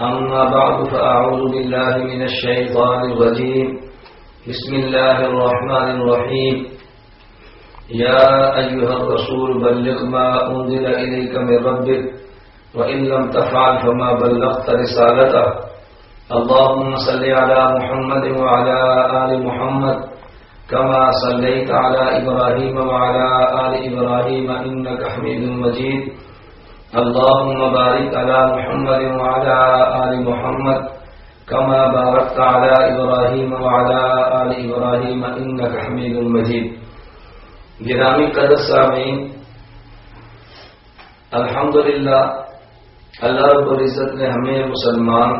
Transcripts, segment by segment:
أما بعد فأعوذ بالله من الشيطان الرجيم. بسم الله الرحمن الرحيم. يا أيها الرسول بلغ ما أنزل إليك من ربك، وإن لم تفعل فما بلغت رسالته. اللهم صل على محمد وعلى آل محمد، كما صليت على إبراهيم وعلى آل إبراهيم إنك حميد مجيد. اللهم بارك على محمد وعلى آل محمد كما باركت على إبراهيم وعلى آل إبراهيم إنك حميد مجيد. گرامی قدر سامعین، الحمدللہ، اللہ رب العزت نے ہمیں مسلمان،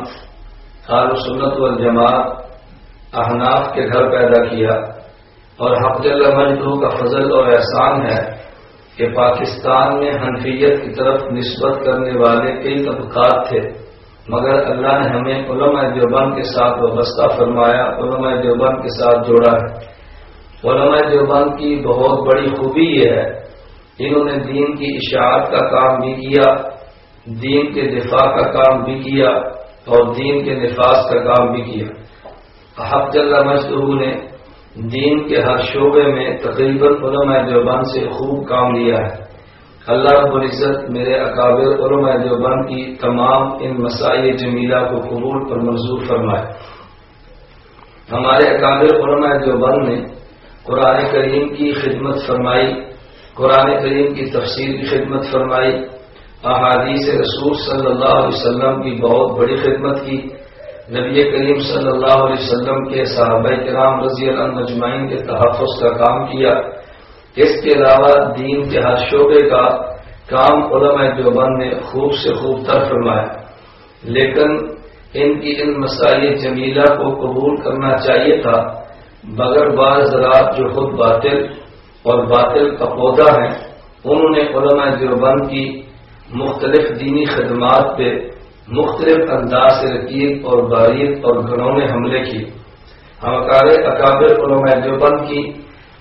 آل سنت والجماعت، احناف کے گھر پیدا کیا اور حفظ اللہ مجدو کا فضل اور احسان ہے۔ کہ پاکستان میں حنفیت کی طرف نسبت کرنے والے کئی طبقات تھے، مگر اللہ نے ہمیں علماء دیوبند کے ساتھ وابستہ فرمایا، علماء دیوبند کے ساتھ جوڑا ہے۔ علماء دیوبند کی بہت بڑی خوبی یہ ہے، انہوں نے دین کی اشاعت کا کام بھی کیا، دین کے دفاع کا کام بھی کیا اور دین کے نفاذ کا کام بھی کیا۔ حفظ اللہ مجدو نے دین کے ہر شعبے میں تقریباً علماء دیوبند سے خوب کام لیا ہے۔ اللہ رب العزت میرے اکابر علماء دیوبند کی تمام ان مسائل جمیلہ کو قبول پر منظور فرمائے۔ ہمارے اکابر علماء دیوبند نے قرآن کریم کی خدمت فرمائی، قرآن کریم کی تفسیر کی خدمت فرمائی۔ احادیث رسول صلی اللہ علیہ وسلم کی بہت بڑی خدمت کی۔ نبی کریم صلی اللہ علیہ وسلم کے صحابہ کرام رضی اللہ مجمعین کے تحفظ کا کام کیا۔ اس کے علاوہ دین کے ہر شعبے کا کام علماء دیوبند نے خوب سے خوب تر فرمایا۔ لیکن ان کی ان مسائل جمیلہ کو قبول کرنا چاہیے تھا، مگر بعض رات جو خود باطل اور باطل کا پودا ہے انہوں نے علماء دیوبند کی مختلف دینی خدمات پہ مختلف انداز سے رکیب اور باریک اور گھنونے حملے کی ہمکار اکابر علماء دیوبند کی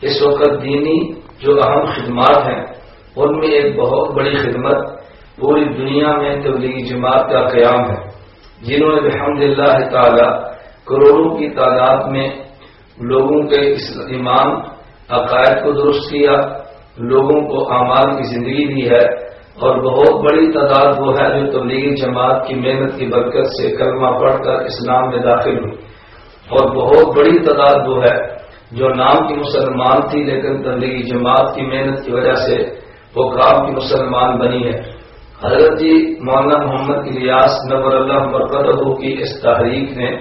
اس وقت دینی جو اہم خدمات ہیں، ان میں ایک بہت بڑی خدمت پوری دنیا میں تبلیغی جماعت کا قیام ہے، جنہوں نے الحمد اللہ تعالی کروڑوں کی تعداد میں لوگوں کے ایمان، عقائد کو درست کیا، لوگوں کو اعمال کی زندگی دی ہے۔ اور بہت بڑی تعداد وہ ہے جو تبلیغی جماعت کی محنت کی برکت سے کلمہ پڑھ کر اسلام میں داخل ہوئی۔ اور بہت بڑی تعداد وہ ہے جو نام کی مسلمان تھی لیکن تبلیغی جماعت کی محنت کی وجہ سے وہ کام کی مسلمان بنی ہے۔ حضرت جی مولانا محمد الیاس نبر اللہ مرکز کی اس تحریک نے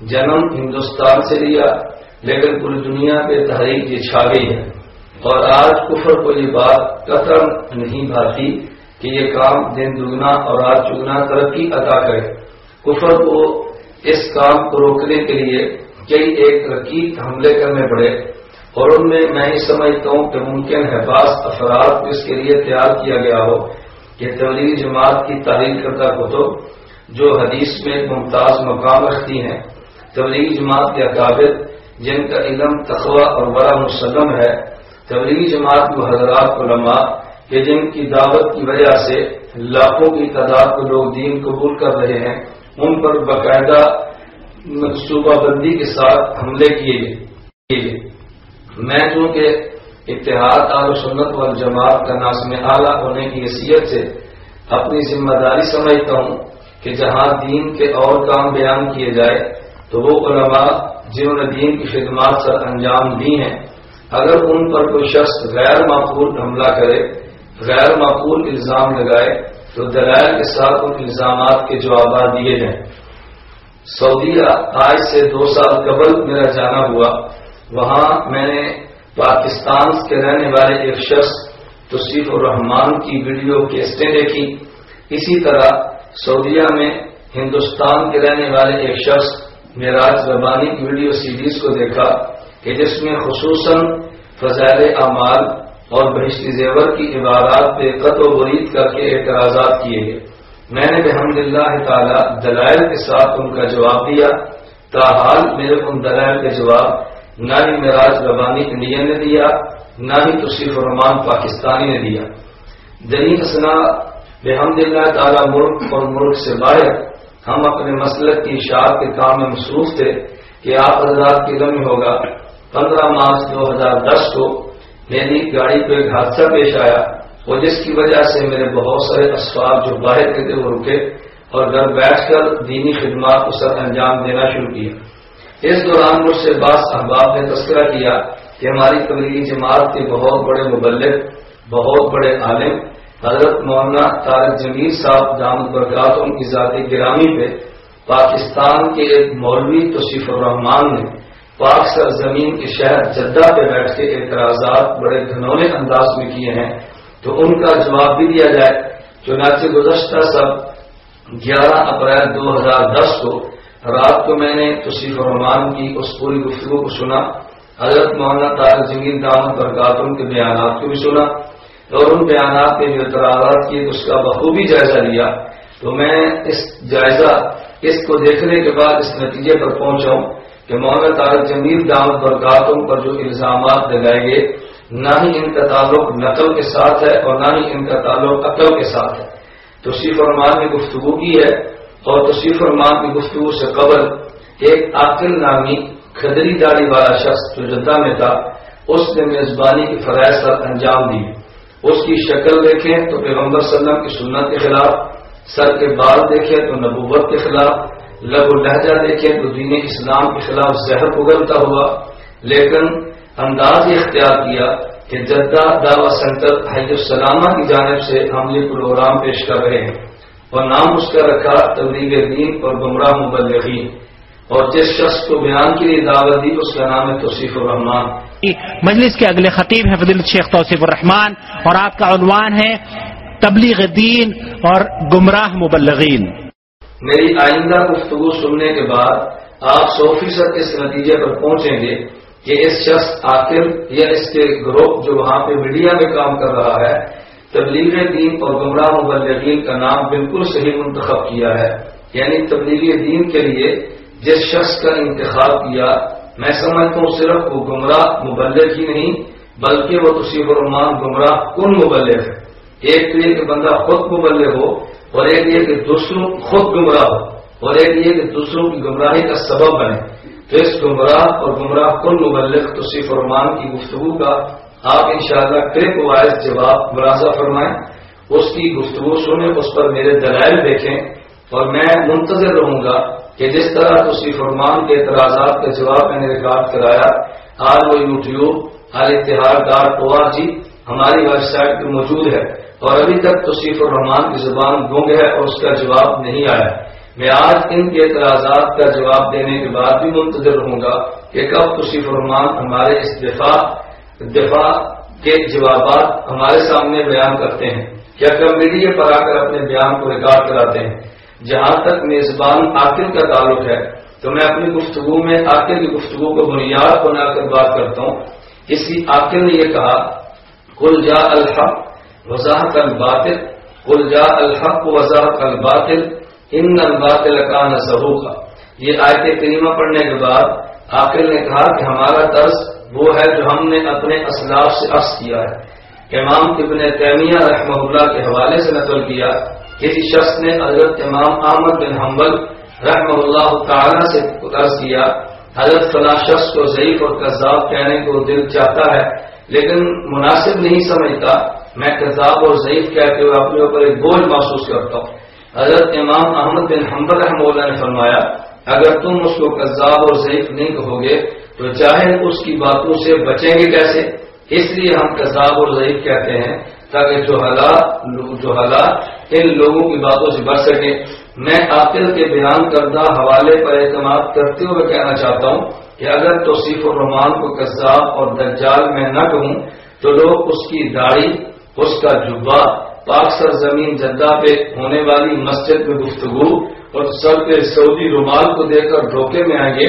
جنم ہندوستان سے لیا، لیکن پوری دنیا پہ تحریک یہ چھا گئی ہے۔ اور آج کفر کو یہ بات قطر نہیں بھاتی کہ یہ کام دن دگنا اور رات چگنا ترقی عطا کرے۔ کفر کو اس کام کو روکنے کے لیے کئی ایک رقیق حملے کرنے پڑے اور ان میں میں ہی سمجھتا ہوں کہ ممکن ہے بعض افراد کو اس کے لیے تیار کیا گیا ہو کہ تبلیغی جماعت کی تعریف کرتا کتب جو حدیث میں ممتاز مقام رکھتی ہیں، تبلیغی جماعت کے اکابر جن کا علم تخوہ اور بڑا مسلم ہے، تبلیغی جماعت کو حضرات علماء کہ جن کی دعوت کی وجہ سے لاکھوں کی تعداد کو لوگ دین قبول کر رہے ہیں، ان پر باقاعدہ منصوبہ بندی کے ساتھ حملے کیے گئے۔ میں چونکہ اتحاد آل سنت وال جماعت کا ناظم اعلیٰ ہونے کی حیثیت سے اپنی ذمہ داری سمجھتا ہوں کہ جہاں دین کے اور کام بیان کیے جائے تو وہ علماء جنہوں نے دین کی خدمات سر انجام دی ہیں۔ اگر ان پر کوئی شخص غیر معقول حملہ کرے غیر معقول الزام لگائے تو دلائل کے ساتھ ان الزامات کے جوابات دیے جائیں۔ سعودیہ آج سے دو سال قبل میرا جانا ہوا۔ وہاں میں نے پاکستان کے رہنے والے ایک شخص توصیف الرحمان کی ویڈیو کیسٹیں دیکھی اسی طرح سعودیہ میں ہندوستان کے رہنے والے ایک شخص معراج ربانی کی ویڈیو سیریز کو دیکھا کہ جس میں خصوصاً فضائل اعمال اور بہشتی زیور کی عبارات پہ قط و برید کر کے اعتراضات کیے گئے۔ میں نے بحمد اللہ تعالی دلائل کے ساتھ ان کا جواب دیا۔ تاحال میرے ان دلائل کے جواب نہ ہی معراج ربانی انڈیا نے دیا، نہ ہی توصیف الرحمان پاکستانی نے دیا۔ دینی اسنا بحمد اللہ تعالی ملک اور ملک سے باہر ہم اپنے مسلک کی اشاعت کے کام میں مصروف تھے کہ آپ حضرات کی لمحی ہوگا۔ پندرہ مارچ دو ہزار دس کو میری گاڑی پہ ایک حادثہ پیش آیا اور جس کی وجہ سے میرے بہت سارے اسباب جو باہر کے تھے وہ رکے اور گھر بیٹھ کر دینی خدمات کو سر انجام دینا شروع کیا۔ اس دوران مجھ سے بعض احباب نے تذکرہ کیا کہ ہماری تبلیغی جماعت کے بہت بڑے مبلک بہت بڑے عالم، حضرت مولانا طارق جمیل صاحب دامد برکات ان کی ذاتی گرامی پہ پاکستان کے ایک مولوی توصیف الرحمان نے پاک سر زمین کے شہر جدہ پہ بیٹھ کے اعتراضات بڑے گھنونے انداز میں کیے ہیں، تو ان کا جواب بھی دیا جائے۔ چنانچہ گزشتہ سب گیارہ اپریل دو ہزار دس کو رات کو میں نے توصیف الرحمان کی اس پوری گفتگو کو سنا، حضرت مولانا طارق جمیل دامد برکات ان کے بیانات کو بھی سنا اور ان بیانات کے جو اعتراضات کیے اس کا بخوبی جائزہ لیا۔ تو میں اس جائزہ، اس کو دیکھنے کے بعد اس نتیجے پر پہنچا ہوں۔ کہ محمد طارق جمیل دامد برکاتوں پر جو الزامات لگائے گئے، نہ ہی ان کا تعلق نقل کے ساتھ ہے اور نہ ہی ان کا تعلق عقل کے ساتھ ہے۔ توصیف فرمان نے گفتگو کی ہے اور توصیف فرمان کی گفتگو سے قبل ایک عقل نامی کھدری داڑی والا شخص جو جدہ میں تھا، اس نے میزبانی کی فرائض پر انجام دی۔ اس کی شکل دیکھیں تو پیغمبر صلی اللہ علیہ وسلم کی سنت کے خلاف، سر کے بال دیکھیں تو نبوت کے خلاف لب و لہجہ دیکھیں تو دین اسلام کے خلاف زہر اگلتا ہوا، لیکن انداز یہ اختیار کیا کہ جدہ دعوی سینٹر حید السلامہ کی جانب سے ہم یہ پروگرام پیش کر رہے ہیں۔ اور نام اس کا رکھا تبلیغ دین اور گمراہ مبلغین۔ اور جس شخص کو بیان کے لیے دعوت دی، اس کا نام ہے توصیف الرحمان جی، مجلس کے اگلے خطیب ہیں فضیل شیخ توصیف الرحمان اور آپ کا عنوان ہے تبلیغ دین اور گمراہ مبلغین۔ میری آئندہ گفتگو سننے کے بعد آپ سو فیصد اس نتیجے پر پہنچیں گے کہ اس شخص آخر یا اس کے گروپ جو وہاں پہ میڈیا میں کام کر رہا ہے، تبلیغ دین اور گمراہ مبلغین کا نام بالکل صحیح منتخب کیا ہے۔ یعنی تبلیغ دین کے لیے جس شخص کا انتخاب کیا، میں سمجھتا ہوں صرف وہ گمراہ مبلغ ہی نہیں، بلکہ وہ تصیب الرحمان گمراہ کن مبلغ ہے۔ ایک تو یہ کہ بندہ خود مبلغ ہو اور ایک یہ کہ دوسروں خود گمراہ ہو، اور ایک یہ کہ دوسروں کی گمراہی کا سبب بنے۔ تو اس گمراہ اور گمراہ کن مبلغ تصیف الرحمان کی گفتگو کا آپ انشاءاللہ شاء اللہ وائز جواب ملازہ فرمائیں۔ اس کی گفتگو سنیں، اس پر میرے دلائل دیکھیں۔ اور میں منتظر رہوں گا کہ جس طرح توصیف فرمان کے اعتراضات کا جواب میں نے ریکارڈ کرایا، آج وہ یوٹیوب حال اتحاد ڈاٹ او آر جی ہماری ویب سائٹ پہ موجود ہے۔ اور ابھی تک توصیف الرحمان کی زبان گنگ ہے اور اس کا جواب نہیں آیا۔ میں آج ان کے اعتراضات کا جواب دینے کے بعد بھی منتظر رہوں گا کہ کب توصیف الرحمان ہمارے اس دفاع دفاع کے جوابات ہمارے سامنے بیان کرتے ہیں کیا کب میڈیا پر آ کر اپنے بیان کو ریکارڈ کراتے ہیں۔ جہاں تک میزبان عاقل کا تعلق ہے، تو میں اپنی گفتگو میں عاقل کی گفتگو کو بنیاد بنا کر بات کرتا ہوں۔ کسی عاقل نے یہ کہا کل جا الحق وضاحت الباطل کل جا الحق وضاحت الباطل ان الباطل کا نظہو کا یہ آیت کریمہ پڑھنے کے بعد عاقل نے کہا کہ ہمارا طرز وہ ہے جو ہم نے اپنے اسلاف سے عرض کیا ہے۔ امام ابن تیمیہ رحمہ اللہ کے حوالے سے نقل کیا، کسی شخص نے حضرت امام احمد بن حنبل رحم اللہ تعالی سے قرض کیا، حضرت فلاں شخص کو ضعیف اور کذاب کہنے کو دل چاہتا ہے، لیکن مناسب نہیں سمجھتا۔ میں کذاب اور ضعیف کہتے ہوئے اپنے اوپر ایک بوجھ محسوس کرتا ہوں۔ حضرت امام احمد بن حنبل رحم اللہ نے فرمایا، اگر تم اس کو کذاب اور ضعیف نہیں کہو گے تو چاہے اس کی باتوں سے بچیں گے کیسے؟ اس لیے ہم کذاب اور ضعیف کہتے ہیں تاکہ جو حالات جو حالات ان لوگوں کی باتوں سے بچ سکے۔ میں عقل کے بیان کردہ حوالے پر اعتماد کرتے ہوئے کہنا چاہتا ہوں کہ اگر توصیف الرحمان کو کذاب اور دجال میں نہ کہوں، تو لوگ اس کی داڑھی اس کا جبا پاک سر زمین جدہ پہ ہونے والی مسجد میں گفتگو اور سر پہ سعودی رومال کو دے کر دھوکے میں آئیں گے،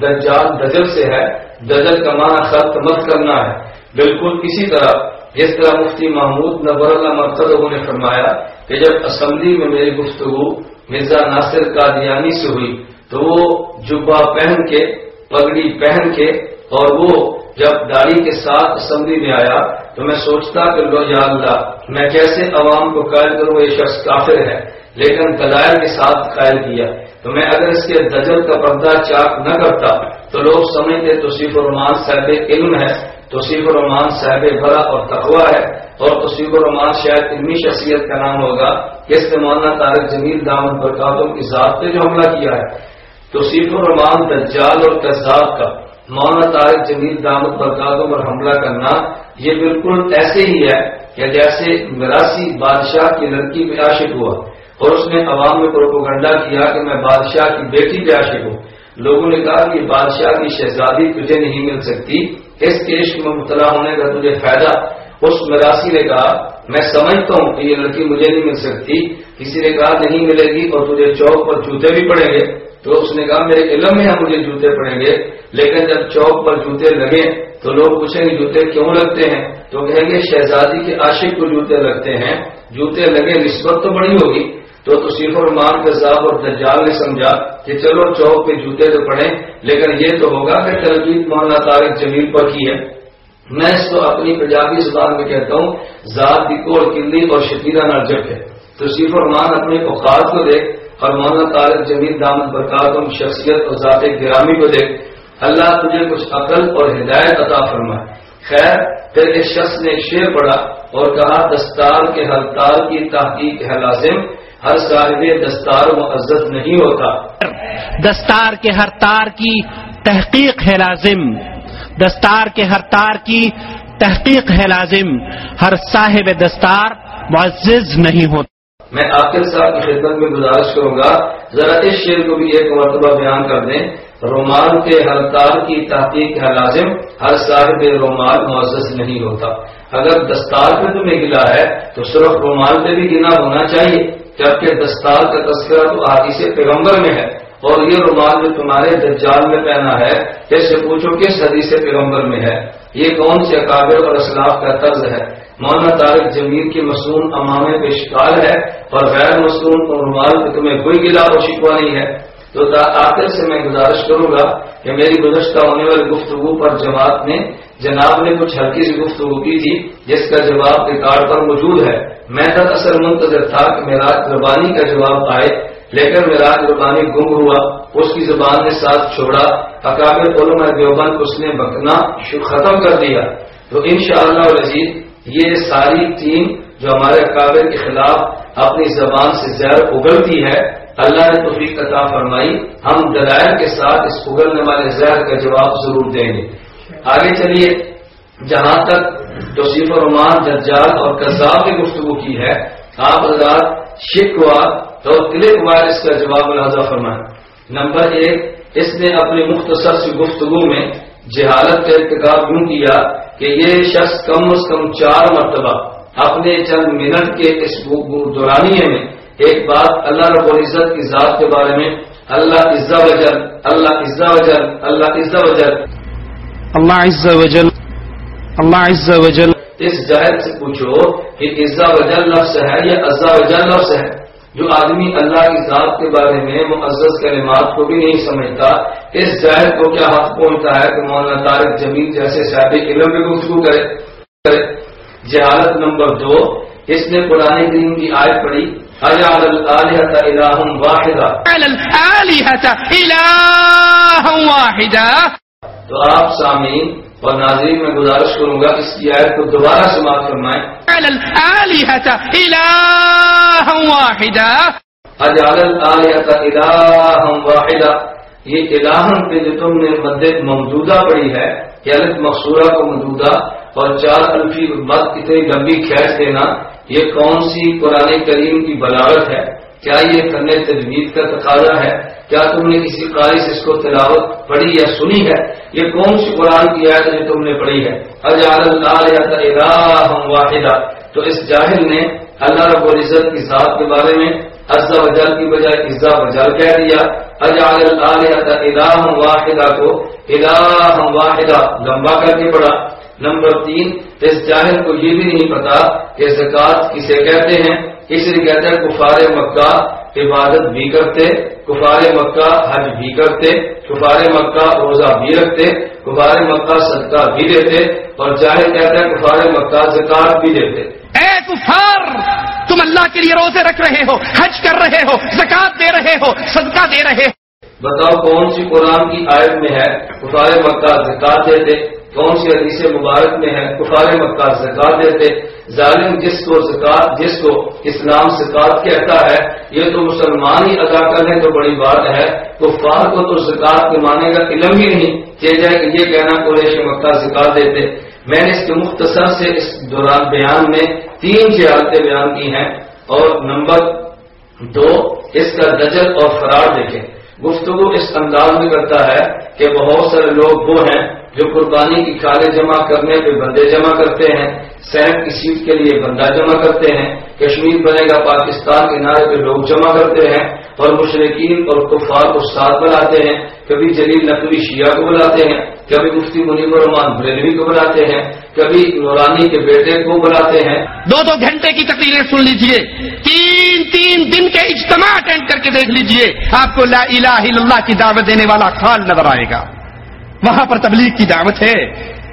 دجال دجل سے ہے، دجل کا معنی خط مت کرنا ہے۔ بالکل اسی طرح جس طرح مفتی محمود نبر اللہ مرتب نے فرمایا کہ جب اسمبلی میں میری گفتگو مرزا ناصر قادیانی سے ہوئی تو وہ جبا پہن کے، پگڑی پہن کے اور وہ جب داڑھی کے ساتھ اسمبلی میں آیا تو میں سوچتا کہ لو یا اللہ، میں کیسے عوام کو قائل کروں، یہ شخص کافر ہے، لیکن دلائل کے ساتھ قائل کیا۔ تو میں اگر اس کے دجل کا پردہ چاک نہ کرتا، تو لوگ سمجھتے توصیف الرحمان صاحب علم ہے، توصیف الرحمان صاحب بڑا اور تقوا ہے، اور توصیف الرحمان شاید علمی شخصیت کا نام ہوگا اس نے مولانا طارق جمیل دامن برکاتوں کی ذات پہ جو حملہ کیا ہے۔ توصیف الرحمان دجال اور کذاب کا مولانا طارق جمیل دامت برکاتوں پر حملہ کرنا، یہ بالکل ایسے ہی ہے کہ جیسے مراسی بادشاہ کی لڑکی پہ عاشق ہوا اور اس نے عوام میں پروپوگنڈا کیا کہ میں بادشاہ کی بیٹی پہ عاشق ہوں۔ لوگوں نے کہا کہ بادشاہ کی شہزادی تجھے نہیں مل سکتی۔ اس کے عشق میں مبتلا ہونے کا تجھے فائدہ۔ اس مراسی نے کہا، میں سمجھتا ہوں کہ یہ لڑکی مجھے نہیں مل سکتی۔ کسی نے کہا، نہیں ملے گی اور تجھے چوک پر جوتے بھی پڑیں گے۔ تو اس نے کہا، میرے علم میں مجھے جوتے پڑیں گے، لیکن جب چوک پر جوتے لگے تو لوگ پوچھیں گے، جوتے کیوں لگتے ہیں؟ تو کہیں گے، شہزادی کے عاشق کو جوتے لگتے ہیں، جوتے لگے نسبت تو بڑی ہوگی۔ تو تصیف الرمان کے صاحب اور دجال نے سمجھا کہ چلو چوک پہ جوتے تو پڑیں لیکن یہ تو ہوگا کہ تربیت مولانا طارق جمیل پر کی ہے۔ میں اس کو اپنی پنجابی زبان میں کہتا ہوں، ذات دکو اور کلی اور شکیرہ نرجب ہے۔ تصیف الرمان اپنے اوقات کو دیکھ اور مولانا طارق جمیل دامد برکات شخصیت اور ذات گرامی کو دیکھ، اللہ تجھے کچھ عقل اور ہدایت عطا فرمائے۔ خیر پھر اس شخص نے شیر پڑا اور کہا، دستار کے ہر تار کی تحقیق ہے لازم، ہر صاحب دستار معزت نہیں ہوتا۔ دستار کے ہر تار کی تحقیق ہے لازم۔ دستار کے ہر تار کی تحقیق ہے لازم۔ ہر صاحب دستار معزز نہیں ہوتا۔ میں آخر صاحب کی خدمت میں گزارش کروں گا، ذرا اس شعر کو بھی ایک مرتبہ بیان کر دیں۔ رومال کے ہر تار کی تحقیق ہے لازم، ہر صاحب رومال معزز نہیں ہوتا۔ اگر دستار پہ تمہیں گلا ہے، تو صرف رومال پہ بھی گنا ہونا چاہیے، جبکہ دستار کا تذکرہ تو حادث پیغمبر میں ہے۔ اور یہ رومال جو تمہارے دجال میں پہنا ہے جیسے پوچھو کس حدیث پیغمبر میں ہے؟ یہ کون سے اکابر اور اسلاف کا طرز ہے؟ مولانا طارق جمیل کی مصنون امام پہ شکار ہے اور غیر مصنون اور رومال پہ تمہیں کوئی گلا اور شکوا نہیں ہے۔ تو آخر سے میں گزارش کروں گا کہ میری گزشتہ ہونے والی گفتگو پر جماعت نے جناب نے کچھ ہلکی سی گفتگو کی تھی، جس کا جواب ریکارڈ پر موجود ہے۔ میں در اثر منتظر تھا کہ میراج ربانی کا جواب آئے۔ لیکن میراج ربانی گم ہوا، اس کی زبان نے ساتھ چھوڑا، اکابر علوم دیوبند اس نے بکنا ختم کر دیا۔ تو ان شاء اللہ یہ ساری ٹیم جو ہمارے اکابر کے خلاف اپنی زبان سے زہر اگلتی ہے، اللہ نے توفیق عطا فرمائی۔ ہم دلائل کے ساتھ اس اگلنے والے زہر کا جواب ضرور دیں گے۔ آگے چلیے، جہاں تک توصیف الرحمان ججال اور کذاب کی گفتگو کی ہے آپ حضرات شکوا تو کلک وائرس کا جواب الحاظہ فرمائے نمبر ایک، اس نے اپنی مختصر سی گفتگو میں جہالت کا ارتکاب یوں کیا کہ یہ شخص کم از کم چار مرتبہ اپنے چند منٹ کے اس دورانیے میں ایک بات اللہ رب العزت کی ذات کے بارے میں اللہ عزا وجل اللہ عزا وجل اللہ عزا وجل اللہ عزا وجل اللہ عزا وجل اس جائز سے پوچھو کہ عزا وجل لفظ ہے یا عزا وجل لفظ ہے؟ جو آدمی اللہ کی ذات کے بارے میں معزز کلمات کو بھی نہیں سمجھتا اس ظاہر کو کیا حق پہنچتا ہے کہ مولانا طارق جمیل جیسے صاحب علم میں گفتگو کرے؟ جہالت نمبر دو اس نے قرآن کریم کی آیت پڑھی اجعل واحدا واحدا تو آپ سامعین اور ناظرین میں گزارش کروں گا اس کی آیت کو دوبارہ سماعت فرمائیں۔ اجعل واحدا۔ یہ الہن پہ جو تم نے مدد ممدودہ پڑی ہے کہ الگ مقصورہ کو ممدودہ اور چار الفی بات اتنی لمبی کھینچ دینا یہ کون سی قرآن کریم کی بلاوت ہے؟ کیا یہ کرنے تجوید کا تقاضا ہے؟ کیا تم نے کسی قاری سے اس کو تلاوت پڑھی یا سنی ہے؟ یہ کون سی قرآن کی آیت جو تم نے پڑھی ہے؟ اجعل اللہ واحدہ۔ تو اس جاہل نے اللہ رب العزت کی ذات کے بارے میں ازا وجل کی بجائے عزا وجل کہہ دیا، اجعل اللہ الہ واحدہ کو الہ واحدہ لمبا کر کے پڑا نمبر تین، اس جاہل کو یہ بھی نہیں پتا کہ زکات کسے کہتے ہیں؟ اس لیے کہتے ہیں کفار مکہ عبادت بھی کرتے کفار مکہ حج بھی کرتے کفار مکہ روزہ بھی رکھتے کفار مکہ صدقہ بھی دیتے اور جاہل کہتے ہیں کفار مکہ زکات بھی دیتے۔ اے کفار تم اللہ کے لیے روزے رکھ رہے ہو حج کر رہے ہو زکات دے رہے ہو صدقہ دے رہے ہو۔ بتاؤ کون سی قرآن کی آیت میں ہے کفار مکہ زکات دیتے؟ کون سی حدیث مبارک میں ہے؟ کفار مکہ زکات دیتے، ظالم جس کو زکات، جس کو اسلام زکات کہتا ہے، یہ تو مسلمان ہی ادا کر لیں تو بڑی بات ہے۔ کفار کو تو زکات کے معنی کا علم ہی نہیں۔ کہ جائے کہ یہ کہنا قریش مکہ زکات دیتے۔ میں نے اس کے مختصر سے اس دوران بیان میں تین جہالتیں بیان کی ہیں۔ اور نمبر دو، اس کا دجل اور فرار دیکھیں۔ گفتگو اس انداز میں کرتا ہے کہ بہت سارے لوگ وہ ہیں جو قربانی کی کھالیں جمع کرنے پہ بندے جمع کرتے ہیں سینٹ کی سیٹ کے لیے بندہ جمع کرتے ہیں، کشمیر بنے گا پاکستان کے نعرے پہ لوگ جمع کرتے ہیں اور مشرقین اور کفار کو ساتھ بلاتے ہیں، کبھی جلیل نقوی شیعہ کو بلاتے ہیں، کبھی مفتی منیب الرحمان بریلوی کو بلاتے ہیں، کبھی نورانی کے بیٹے کو بلاتے ہیں۔ دو دو گھنٹے کی تقریریں سن لیجیے۔ تین تین دن کے اجتماع اٹینڈ کر کے دیکھ لیجیے۔ آپ کو لا الہ الا اللہ کی دعوت دینے والا خال نظر آئے گا۔ وہاں پر تبلیغ کی دعوت ہے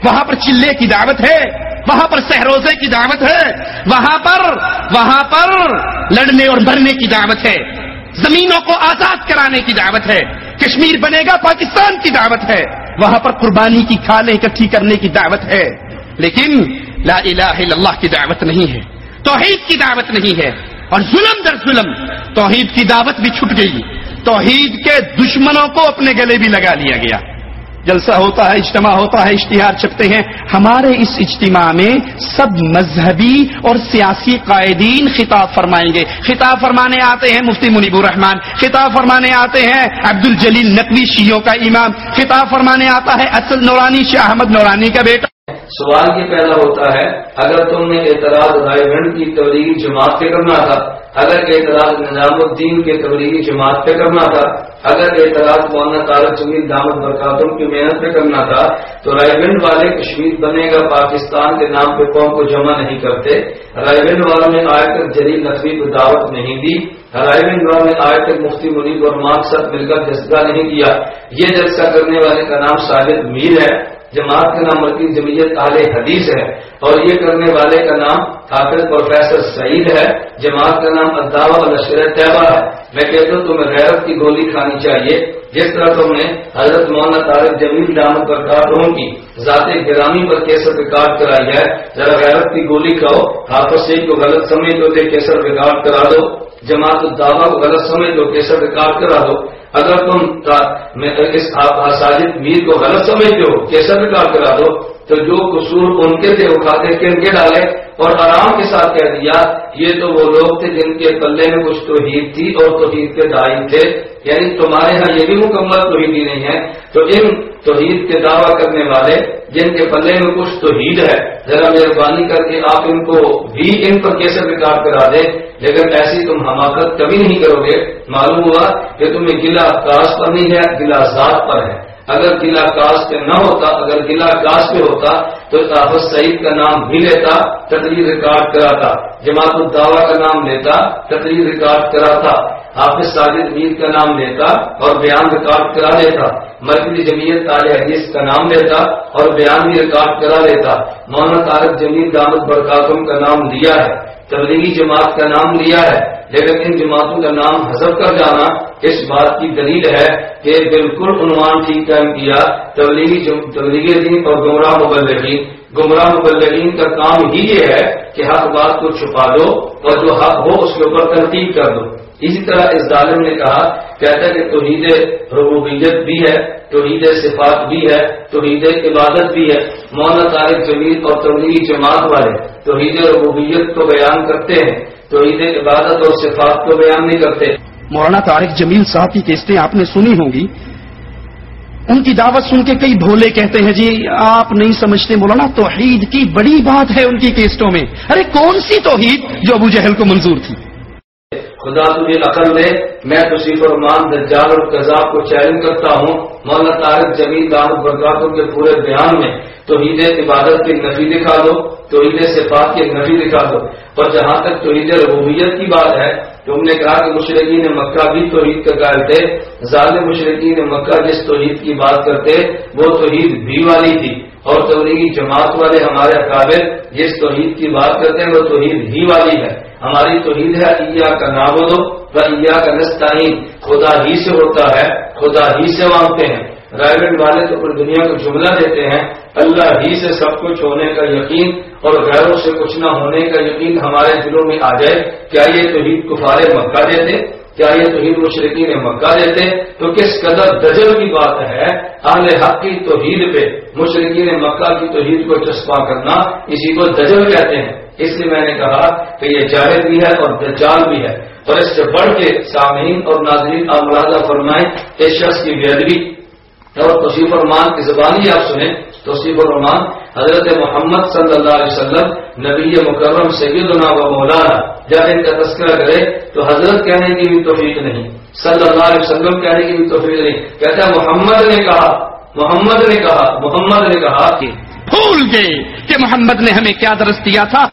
وہاں پر چلے کی دعوت ہے وہاں پر سہروزے کی دعوت ہے وہاں پر وہاں پر لڑنے اور مرنے کی دعوت ہے زمینوں کو آزاد کرانے کی دعوت ہے کشمیر بنے گا پاکستان کی دعوت ہے وہاں پر قربانی کی کھالیں اکٹھی کرنے کی دعوت ہے لیکن لا الہ الا اللہ کی دعوت نہیں ہے توحید کی دعوت نہیں ہے اور ظلم در ظلم توحید کی دعوت بھی چھٹ گئی توحید کے دشمنوں کو اپنے گلے بھی لگا لیا گیا جلسہ ہوتا ہے، اجتماع ہوتا ہے، اشتہار چھپتے ہیں۔ ہمارے اس اجتماع میں سب مذہبی اور سیاسی قائدین خطاب فرمائیں گے۔ خطاب فرمانے آتے ہیں مفتی منیب الرحمان خطاب فرمانے آتے ہیں عبد الجلیل نقوی شیوں کا امام، خطاب فرمانے آتا ہے اصل نورانی شاہ احمد نورانی کا بیٹا۔ سوال یہ پیدا ہوتا ہے، اگر تم نے اعتراض رائے گنڈ کی تبلیغی جماعت پہ کرنا تھا، اگر اعتراض نظام الدین کے تبلیغی جماعت پہ کرنا تھا، اگر اعتراض مولانا تارک جمیل دامد برکاتم کی محنت پہ کرنا تھا، تو رائے گنڈ والے کشمیر بنے گا، پاکستان کے نام پہ قوم کو جمع نہیں کرتے۔ رائے گنڈ والوں نے آئے تک جلیل نقوی کو دعوت نہیں دی۔ رائے گنڈ والوں نے آئے تک مفتی منیب اور ماں ساتھ مل کر جذبہ نہیں کیا۔ یہ جلسہ کرنے والے کا نام ساجد میر ہے۔ جماعت کا نام مرکز جمعیت اعلی حدیث ہے اور یہ کرنے والے کا نام حافظ پروفیسر سعید ہے۔ جماعت کا نام اداوا لشکر طیبہ ہے۔ میں کہتا ہوں تمہیں غیرت کی گولی کھانی چاہیے۔ جس طرح تم نے حضرت مولانا طارق جمیل دامد پر کارٹون کی ذات گرامی پر کیسر ریکارڈ کرائی ہے، ذرا غیرت کی گولی کھاؤ۔ حافظ سعید کو غلط سمجھ دو کیسر ریکارڈ کرا دو۔ جماعت الدعوا کو غلط سمجھ دو کیسر ریکارڈ کرا دو۔ اگر تم اس ساجد میر کو غلط سمجھتے ہو کیسا بھی کام کرا دو؟ تو جو قصور ان کے تھے وہ کھاتے کن کے ڈالے اور آرام کے ساتھ کہہ دیا، یہ تو وہ لوگ تھے جن کے پلے میں کچھ توحید تھی اور توحید کے دائی تھے۔ یعنی تمہارے یہاں یہ بھی مکمل توحیدی نہیں ہے۔ تو ان توحید کے دعویٰ کرنے والے جن کے پلے میں کچھ توحید ہے، ذرا مہربانی کر کے آپ ان کو بھی ان پر کیسے ریکارڈ کرا دیں۔ لیکن ایسی تم حماقت کبھی نہیں کرو گے۔ معلوم ہوا کہ تمہیں گلا کاش پر نہیں ہے گلا ذات پر ہے۔ اگر گلا کاس پہ نہ ہوتا، اگر گلا کاس پہ ہوتا، تو تافت سعید کا نام بھی لیتا، تقریر ریکارڈ کراتا، جماعت الدعوا کا نام لیتا، تقریر ریکارڈ کراتا، حافظ ساجد میر کا نام لیتا اور بیان ریکارڈ کرا لیتا مرکزی جمعیت تال حدیث کا نام لیتا اور بیان بھی ریکارڈ کرا لیتا، مولانا طارق جمیل دامد برکاتم کا نام لیا ہے، تبلیغی جماعت کا نام لیا ہے، لیکن ان جماعتوں کا نام حذف کر جانا اس بات کی دلیل ہے کہ بالکل عنوان ٹھیک قائم کیا، تبلیغی تبلیغی دین اور گمراہ مبلغین۔ گمراہ مبلغین کا کام ہی یہ ہے کہ حق بات کو چھپا دو اور جو حق ہو اس کے اوپر تنقید کر دو۔ اسی طرح اس ظالم نے کہا، کہتا ہے کہ توحید ربوبیت بھی ہے، توحید صفات بھی ہے، توحید عبادت بھی ہے۔ مولانا طارق جمیل اور تبلیغی جماعت والے توحید ربوبیت کو بیان کرتے ہیں، توحید عبادت اور صفات کو بیان نہیں کرتے۔ مولانا طارق جمیل صاحب کی کیسٹیں آپ نے سنی ہوں گی۔ ان کی دعوت سن کے کئی بھولے کہتے ہیں جی آپ نہیں سمجھتے مولانا، توحید کی بڑی بات ہے ان کی کیسٹوں میں۔ ارے، کون سی توحید جو ابو جہل کو منظور تھی؟ خدا تجھے عقل دے، میں تو فرمان دجال اور کذاب کو چیلنج کرتا ہوں۔ مولانا طارق جمیل دامد برکاتوں کے پورے بیان میں توحید عبادت کی نفی دکھا دو۔ توحید صفات کی نفی دکھا دو اور جہاں تک توحید ربوبیت کی بات ہے تم نے کہا کہ مشرقین مکہ بھی توحید کا قائل تھے۔ ظالم مشرقین مکہ جس توحید کی بات کرتے، وہ توحید بھی والی تھی۔ اور تبلیغی جماعت والے ہمارے قابل جس توحید کی بات کرتے ہیں وہ توحید ہی والی ہے۔ ہماری توحید ہے عیا کا نابود و عیا کا نستعین۔ خدا ہی سے ہوتا ہے، خدا ہی سے مانگتے ہیں۔ رائے والے تو پوری دنیا کو جملہ دیتے ہیں، اللہ ہی سے سب کچھ ہونے کا یقین اور غیروں سے کچھ نہ ہونے کا یقین ہمارے دلوں میں آ جائے۔ کیا یہ توحید کفار مکہ دیتے؟ کیا یہ توحید مشرقین مکہ دیتے؟ تو کس قدر دجل کی بات ہے اہل حق کی توحید پہ، مشرقین مکہ کی توحید کو چسپا کرنا، اسی کو دجل کہتے ہیں۔ اس لیے میں نے کہا کہ یہ جاہد بھی ہے اور دجال بھی ہے۔ اور اس سے بڑھ کے سامعین اور ناظرین ملازہ فرمائیں، اس شخص کی بےدبی اور توصیف الرحمان کی زبانی آپ سنیں توصیف الرحمان حضرت محمد صلی اللہ علیہ وسلم نبی مکرم سیدنا و مولانا جب ان کا تذکرہ کرے تو حضرت کہنے کی بھی توفیق نہیں صلی اللہ علیہ وسلم کہنے کی بھی توفیق نہیں۔ کہتا ہے محمد نے کہا محمد نے کہا محمد نے کہا کہ بھول گئے کہ محمد نے ہمیں کیا درست دیا تھا۔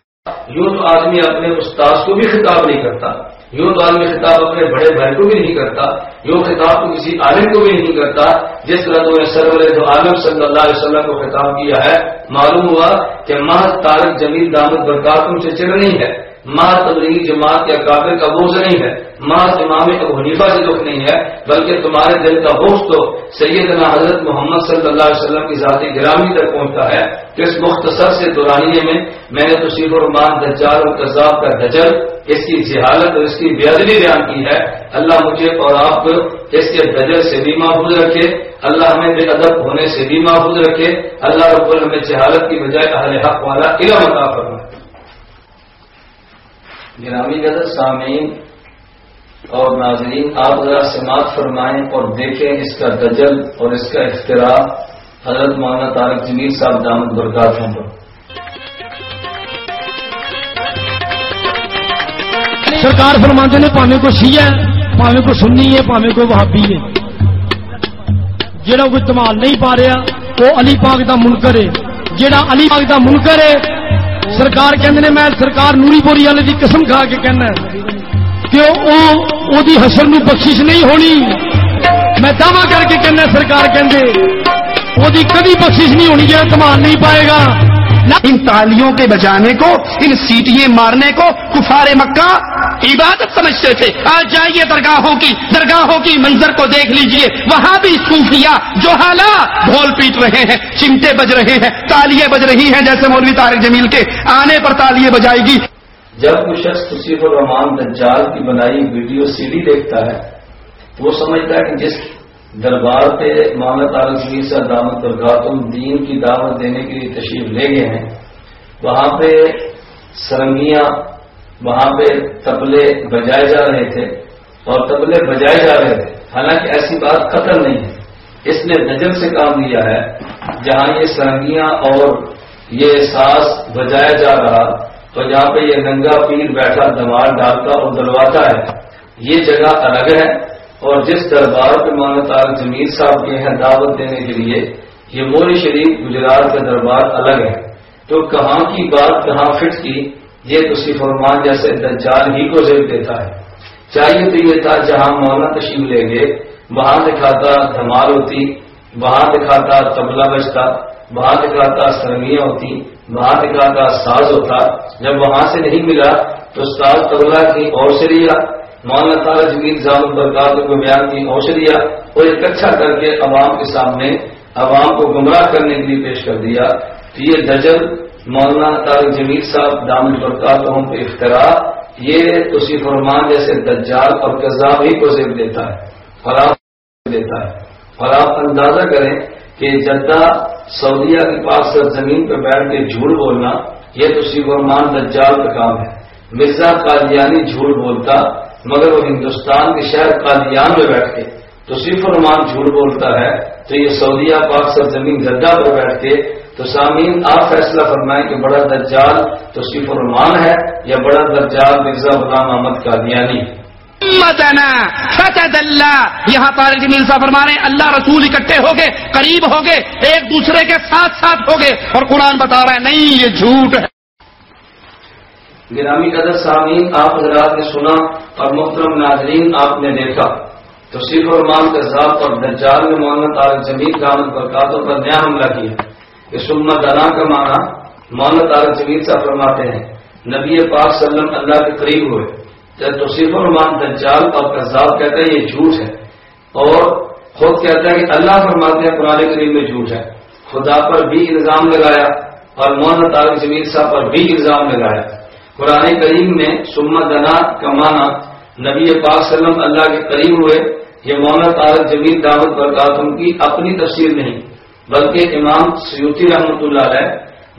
یوں تو آدمی اپنے استاذ کو بھی خطاب نہیں کرتا۔ یوں تو آدمی خطاب اپنے بڑے بھائی کو بھی نہیں کرتا، یوں خطاب تو کسی عالم کو بھی نہیں کرتا، جس طرح تو سرور جو عالم صلی اللہ علیہ وسلم کو خطاب کیا ہے، معلوم ہوا کہ ماں تارک جمیل دامد برکاتوں سے چڑھنی نہیں ہے۔ ماں تبلیغی جماعت یا کافر کا بوجھ نہیں ہے۔ ماں امام ابو حنیفہ سے دکھ نہیں ہے، بلکہ تمہارے دل کا بوجھ تو سیدنا حضرت محمد صلی اللہ علیہ وسلم کی ذاتی گرامی تک پہنچتا ہے۔ کہ اس مختصر سے دورانیے میں میں نے تو شیخ الرمان دجال اور کذاب کا دجل، اس کی جہالت اور اس کی بیادری بیان کی ہے۔ اللہ مجھے اور آپ کو اس کے دجل سے بھی محفوظ رکھے۔ اللہ ہمیں بے ادب ہونے سے بھی محفوظ رکھے۔ اللہ رب العالمین جہالت کی بجائے اہل حق والا علم عطا فرمائے۔ گرامی قدر سامعین اور ناظرین، آپ ذرا سماعت فرمائیں اور دیکھیں اس کا دجل اور اس کا اختراع حضرت مولانا طارق جمیل صاحب دامد برکات ہوں پر سرکار فرماندے نے پاوے کو شیعہ ہے، پاوے کو سننی ہے، پاوے کو وہابی ہے۔ جہاں کوئی دمال نہیں پا رہا، وہ علی پاک دا منکر ہے۔ جہاں علی پاک دا منکر ہے سرکار کہندے میں سرکار نوری بوری والے کی قسم کھا کے کہنا کہ او دی حسن نو بخشش نہیں ہونی۔ میں دعوی کر کے کہنا سرکار کہندے او دی کبھی بخشش نہیں ہونی جہاں کمان نہیں پائے گا۔ ان تالیوں کے بجانے کو، ان سیٹیاں مارنے کو، کفار مکہ عبادت سمجھتے تھے۔ آج جائیے درگاہوں کی درگاہوں کی منظر کو دیکھ لیجیے۔ وہاں بھی صوفیاء جو حالات ڈھول پیٹ رہے ہیں، چمٹے بج رہے ہیں، تالیاں بج رہی ہیں، جیسے مولوی طارق جمیل کے۔ آنے پر تالیاں بجائے گی۔ جب کوئی شخص تصیف الرحمان دجال کی بنائی ویڈیو سی ڈی دیکھتا ہے، وہ سمجھتا ہے کہ جس دربار پہ مولانا تعلق شیر سے دعوت برکاتم دین کی دعوت دینے کے لیے تشریف لے گئے ہیں، وہاں پہ سرنگیاں وہاں پہ تبلے بجائے جا رہے تھے اور تبلے بجائے جا رہے تھے۔ حالانکہ ایسی بات قتل نہیں ہے۔ اس نے نجم سے کام لیا ہے۔ جہاں یہ سرنگیاں اور یہ ساز بجایا جا رہا، تو جہاں پہ یہ ننگا پیر بیٹھا دماغ ڈالتا اور دلواتا ہے، یہ جگہ الگ ہے۔ اور جس دربار پہ مولانا طارق جمیل صاحب کے ہیں دعوت دینے کے لیے، یہ موری شریف گجرات کا دربار الگ ہے۔ تو کہاں کی بات، کہاں فٹ کی یہ تو فرمان جیسے دجال ہی کو زیب دیتا ہے۔ چاہیے تو یہ تھا جہاں مولانا تشریف لے گئے۔ وہاں دکھاتا دھمال ہوتی، وہاں دکھاتا تبلا بجتا، وہاں دکھاتا سرمیاں ہوتی، وہاں دکھاتا ساز ہوتا۔ جب وہاں سے نہیں ملا تو ساز تبلا کی اور سے لیا۔ مولانا تعالیٰ جمیل زامد برکات کو بیان کی اوشریا اور اکٹھا کر کے عوام کے سامنے عوام کو گمراہ کرنے کے لیے پیش کر دیا۔ تو یہ دجل مولانا تعالیٰ جمیل صاحب دامد برکات پہ اختراع، یہ توصیف فرمان جیسے دجال اور کذاب ہی کو زیب دیتا ہے فراف دیتا ہے۔ اور آپ اندازہ کریں کہ جدہ سعودیہ کے پاس زمین پہ بیٹھ کے جھوٹ بولنا، یہ توصیف فرمان دجال کا کام ہے۔ مرزا قادیانی جھوٹ بولتا، مگر وہ ہندوستان کے شہر قادیان میں بیٹھ کے تو صرف جھوٹ بولتا ہے، تو یہ سعودیہ پاک سر زمین پر بیٹھ کے تو سامعین آپ فیصلہ فرمائیں کہ بڑا دجال تو صرف الرحمان ہے یا بڑا دجال مرزا غلام احمد کا دیانی فتح اللہ یہاں پر جمیل صاحب فرما رہے ہیں اللہ رسول اکٹھے ہو گئے قریب ہو گئے ایک دوسرے کے ساتھ ساتھ ہو گئے اور قرآن بتا رہا ہے نہیں یہ جھوٹ ہے۔ گرامی قدر سامعین آپ حضرات نے سنا اور محترم ناظرین آپ نے دیکھا۔ تو صرف الرحمان کے ذات اور دجال میں مولانا طارق جمیل دامد برکاتوں پر نیا حملہ کیا۔ کہ سمت دنا کا معنی مولانا طارق جمیل صاحب فرماتے ہیں، نبی پاک صلی اللہ علیہ وسلم اللہ کے قریب ہوئے۔ جب توصیف الرحمان دجال اور کذاب کہتے ہیں یہ جھوٹ ہے، اور خود کہتا ہے کہ اللہ فرماتے ہیں قرآن کریم میں جھوٹ ہے۔ خدا پر بھی الزام لگایا اور مولانا طارق جمیل صاحب پر بھی الزام لگایا۔ قرآن کریم میں سمت دنا کا معنی نبی پاک صلی اللہ علیہ وسلم اللہ کے قریب ہوئے، یہ مولانا طارق جمیل دعوت برکاتم کی اپنی تفسیر نہیں۔ بلکہ امام سیوتی رحمۃ اللہ علیہ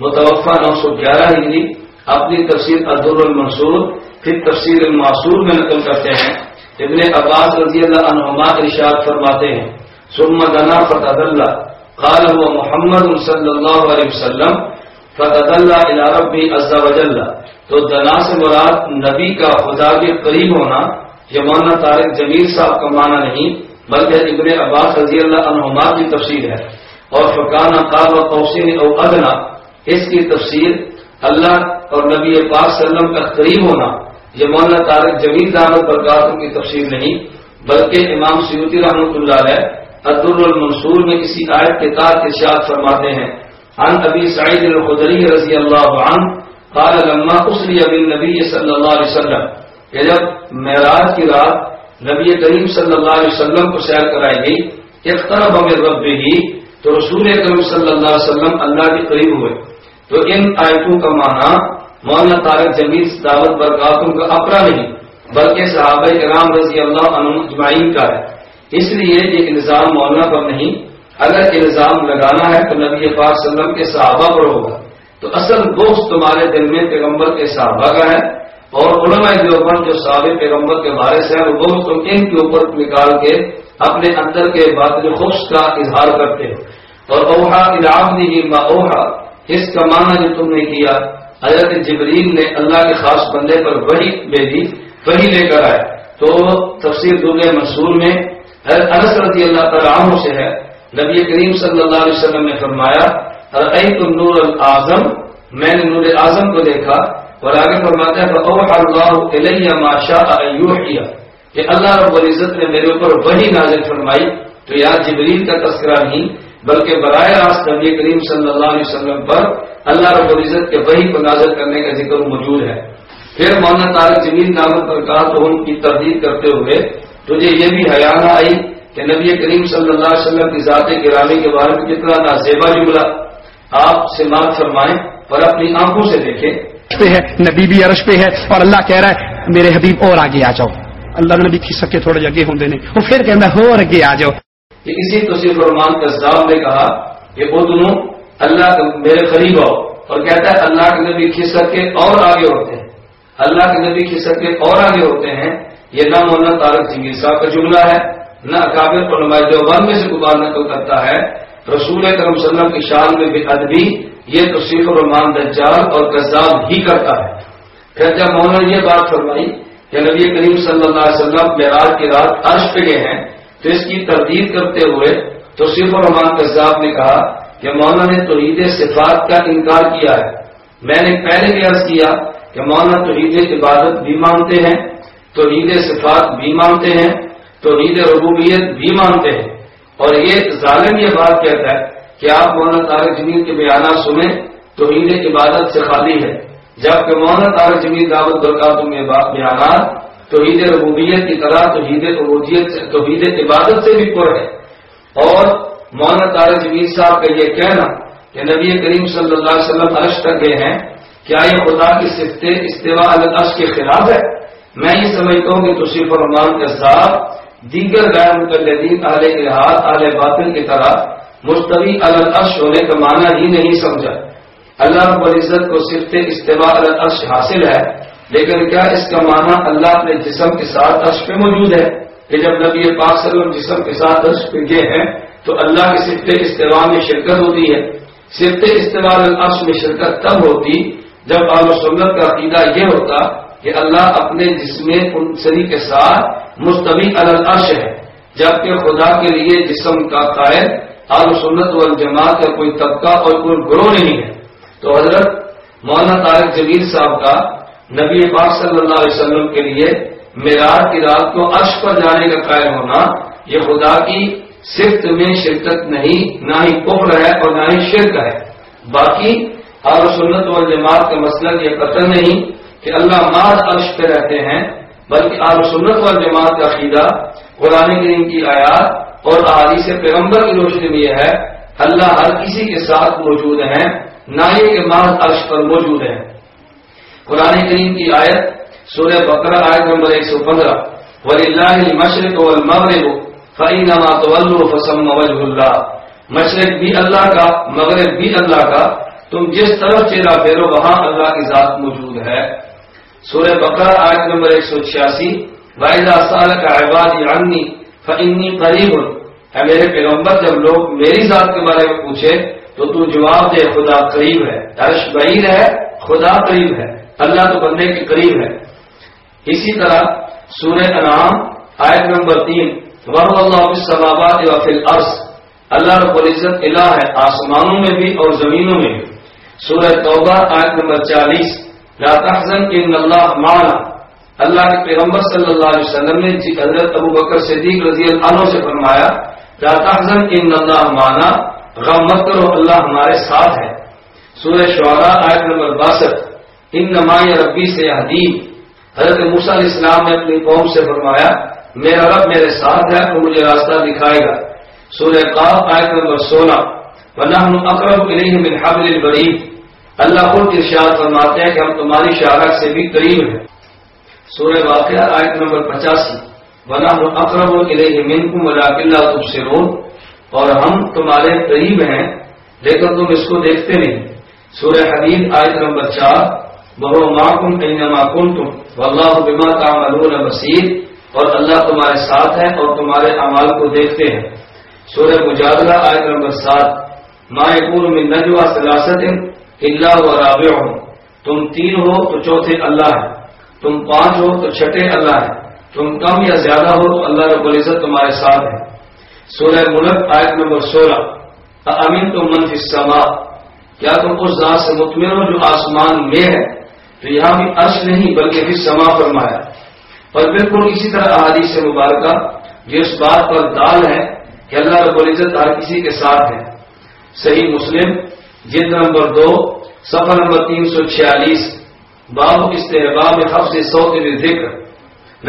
متوفہ نو سو گیارہ ہجری اپنی تفسیر عدر المنصور پھر تفسیر المعصور میں نقل کرتے ہیں۔ ابن عباس رضی اللہ عنہما ارشاد فرماتے ہیں سم دنا فتح اللہ قال هو محمد صلی اللہ علیہ وسلم فتح اللہ ربی عز وجل۔ تو دنا سے مراد نبی کا خدا کے قریب ہونا یہ مولانا طارق جمیل صاحب کا معنی نہیں، بلکہ ابن عباس رضی اللہ عنہما کی تفسیر ہے۔ اور فقان قاب و توسین او ادنا، اس کی تفسیر اللہ اور نبی پاک صلی اللہ علیہ وسلم کا قریب ہونا، یہ مولانا طارق جمیل دامت برکاتوں کی تفسیر نہیں، بلکہ امام سیوتی رحمۃ اللہ علیہ عدر المنصور میں کسی آیت کے تار کے شاد فرماتے ہیں، عن ابی سعید الخدری رضی اللہ عنہ قال، لما اسری ابی نبی صلی اللہ علیہ وسلم، کہ جب معراج کی رات نبی کریم صلی اللہ علیہ وسلم کو سیر کرائی گئی اخترب ہمیں رب ہی تو رسول کریم صلی اللہ علیہ وسلم اللہ کے قریب ہوئے۔ تو ان آیتوں کا معنی مولانا طارق جمیل دعوت برکاتوں کا اپنا نہیں، بلکہ صحابہ کرام رضی اللہ عنہ اجمعین کا ہے۔ اس لیے یہ الزام مولانا پر نہیں، اگر الزام لگانا ہے تو نبی پاک صلی اللہ علیہ وسلم کے صحابہ پر ہوگا۔ تو اصل دوست تمہارے دل میں پیغمبر کے صحابہ کا ہے اور علماء دیوبند جو صحابہ پیغمبر کے بارے سے ہیں، وہ دوست ان کے اوپر نکال کے اپنے اندر کے باطل خوش کا اظہار کرتے ہیں۔ اور اوہا العام دی اوہا اس کا معنی جو تم نے کیا، حضرت جبریل نے اللہ کے خاص بندے پر وہی بھیجی وہی لے کر آئے۔ تو تفسیر دنیا منصور میں، حضرت انس رضی اللہ تعالیٰ عنہ سے ہے۔ نبی کریم صلی اللہ علیہ وسلم نے فرمایا تو نور العظم، میں نے نور اعظم کو دیکھا۔ اور آگے فرماتا ہے اللہ ماشا کیا کہ اللہ رب العزت نے میرے اوپر وہی نازل فرمائی۔ تو یار جبریل کا تذکرہ نہیں بلکہ برائے راست نبی کریم صلی اللہ علیہ وسلم پر اللہ رب العزت کے وہی کو نازل کرنے کا ذکر موجود ہے۔ پھر مولانا طارق زمین نامت پر کہا تو ان کی تردید کرتے ہوئے تجھے یہ بھی حیران آئی کہ نبی کریم صلی اللہ علیہ وسلم کی ذات گرامی کے بارے میں کتنا نازیبا جملہ آپ سے مات فرمائیں اور اپنی آنکھوں سے دیکھیں۔ ہے نبی بھی عرش پہ ہے اور اللہ کہہ رہا ہے، میرے حبیب اور آگے آ جاؤ۔ اللہ نبی کھس سکے تھوڑے اگے ہوں دینے۔ وہ پھر کہنا ہو اور اگے آ جاؤ۔ کہ اسی تصویر فرمان کا نے کہا کہ وہ دونوں اللہ میرے قریب آؤ اور کہتا ہے اللہ کے نبی کھسک کے اور آگے ہوتے ہیں۔ اللہ کے نبی کھسک کے اور آگے ہوتے ہیں۔ یہ نہ مولانا تارک جنگیر صاحب کا جملہ ہے، نہ اکابر علماء دیوبند میں سے گبار نقل کرتا ہے۔ رسول کرم صلی اللہ علیہ وسلم کی شان میں بھی ادبی یہ تو الرحمان دجال اور کذاب ہی کرتا ہے۔ پھر جب مولانا یہ بات فرمائی کہ نبی کریم صلی اللہ علیہ وسلم معراج کی رات عرش پہ گئے ہیں تو اس کی تردید کرتے ہوئے تو صرف الرحمان کذاب نے کہا کہ مولانا نے توحید صفات کا انکار کیا ہے۔ میں نے پہلے بھی عرض کیا کہ مولانا توحید عبادت بھی مانتے ہیں، توحید صفات بھی مانتے ہیں، توحید ربوبیت بھی مانتے ہیں۔ اور یہ ظالم یہ بات کہتا ہے کہ آپ مولانا طارق جمیل کے بیانات سنیں، توحید عبادت سے خالی ہے۔ جبکہ مولانا طارق جمیل دعوت برکات میں بیانات توحید ربوبیت کی طرح توحید توحید عبادت سے بھی پر ہے۔ اور مولانا تار جمیل صاحب کا یہ کہنا کہ نبی کریم صلی اللہ علیہ وسلم عرش تک گئے ہیں، کیا یہ خدا کی صفت استوا الش کے خلاف ہے؟ میں یہ سمجھتا ہوں کہ توصیف الرحمان کے ساتھ دیگر غیر مقلدین اہل الحاظ اہل باطل کی طرح مستوی الش ہونے کا معنی ہی نہیں سمجھا۔ اللہ رب العزت کو صرف استوا الش حاصل ہے۔ لیکن کیا اس کا معنی اللہ اپنے جسم کے ساتھ عرش پہ موجود ہے؟ کہ جب نبی پاک صلی اللہ علیہ وسلم جسم کے ساتھ درج پہ گئے ہیں، تو اللہ کی صفت استوا میں شرکت ہوتی ہے۔ صفت استوال العرش میں شرکت تب ہوتی جب آل سنت کا عقیدہ یہ ہوتا کہ اللہ اپنے جسم سری کے ساتھ مستوی العرش ہے۔ جبکہ خدا کے لیے جسم کا قائد آل سنت والجماعت کا کوئی طبقہ اور کوئی گروہ نہیں ہے۔ تو حضرت مولانا طارق جمیل صاحب کا نبی پاک صلی اللہ علیہ وسلم کے لیے معراج کی رات کو عرش پر جانے کا قائم ہونا، یہ خدا کی صفت میں شرکت نہیں، نہ ہی کفر ہے اور نہ ہی شرک ہے۔ باقی آل سنت والجماعت کا مسئلہ یہ قتل نہیں کہ اللہ ماد عرش پہ رہتے ہیں، بلکہ آل سنت والجماعت کا عقیدہ، قرآن کریم کی آیات اور احادیث پیغمبر کی روشنی میں یہ ہے، اللہ ہر کسی کے ساتھ موجود ہیں، نہ یہ کہ ماہ عرش پر موجود ہیں۔ قرآن کریم کی آیت سورہ بقرہ آیت نمبر ایک سو پندرہ. ولی اللہ مشرق مشرق بھی اللہ کا، مغرب بھی اللہ کا. تم جس طرف چہرہ پھیرو، وہاں اللہ کی ذات موجود ہے. سورہ بقرہ آیت نمبر ایک سو چھیاسی. واحدہ سال کا احباد عنی قریب میرے پیغمبر، جب لوگ میری ذات کے بارے میں پوچھے، تو تو جواب دے، خدا قریب ہے. عرش بعید ہے، خدا قریب ہے. اللہ تو بندے کے قریب ہے۔ اسی طرح سورہ انعام آیت نمبر تین ورح اللہ صلابات یا فل اللہ رب العزت الہ ہے، آسمانوں میں بھی اور زمینوں میں بھی۔ سورہ توبہ آیت نمبر چالیس، لا تحزن ان اللہ معنا۔ اللہ کے پیغمبر صلی اللہ علیہ وسلم نے جی حضرت ابو بکر صدیق رضی اللہ عنہ سے فرمایا، لا تحزن ان اللہ معنا۔ غم مت کرو، اللہ ہمارے ساتھ ہے۔ سورہ شعراء آیت نمبر باسٹھ ان نمائی ربی سے حدیب حضرت موسیٰ علیہ السلام نے اپنی قوم سے فرمایا، میرا رب میرے ساتھ ہے تو مجھے راستہ دکھائے گا۔ سورہ قاف آیت نمبر سولہ۔ ونحن اقرب الیہ من حبل البرید اللہ خود ارشاد فرماتے ہیں کہ ہم تمہاری شارک سے بھی قریب ہیں۔ سورہ واقعہ آیت نمبر پچاسی۔ ونحن اقرب الیہ منکم ولکن لا تبصرون۔ اور ہم تمہارے قریب ہیں، لیکن تم اس کو دیکھتے نہیں۔ سورہ حدید آیت نمبر چار۔ بہو ماکم اینما کنتم واللہ بما تعملون بصیر اور اللہ تمہارے ساتھ ہے اور تمہارے اعمال کو دیکھتے ہیں۔ سورہ مجادلہ آیت نمبر سات۔ ما یکون من نجوا ثلاثت الا و تم تین ہو تو چوتھے اللہ ہے۔ تم پانچ ہو تو چھٹے اللہ ہے۔ تم کم یا زیادہ ہو تو اللہ رب العزت تمہارے ساتھ ہے۔ سورہ ملک آیت نمبر سولہ۔ امین تم منفی السماء۔ کیا تم اس ذات سے مطمئن ہو جو آسمان میں ہے؟ تو یہاں بھی عرش نہیں بلکہ بھی سما فرمایا۔ اور بالکل اسی طرح احادیث سے مبارکہ، جو اس بات پر دال ہے کہ اللہ رب العزت ہر کسی کے ساتھ ہے صحیح مسلم، جلد نمبر دو سفر نمبر تین سو چھیالیس، باب استحباب حفظ سوت ذکر۔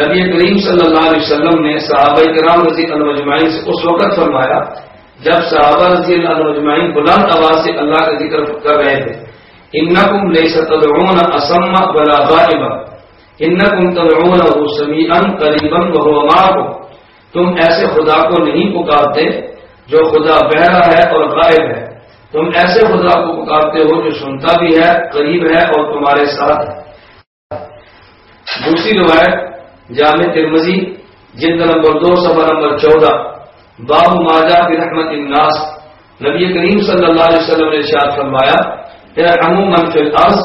نبی کریم صلی اللہ علیہ وسلم نے صحابہ کرام رضی اللہ سے اس وقت فرمایا، جب صحابہ رضی اللہ مجمعین بلند آواز سے اللہ کا ذکر کر رہے تھے۔ انکم لیس تدعون اسم ولا غائبا. انکم تدعون سمیعا قریبا وهو معكم. تم ایسے خدا کو نہیں پکارتے جو خدا بہرا ہے اور غائب ہے. تم ایسے خدا کو پکارتے ہو جو سنتا بھی ہے، قریب ہے اور تمہارے ساتھ ہے. دوسری روایت، جامع ترمزی جلد نمبر دو سفر نمبر چودہ. باب ماجا برحمت الناس. نبی کریم صلی اللہ علیہ وسلم نے ارشاد فرمایا ارحموا من فی الارض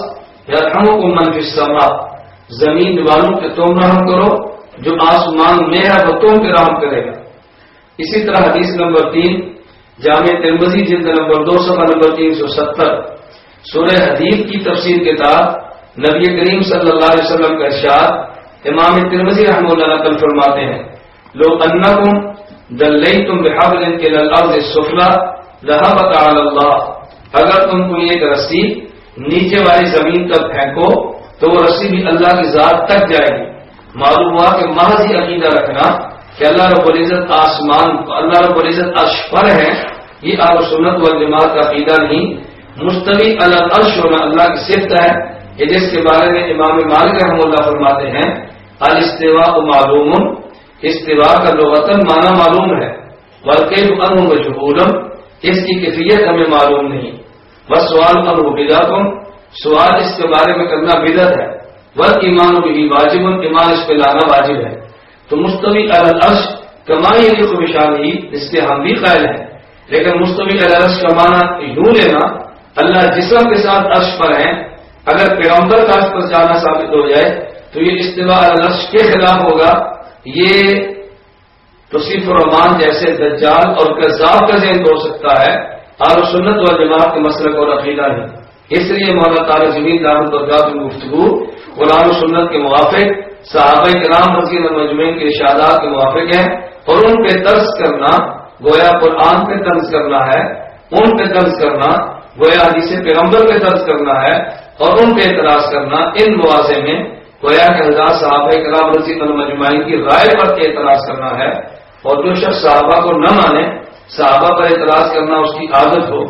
یرحمکم من فی السماء۔ زمین والوں کے تم رحم کرو، جو آسمان میں ہے وہ تم کے رحم کرے گا۔ اسی طرح حدیث نمبر تین، جامع ترمزی جلد نمبر دو سفر نمبر تین سو ستر۔ سورہ حدیث کی تفسیر کے تحت نبی کریم صلی اللہ علیہ وسلم کا ارشاد امام ترمزی رحمہ اللہ نقل فرماتے ہیں۔ لو انکم دلیتم بحبل الى الارض السفلى ذهبت على الله اگر تم کوئی ایک رسی نیچے والی زمین تک پھینکو، تو وہ رسی بھی اللہ کی ذات تک جائے گی۔ معلوم ہوا کہ محض ہی عقیدہ رکھنا کہ اللہ رب العزت آسمان، اللہ رب العزت اشفر ہے یہ آب سنت والجماعت کا عقیدہ نہیں۔ مستوی العرش ہونا اللہ کی صفت ہے۔ کہ جس کے بارے میں امام مالک رحم اللہ فرماتے ہیں الاستوا معلوم استوا کا لغتن معنی معلوم ہے۔ بلکہ ان مجبورم اس کی کیفیت ہمیں معلوم نہیں۔ بس سوال ان بدعتم سوال اس کے بارے میں کرنا بدت ہے۔ ور ایمان بھی واجب ایمان اس پہ لانا واجب ہے۔ تو مستوی الرش کمائی علی کو بشانی اس کے ہم بھی قائل ہیں۔ لیکن مستوی الرش کمانا یوں لینا، اللہ جسم کے ساتھ عرش پر ہیں۔ اگر پیغمبر کا عرش پر جانا ثابت ہو جائے، تو یہ استفاع الرش کے خلاف ہوگا۔ یہ توصیف الرحمان جیسے دجال اور کذاب کا ذہن ہو سکتا ہے اور سنت و جماعت کے مسلک اور عقیدہ نہیں اس لیے مولانا تعالی زمین دعوت اور گفتگو قرآن و سنت کے موافق، صحابہ کرام رضی مجمعین کے ارشادات کے موافق ہیں، اور ان پہ طرز کرنا گویا قرآن پہ طرز کرنا ہے، ان پہ طرز کرنا گویا حدیث پیغمبر پہ طرز کرنا ہے، اور ان پہ اعتراض کرنا ان مواضع میں گویا کے حضرات صحابہ کرام رضی المجمعین کی رائے پر اعتراض کرنا ہے اور جو شخص صحابہ کو نہ مانے، صحابہ پر اعتراض کرنا اس کی عادت ہو،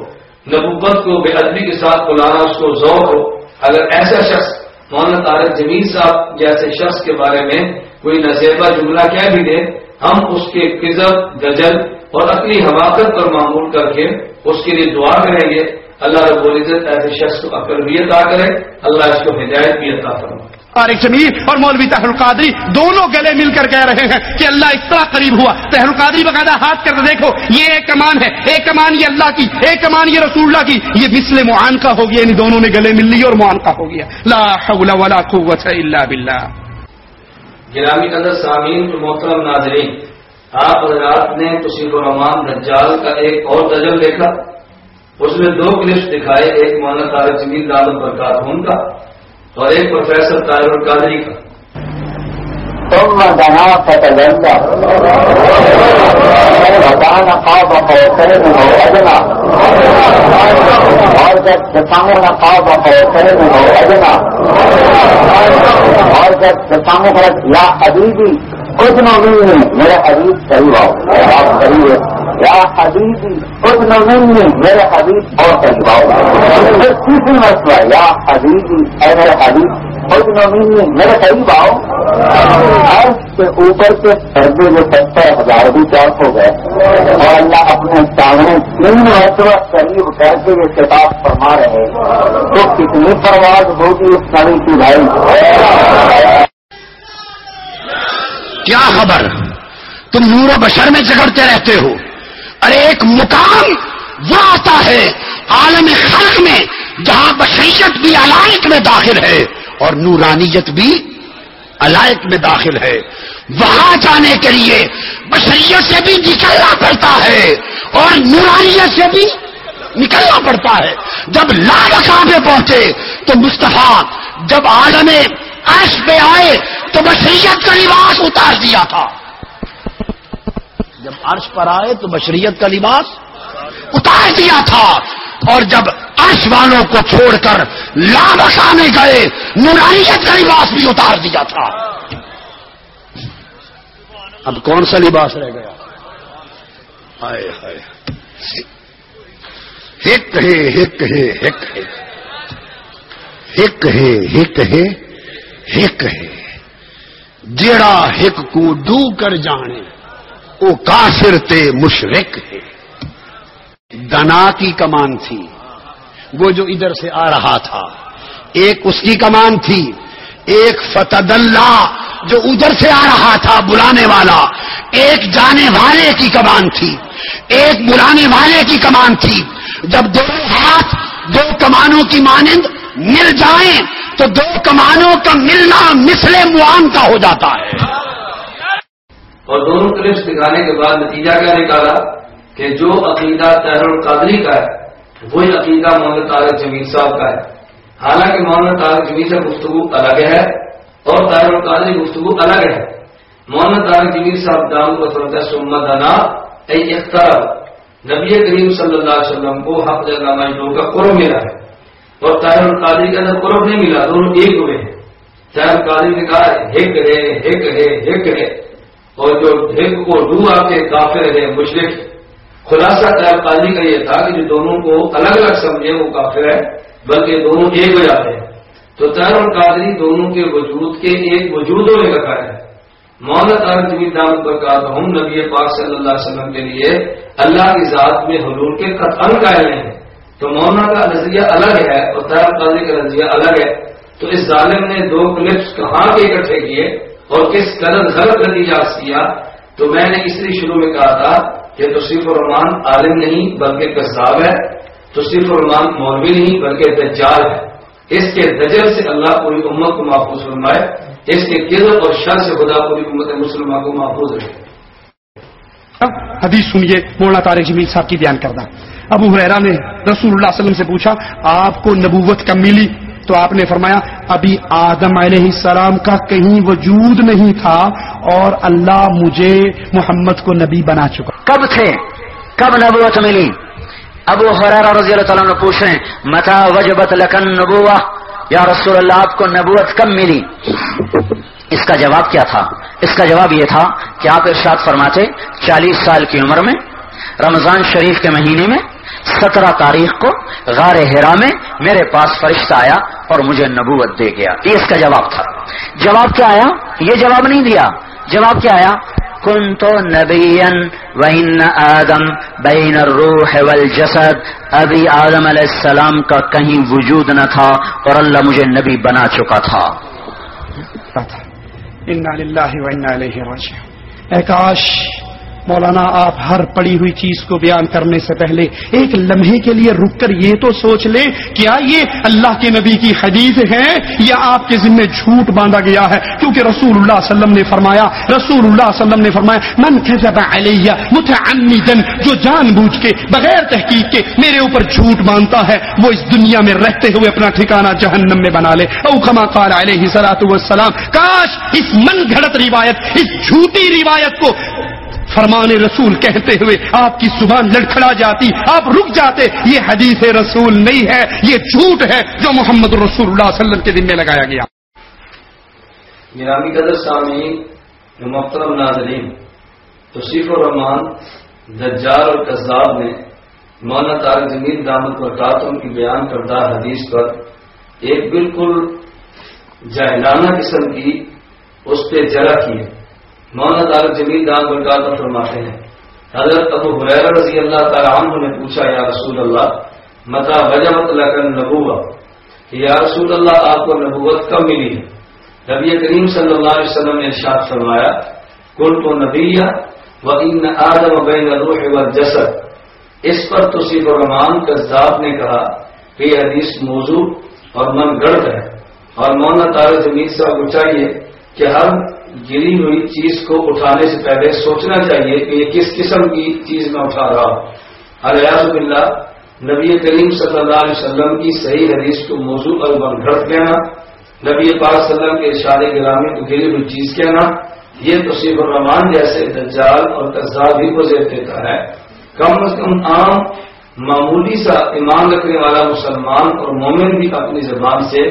نبوت کو بے ادبی کے ساتھ بلانا اس کو ذوق ہو۔ اگر ایسا شخص، مولانا طارق جمیل صاحب جیسے شخص کے بارے میں کوئی نصیبہ جملہ کہہ بھی دے، ہم اس کے قزب، گجل اور اپنی حماقت پر معمول کر کے اس کے لیے دعا کریں گے۔ اللہ رب العزت ایسے شخص کو عقل بھی عطا کرے، اللہ اس کو ہدایت بھی عطا فرمائے۔ طارق جمیل اور مولوی تحر القادری دونوں گلے مل کر کہہ رہے ہیں کہ اللہ اس طرح قریب ہوا۔ تحر القادری باقاعدہ ہاتھ کر دیکھو، یہ ایک کمان ہے، ایک کمان یہ اللہ کی، ایک کمان یہ رسول اللہ کی۔ یہ مثل معان کا ہو گیا یعنی دونوں نے گلے مل لی اور معان کا ہو گیا۔ لا حول ولا قوت الا باللہ۔ گرامی قدر سامعین، تو محترم ناظرین، آپ حضرات نے تصیف الرحمان دجال کا ایک اور دجل دیکھا۔ اس میں دو کلپس دکھائے، ایک مولانا طارق جمیل دادم برکات کا اور ایک پروفیسر طاہر القادری کا ثم دنا فتدلى وكان قاب قوسين او ادنى اور جب دساموں قاب قوسين او ادنى اور جب دساموں فرق یا ابھی حبیبی اتنا نہیں میرا حبیب صحیح ہو آپ صحیح ہے یا حبیبی اتنا نہیں میرے حبیب بہت صحیح ہو تیسری مسئلہ، یا حبیبی اے میرے حبیب میرے قریب آؤ۔ عرض کے اوپر کے پردے جو ستر ہزار بھی چوک ہو گئے۔ اور اللہ اپنے سامنے تین مرتبہ قریب کر کے یہ کتاب فرما رہے تو کتنی پرواز ہوگی اس کڑی کی بھائی؟ کیا خبر؟ تم نور و بشر میں جگڑتے رہتے ہو۔ ارے ایک مقام وہ آتا ہے عالم خلق میں جہاں بشریت بھی علائق میں داخل ہے اور نورانیت بھی علائق میں داخل ہے۔ وہاں جانے کے لیے بشریت سے بھی نکلنا پڑتا ہے اور نورانیت سے بھی نکلنا پڑتا ہے۔ جب لال پہ پہنچے تو مستفا جب عالم عرش پہ آئے تو بشریت کا لباس اتار دیا تھا۔ جب عرش پر آئے تو بشریت کا لباس اتار دیا تھا اور جب عرش والوں کو چھوڑ کر لابسا میں گئے، نورانیت کا لباس بھی اتار دیا تھا۔ اب کون سا لباس رہ گیا؟ ہائے ہائے۔ ہک ہے ہک ہے ہک ہے۔ ہک ہے ہک ہے ہک ہے۔ جیڑا ہک کو ڈو کر جانے وہ کافر تے مشرق ہے دنا کی کمان تھی۔ وہ جو ادھر سے آ رہا تھا۔ ایک اس کی کمان تھی۔ ایک فتد اللہ جو ادھر سے آ رہا تھا بلانے والا۔ ایک جانے والے کی کمان تھی۔ ایک بلانے والے کی کمان تھی۔ جب دو ہاتھ، دو کمانوں کی مانند مل جائیں، تو دو کمانوں کا ملنا مثل معام کا ہو جاتا ہے۔ اور دونوں کلپس دکھانے کے بعد نتیجہ کیا نکالا کہ جو عقیدہ تحر القادری کا ہے، وہی عقیدہ محمد طارق جمیل صاحب کا ہے۔ حالانکہ محمد طارق جمیل سے گفتگو الگ ہے اور طاہر القادری گفتگو الگ ہے۔ محمد طارق جمیل صاحب دام کو سمت انا اختر، نبی کریم صلی اللہ علیہ وسلم کو حق جگہ مجدور کا قرب ملا ہے۔ اور طاہر القادری کا اندر قرب نہیں ملا، دونوں ایک ہوئے ہیں۔ طاہر القادری نے کہا، ہک ہے ہک ہے ہک ہے اور جو ہک کو ڈو کے کافر ہے مشرق خلاصہ طیب قاضی کا یہ تھا کہ جو دونوں کو الگ الگ سمجھے وہ کافر ہے بلکہ دونوں ایک ہو جاتے ہیں۔ تو تیر اور قادری دونوں کے وجود کے ایک وجود ہونے کا قائد ہے۔ مولانا تعلق جمی دام پر کہا ہم نبی پاک صلی اللہ علیہ وسلم کے لیے اللہ کی ذات میں حضور کے قطن قائل ہیں۔ تو مولانا کا نظریہ الگ ہے اور تیر قاضی کا نظریہ الگ ہے۔ تو اس ظالم نے دو کلپس کہاں کے اکٹھے کیے؟ اور کس قدر غلط نتیجہ کیا، تو میں نے اس لیے شروع میں کہا تھا کہ تصریف الرحمان عالم نہیں بلکہ کساب ہے تصریف الرحمان مولوی نہیں بلکہ دجال ہے۔ اس کے دجل سے اللہ پوری امت کو محفوظ فرمائے، اس کے گرد اور شر سے خدا پوری امت مسلمان کو محفوظ رکھے۔ حدیث سنیے، مولانا طارق جمیل صاحب کی بیان کردہ۔ ابو حریرا نے رسول اللہ علیہ وسلم سے پوچھا، آپ کو نبوت کب ملی؟ تو آپ نے فرمایا، ابھی آدم علیہ السلام کا کہیں وجود نہیں تھا اور اللہ مجھے محمد کو نبی بنا چکا۔ کب تھے؟ کب نبوت ملی؟ ابو حرارہ رضی اللہ تعالیٰ نے پوچھیں متا وجبت لکن نبوہ یا رسول اللہ، آپ کو نبوت کب ملی؟ اس کا جواب کیا تھا؟ اس کا جواب یہ تھا کہ آپ ارشاد فرماتے، چالیس سال کی عمر میں، رمضان شریف کے مہینے میں سترہ تاریخ کو غار ہیرا میں میرے پاس فرشتہ آیا اور مجھے نبوت دے گیا۔ یہ اس کا جواب تھا۔ جواب کیا آیا؟ یہ جواب نہیں دیا۔ جواب کیا آیا؟ کن تو نبین وین آدم بین الروح والجسد. ابھی آدم علیہ السلام کا کہیں وجود نہ تھا اور اللہ مجھے نبی بنا چکا تھا۔ اے کاش مولانا آپ ہر پڑی ہوئی چیز کو بیان کرنے سے پہلے ایک لمحے کے لیے رک کر یہ تو سوچ لیں کیا یہ اللہ کے نبی کی حدیث ہے یا آپ کے ذمے جھوٹ باندھا گیا ہے؟ کیونکہ رسول اللہ علیہ وسلم نے فرمایا رسول اللہ علیہ وسلم نے فرمایا، من علیہ متعمدن جو جان بوجھ کے، بغیر تحقیق کے میرے اوپر جھوٹ باندھتا ہے، وہ اس دنیا میں رہتے ہوئے اپنا ٹھکانہ جہنم میں بنا لے۔ او کما قال علیہ سلاۃ والسلام، کاش اس من گھڑت روایت، اس جھوٹی روایت کو فرمان رسول کہتے ہوئے آپ کی زبان لڑکھڑا جاتی، آپ رک جاتے، یہ حدیث رسول نہیں ہے، یہ جھوٹ ہے جو محمد رسول اللہ صلی اللہ علیہ وسلم کے دن میں لگایا گیا۔ گرامی قدر سامی محترم ناظرین توصیف الرحمان دجال اور کذاب نے مولانا تارک زمین دامت پر کی بیان کردہ حدیث پر ایک بالکل جہلانہ قسم کی اس پہ جرا کی ہے۔ مولانا طارق جمیل دان برکات فرماتے ہیں۔ حضرت ابو حریر رضی اللہ تعالیٰ عنہ نے پوچھا، یا رسول اللہ متا وجہ مطلق نبوا کہ یا رسول اللہ، آپ کو نبوت کب ملی ہے؟ نبی کریم صلی اللہ علیہ وسلم نے ارشاد فرمایا کل تو نبی و ان آدم بین روح و جسد اس پر توصیف الرحمان کذاب نے کہا کہ یہ حدیث موضوع اور من گڑھ ہے۔ اور مولانا طارق جمیل صاحب کو چاہیے کہ ہر گری ہوئی چیز کو اٹھانے سے پہلے سوچنا چاہیے کہ یہ کس قسم کی چیز میں اٹھا رہا ہوں۔ الیاز اللہ نبی کریم صلی اللہ علیہ وسلم کی صحیح حدیث کو موضوع اور بن گھٹ کہنا، نبی پاک صلی اللہ علیہ وسلم کے اشارے گرامی کو گری ہوئی چیز کہنا، یہ توصیف الرحمان جیسے دجال اور قزاب بھی کو زیر دیتا ہے۔ کم از کم عام، معمولی سا ایمان رکھنے والا مسلمان اور مومن بھی اپنی زبان سے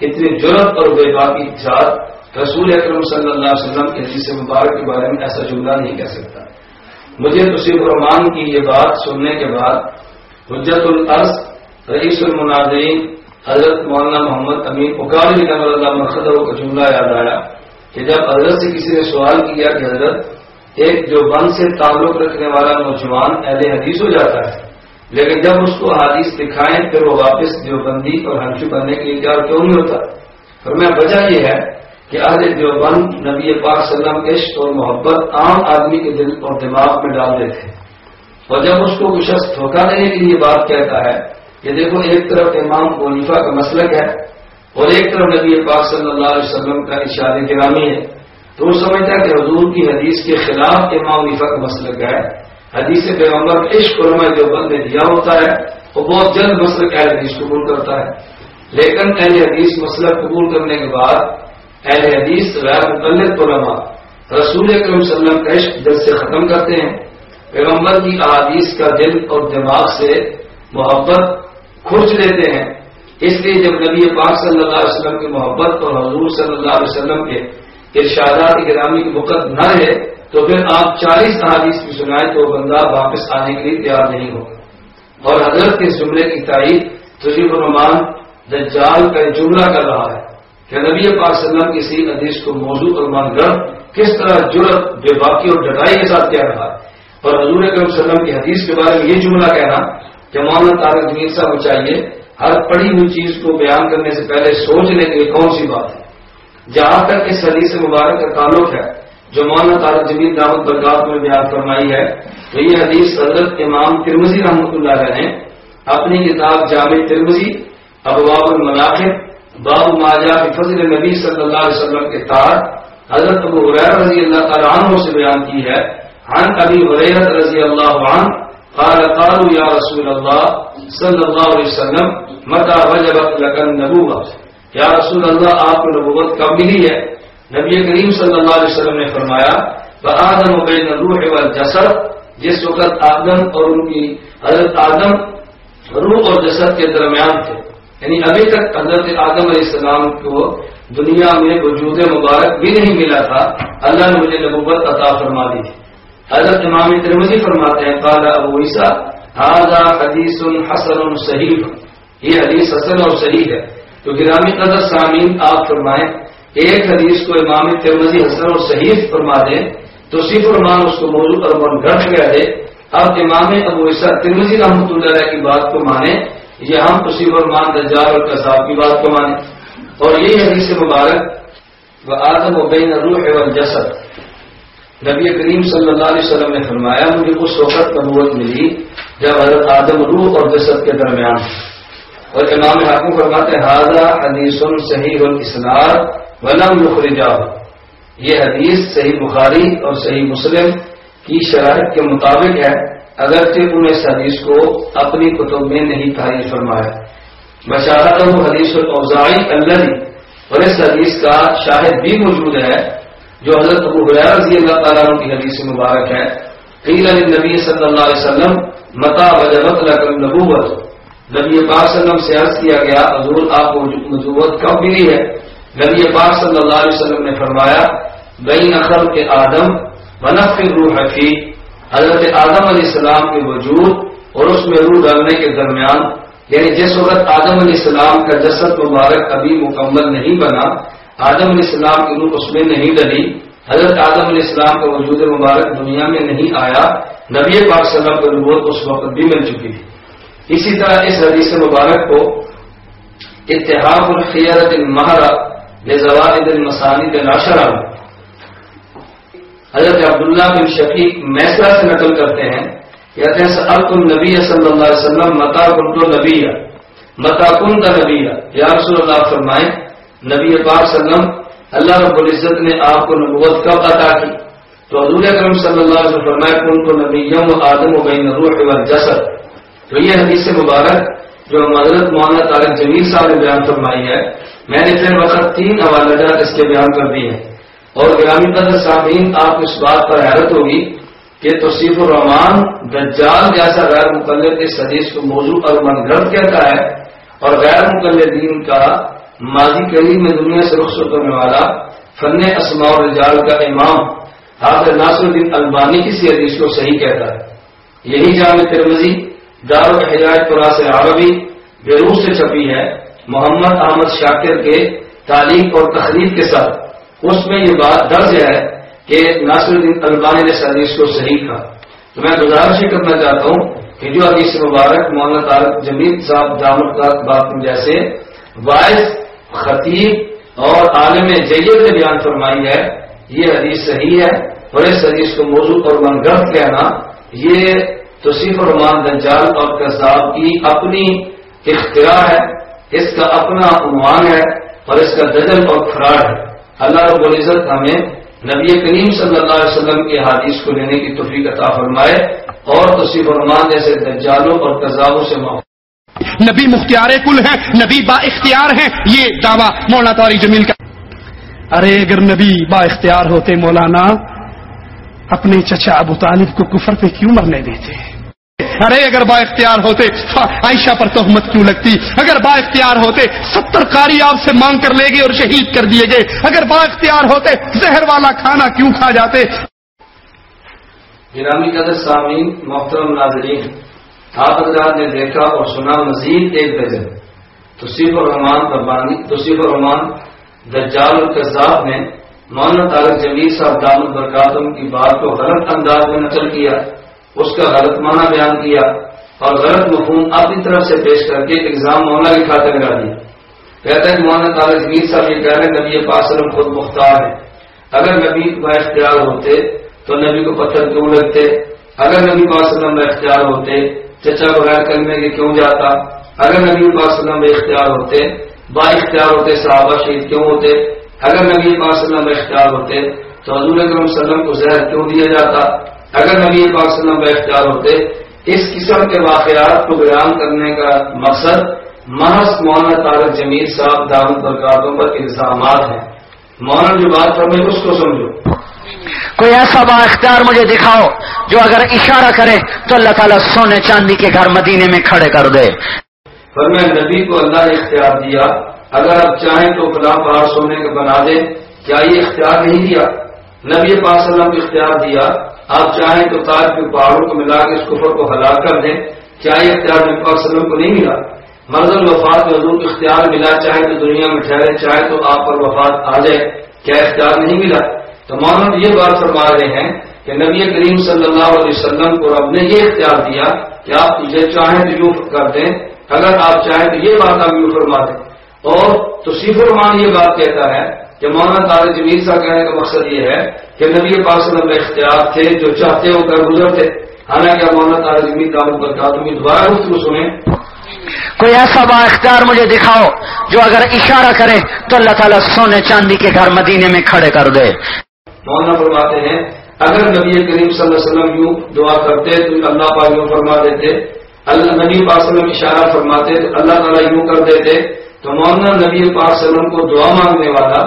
اتنی جرت اور بے باقی جات رسول اکرم صلی اللہ علیہ وسلم کے حدیث مبارک کے بارے میں ایسا جملہ نہیں کہہ سکتا۔ مجھے توصیف الرحمان کی یہ بات سننے کے بعد حجت العرض، رئیس المناظرین حضرت مولانا محمد امین اکال اللہ مرخد کا جملہ یاد آیا کہ جب حضرت سے کسی نے سوال کیا کہ حضرت، ایک جو بند سے تعلق رکھنے والا نوجوان اہل حدیث ہو جاتا ہے، لیکن جب اس کو حادیث دکھائیں، پھر وہ واپس جو بندی اور ہنچو کرنے کے لیے کیوں نہیں ہوتا؟ اور میں وجہ یہ ہے کہ اہل دیوبند نبی پاک صلی اللہ علیہ عشق اور محبت عام آدمی کے دل اور دماغ میں ڈال دیتے اور جب اس کو کچھ دھوکہ دینے کے لیے بات کہتا ہے کہ دیکھو ایک طرف امام ونیفا کا مسلک ہے اور ایک طرف نبی پاک صلی اللہ علیہ وسلم کا اشار گرامی ہے، تو وہ سمجھتا ہے کہ حضور کی حدیث کے خلاف امام ونیفا کا مسلک ہے۔ حدیث پیغمبر عشق علماء دیوبند نے دیا ہوتا ہے وہ بہت جلد مسلک اہل حدیث قبول کرتا ہے۔ لیکن اہل حدیث مسئلہ قبول کرنے کے بعد اہل حدیث غیر مقلد علماء رسول اکرم صلی اللہ علیہ وسلم دل سے ختم کرتے ہیں۔ پیغمبر کی احادیث کا دل اور دماغ سے محبت کھرچ لیتے ہیں۔ اس لیے جب نبی پاک صلی اللہ علیہ وسلم کی محبت اور حضور صلی اللہ علیہ وسلم کے ارشادات گرامی کی وقت نہ رہے، تو پھر آپ چالیس احادیث بھی سنائیں تو بندہ واپس آنے کے لیے تیار نہیں ہوگا۔ اور حضرت کے جملے کی تائید تجیب الرحمان دجال کا جملہ کر رہا ہے۔ کہ نبی پاک صلی اللہ علیہ وسلم کسی حدیث کو موضوع اور مان گڑھ کس طرح جرت بے باقی اور ڈٹائی کے ساتھ کہہ رہا ہے۔ اور حضور اکرم صلی اللہ علیہ وسلم کی حدیث کے بارے میں یہ جملہ کہنا کہ مولانا تارک جمیر صاحب کو چاہیے، ہر پڑھی ہوئی چیز کو بیان کرنے سے پہلے سوچنے کے لیے کون سی بات ہے؟ جہاں تک اس حدیث مبارک کا تعلق ہے، جو مولانا طارق جمیل دعوت برکات میں بیان فرمائی ہے، تو یہ حدیث حضرت امام ترمزی رحمۃ اللہ نے اپنی کتاب جامع ترمزی ابواب المناقب باب ماجا فضل نبی صلی اللہ علیہ وسلم کے تار حضرت ابو حریر رضی اللہ تعالیٰ عنہ سے بیان کی ہے۔ عن ابی حریرت رضی اللہ عنہ قال قالوا یا رسول اللہ صلی اللہ علیہ وسلم متا وجبت لکن نبوہ یا رسول اللہ، آپ کو نبوت کب ملی ہے؟ نبی کریم صلی اللہ علیہ وسلم نے فرمایا وہ آدم و بین روح والجسد، جس وقت آدم اور ان کی، حضرت آدم، روح اور جسد کے درمیان تھے۔ یعنی ابھی تک حضرت آدم علیہ السلام کو دنیا میں وجود مبارک بھی نہیں ملا تھا، اللہ نے مجھے نبوت عطا فرما دی۔ تھی حضرت امام ترمزی فرماتے ہیں، قال ابو عیسیٰ حدیث حسن صحیح۔ یہ حدیث حسن اور صحیح ہے۔ تو گرامی قدر سامین آپ فرمائیں، ایک حدیث کو امام ترمزی حسن اور صحیح فرما دیں تو صرف فرمان اس کو موضوع اور من گھٹ گیا دے۔ اب امام ابو عیسیٰ ترمزی رحمۃ اللہ کی بات کو مانیں۔ یہ ہم تو صرف فرمان دجال اور کساب کی بات کو مانیں۔ اور یہی حدیث مبارک، وہ آدم و بین روح والجسد۔ نبی کریم صلی اللہ علیہ وسلم نے فرمایا، مجھے اس وقت نبوت ملی جب حضرت آدم روح اور جسد کے درمیان۔ اور امام حاکم فرماتے حاضہ حدیث صحیح الاسناد ولم یخرجا یہ حدیث صحیح بخاری اور صحیح مسلم کی شرائط کے مطابق ہے۔ اگرچہ انہوں اس حدیث کو اپنی کتب میں نہیں تعریف فرمایا۔ بشارت حدیث الاوزاعی اللہ اور اس حدیث کا شاہد بھی موجود ہے، جو حضرت ابو رضی اللہ تعالیٰ کی حدیث مبارک ہے۔ قیل نبی صلی اللہ علیہ وسلم متا وجبت لکم نبوت نبی پاک صلی اللہ علیہ وسلم سے عرض کیا گیا، حضور آپ کو نبوت کب ملی ہے؟ نبی پاک صلی اللہ علیہ وسلم نے فرمایا، بین نقل کے آدم منف روح فی۔ حضرت آدم علیہ السلام کے وجود اور اس میں روح ڈالنے کے درمیان یعنی جس وقت آدم علیہ السلام کا جسد مبارک ابھی مکمل نہیں بنا، آدم علیہ السلام کی روح اس میں نہیں ڈلی، حضرت آدم علیہ السلام کا وجود مبارک دنیا میں نہیں آیا، نبی پاک صلی اللہ کو اس وقت بھی مل چکی تھی۔ اسی طرح اس حدیث مبارک کو اتحاب الخیرت المہرا زواد المسانی ناشرا حضرت عبداللہ بن شفیق میسرا سے نقل کرتے ہیں کہتے ہیں، سألت النبی صلی اللہ علیہ وسلم، متا کن تو نبی متا کن کا نبی یا؟ رسول اللہ فرمائیں نبی پاک وسلم، اللہ رب العزت نے آپ کو نبوت کب عطا کی؟ تو حضور اکرم صلی اللہ علیہ وسلم فرمائے کن کو نبی یم آدم و بین روح و جسد تو یہ حدیث مبارک جو حضرت مولانا طارق جمیل صاحب نے بیان فرمائی ہے، میں نے پھر وقت تین حوالہ جات اس کے بیان کر دی ہیں۔ اور گرامی قدر صاحبین آپ اس بات پر حیرت ہوگی کہ توصیف الرحمان دجال جیسا غیر مقلد اس حدیث کو موضوع اور من گرد کہتا ہے اور غیر مقلدین کا ماضی قریب میں دنیا سے رخصت ہونے والا فن اسماء الرجال کا امام حافظ ناصر الدین البانی کسی حدیث کو صحیح کہتا ہے۔ یہی جامع ترمزی دار الحجاج پراس عربی بیروس سے چھپی ہے، محمد احمد شاکر کے تعلیم اور تخلیق کے ساتھ۔ اس میں یہ بات درج ہے کہ ناصر الدین البانی نے اس حدیث کو صحیح کہا۔ تو میں گزارش ہی کرنا چاہتا ہوں کہ جو حدیث مبارک مولانا طارق جمیل صاحب جامع بات جیسے باعث خطیب اور عالم جید نے بیان فرمائی ہے، یہ حدیث صحیح ہے اور اس حدیث کو موضوع اور منگرد کہنا، یہ توصیف الرحمان دنجال اور کذاب کی اپنی اختراع ہے، اس کا اپنا عنوان ہے اور اس کا دجل اور فراڈ ہے۔ اللہ رب العزت ہمیں نبی کریم صلی اللہ علیہ وسلم کی حادیث کو لینے کی توفیق عطا فرمائے اور توصیف الرحمان جیسے دجالوں اور کذابوں سے محفوظ نبی مختار کل ہیں، نبی با اختیار ہیں، یہ دعویٰ مولانا تاری جمیل کا۔ ارے اگر نبی با اختیار ہوتے مولانا، اپنے چچا ابو طالب کو کفر پہ کیوں مرنے دیتے؟ ارے، اگر با اختیار ہوتے ہاں، عائشہ پر تہمت کیوں لگتی؟ اگر با اختیار ہوتے، ستر کاری آپ سے مانگ کر لے گئے اور شہید کر دیے گئے۔ اگر با اختیار ہوتے، زہر والا کھانا کیوں کھا جاتے؟ گرامی قدر سامعین، محترم ناظرین، آپ حضرات نے دیکھا اور سنا مزید ایک درجن توصیف الرحمان ربانی توصیف الرحمان دجال القذاب نے مولانا طارق جمیل صاحب دام البرکاتم کی بات کو غلط انداز میں نقل کیا۔ اس کا غلط معنی بیان کیا اور غلط مفہوم اپنی طرف سے پیش کر کے ایگزام مولانا کی کھاتے لگا دیا۔ کہتا ہے کہ مولانا تعالیٰ جمیل صاحب یہ کہہ رہے ہیں، نبی پاک خود مختار ہے اگر نبی کا اختیار ہوتے تو نبی کو پتھر کیوں لگتے؟ اگر نبی پاک میں اختیار ہوتے، چچا بغیر کلمے کے کیوں جاتا؟ اگر نبی پاک وسلم میں اختیار ہوتے، با اختیار ہوتے صحابہ شہید کیوں ہوتے؟ اگر نبی پاک میں اختیار ہوتے تو حضور اکرم صلی اللہ علیہ وسلم کو زہر کیوں دیا جاتا؟ اگر نبی پاک صلی اللہ علیہ وسلم میں اختیار ہوتے اس قسم کے واقعات کو بیان کرنے کا مقصد محض مولانا طارق جمیل صاحب دارال برکاتوں پر الزامات ہیں۔ مولانا جو بات فرمائے اس کو سمجھو۔ کوئی ایسا با اختیار مجھے دکھاؤ جو اگر اشارہ کرے تو اللہ تعالیٰ سونے چاندی کے گھر مدینے میں کھڑے کر دے۔ فرمایا نبی کو اللہ نے اختیار دیا اگر آپ چاہیں تو فلاں پہاڑ سونے کا بنا دیں کیا یہ اختیار نہیں دیا؟ نبی پاک صلی اللہ علیہ وسلم کو اختیار دیا آپ چاہیں تو تاج کے پہاڑوں کو ملا کے اس کفر کو ہلاک کر دیں کیا یہ اختیار نبی پاک وسلم کو نہیں ملا۔ مرض الوفات حضور کو اختیار ملا، چاہے تو دنیا میں ٹھہرے، چاہے تو آپ پر وفات آ جائے، کیا اختیار نہیں ملا؟ تو مولانا یہ بات فرما رہے ہیں کہ نبی کریم صلی اللہ علیہ وسلم کو رب نے یہ اختیار دیا کہ آپ تجھے چاہیں تو یوں کر دیں، اگر آپ چاہیں تو یہ بات آپ یوں فرما دیں۔ اور توصیف الرحمان یہ بات کہتا ہے کہ مولانا طارق جمیل صاحب کہنے کا مقصد یہ ہے کہ نبی پاک صلی اللہ علیہ وسلم میں اختیار تھے جو چاہتے ہو کر گزر تھے حالانکہ مولانا طارق جمیل تعلق برکات دوبارہ گفتگو سنیں۔ کوئی ایسا با اختیار مجھے دکھاؤ جو اگر اشارہ کرے تو اللہ تعالیٰ سونے چاندی کے گھر مدینے میں کھڑے کر دے۔ مولانا فرماتے ہیں اگر نبی کریم صلی اللہ علیہ وسلم یوں دعا کرتے تو اللہ پاک یوں فرما دیتے اللہ نبی پاک صلی اللہ علیہ وسلم اشارہ فرماتے تو اللہ تعالیٰ یوں کر دیتے تو مولانا نبی پاک صلی اللہ علیہ وسلم کو دعا مانگنے والا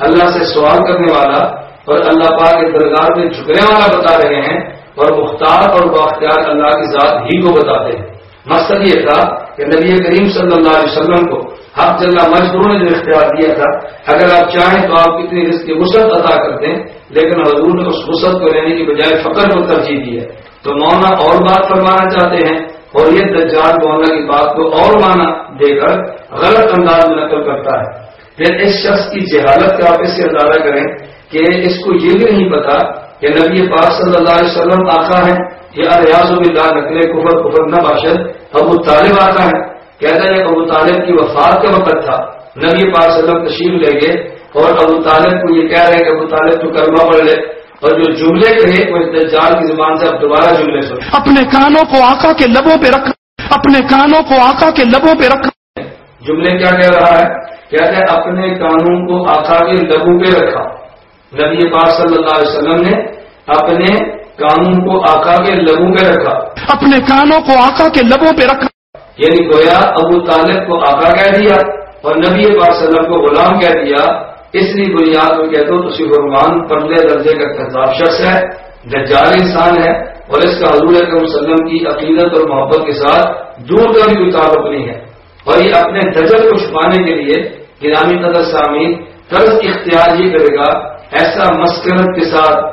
اللہ سے سوال کرنے والا اور اللہ پاک کے درگاہ میں جھکنے والا بتا رہے ہیں اور مختار اور باختیار اللہ کی ذات ہی کو بتاتے ہیں۔ مقصد یہ تھا کہ نبی کریم صلی اللہ علیہ وسلم کو حق جل مجدور نے جو اختیار دیا تھا، اگر آپ چاہیں تو آپ کتنی رزق کی وسعت عطا کرتے ہیں لیکن حضور نے اس وسعت کو لینے کی بجائے فقر کو ترجیح دی ہے۔ تو مولانا اور بات فرمانا چاہتے ہیں اور یہ دجال مولانا کی بات کو اور مانا دے کر غلط انداز میں نقل کرتا ہے۔ پھر اس شخص کی جہالت کا آپ اس سے اندازہ کریں کہ اس کو یہ بھی نہیں پتا کہ نبی پاک صلی اللہ علیہ وسلم آقا ہے یہ اریاض اللہ نقل کفر کفر نہ باشد، ابو طالب آقا ہے کہتا ہے ابو طالب کی وفات کا وقت تھا۔ نبی پاک صلی اللہ علیہ وسلم تشریف لے گئے اور ابو طالب کو یہ کہہ رہے ہیں کہ ابو طالب تو کرما پڑھ لے۔ اور جو جملے کہے وہ دجال کی زبان سے اب دوبارہ جملے سن اپنے کانوں کو آقا کے لبوں پہ رکھ، اپنے کانوں کو آقا کے لبوں پہ رکھ۔ جملے کیا کہہ رہا ہے؟ کہتے ہیں اپنے قانون کو آقا کے لبوں پہ رکھا۔ نبی پاک صلی اللہ علیہ وسلم نے اپنے قانون کو آقا کے لبوں پہ رکھا۔ اپنے کانوں کو آقا کے لبوں پہ رکھ یعنی گویا ابو طالب کو آقا کہہ دیا اور نبی پاک صلی اللہ علیہ وسلم کو غلام کہہ دیا۔ اس لیے بنیاد میں کہتے ہو تو شیفرمان پرلے درجے کا خطاب شخص ہے دجال انسان ہے اور اس کا حضور اکرم وسلم کی عقیدت اور محبت کے ساتھ دور کا بھی کوئی تعلق نہیں ہے۔ اور یہ اپنے دجل کو چھپانے کے لیے گرامی قدر سامعین طرز اختیار یہ کرے گا ایسا مسکرت کے ساتھ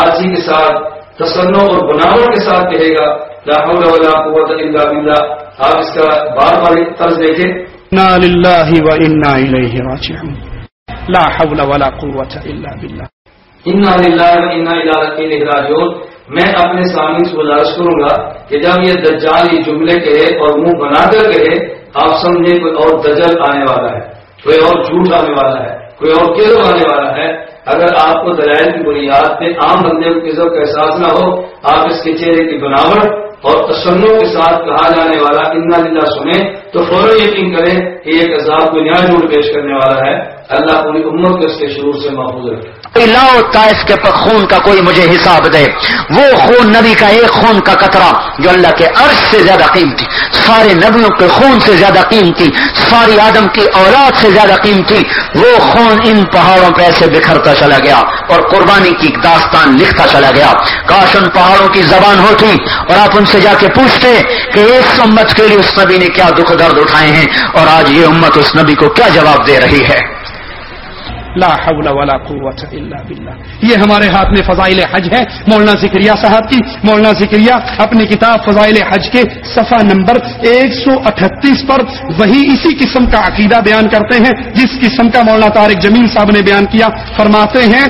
آرزی کے ساتھ تسنوں اور بناوٹ کے ساتھ کہے گا لا حول ولا قوت الا باللہ۔ آپ اس کا بار بار طرز دیکھیں۔ نا للہ و انا الیہ راجعون۔ لا حول ولا قوت الا باللہ۔ انا للہ و انا الیہ راجعون۔ میں اپنے سامنے سے گزارش کروں گا کہ جب یہ دجال یہ جملے کہے اور منہ بنا کر کہے آپ سمجھے کوئی اور دجل آنے والا ہے، کوئی اور جھوٹ آنے والا ہے، کوئی اور کیسو آنے والا ہے، اگر آپ کو دلائل کی بنیاد پہ عام بندے کو کسی کا احساس نہ ہو، آپ اس کے چہرے کی بناوٹ اور تسنوں کے ساتھ کہا جانے والا انا للہ سنیں، تو فوراً یقین کریں کہ یہ کذاب کو نیا جھوٹ پیش کرنے والا ہے۔ اللہ پوری امت کو اس کے شرور سے محفوظ رکھے۔ لاؤ تائف کے پر خون کا کوئی مجھے حساب دے۔ وہ خون نبی کا ایک خون کا قطرہ جو اللہ کے عرش سے زیادہ قیمتی، سارے نبیوں کے خون سے زیادہ قیمتی، ساری آدم کی اولاد سے زیادہ قیمتی، وہ خون ان پہاڑوں پہ ایسے بکھرتا چلا گیا اور قربانی کی داستان لکھتا چلا گیا۔ کاش ان پہاڑوں کی زبان ہوتی اور آپ ان سے جا کے پوچھتے کہ اس امت کے لیے اس نبی نے کیا دکھ درد اٹھائے ہیں اور آج یہ امت اس نبی کو کیا جواب دے رہی ہے۔ لا حول ولا قوت الا باللہ یہ ہمارے ہاتھ میں فضائل حج ہے۔ مولانا ذکریہ صاحب کی، مولانا ذکریہ اپنی کتاب فضائل حج کے صفحہ نمبر ایک سو اٹھتیس پر وہی اسی قسم کا عقیدہ بیان کرتے ہیں، جس قسم کا مولانا طارق جمیل صاحب نے بیان کیا۔ فرماتے ہیں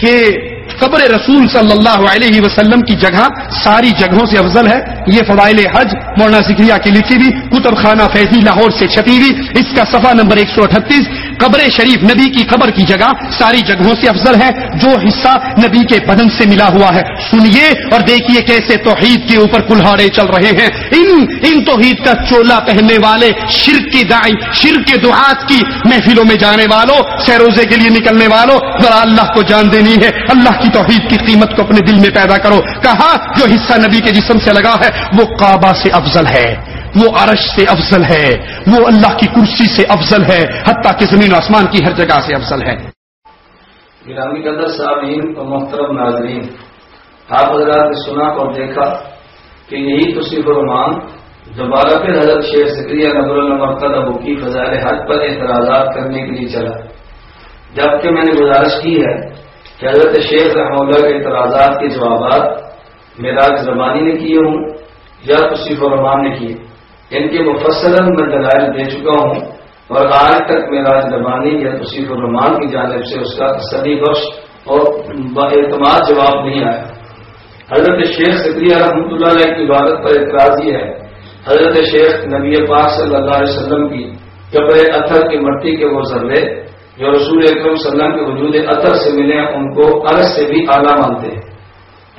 کہ قبر رسول صلی اللہ علیہ وسلم کی جگہ ساری جگہوں سے افضل ہے۔ یہ فوائل حج مولانا ذکریہ کی لکھی ہوئی کتب خانہ فیضی لاہور سے چھپی ہوئی، اس کا صفحہ نمبر ایک سو اٹھتیس۔ قبر شریف نبی کی قبر کی جگہ ساری جگہوں سے افضل ہے، جو حصہ نبی کے بدن سے ملا ہوا ہے۔ سنیے اور دیکھیے کیسے توحید کے اوپر کلہاڑے چل رہے ہیں۔ ان ان توحید کا چولا پہننے والے، شرک کی دائی شرک کے دعات کی محفلوں میں جانے والوں سیروزے کے لیے نکلنے والوں، ذرا اللہ کو جان دینی ہے۔ اللہ کی توحید کی قیمت کو اپنے دل میں پیدا کرو۔ کہا، جو حصہ نبی کے جسم سے لگا ہے، وہ کعبہ سے افضل ہے۔ وہ عرش سے افضل ہے، وہ اللہ کی کرسی سے افضل ہے، حتیٰ کہ زمین و آسمان کی ہر جگہ سے افضل ہے۔ گرامی قدر صاحبین اور محترم ناظرین، آپ حضرات نے سنا اور دیکھا کہ یہی تصیف الرحمان دوبارہ پھر حضرت شیخ سکریہ نبر المرکز ابو کی فضائل حج پر اعتراضات کرنے کے لیے چلا۔ جبکہ میں نے گزارش کی ہے کہ حضرت شیخ رحمہ اللہ کے اعتراضات کے جوابات میراج زبانی نے کیے ہوں یا تصیف الرحمان نے کیے۔ ان کے مفصل میں دلائل دے چکا ہوں اور آج تک میراج زبانی یا تصیف الرحمان کی جانب سے اس کا صدی بخش اور اعتماد جواب نہیں آیا۔ حضرت شیخ سکریہ رحمۃ اللہ علیہ کی عبادت پر اعتراض یہ ہے۔ حضرت شیخ نبی پاک صلی اللہ علیہ وسلم کی قبر اتر کی مٹی کے وہ ذرے جو رسول اکرم صلی اللہ علیہ وسلم کے وجود اتر سے ملے ان کو الگ سے بھی اعلیٰ مانتے ہیں۔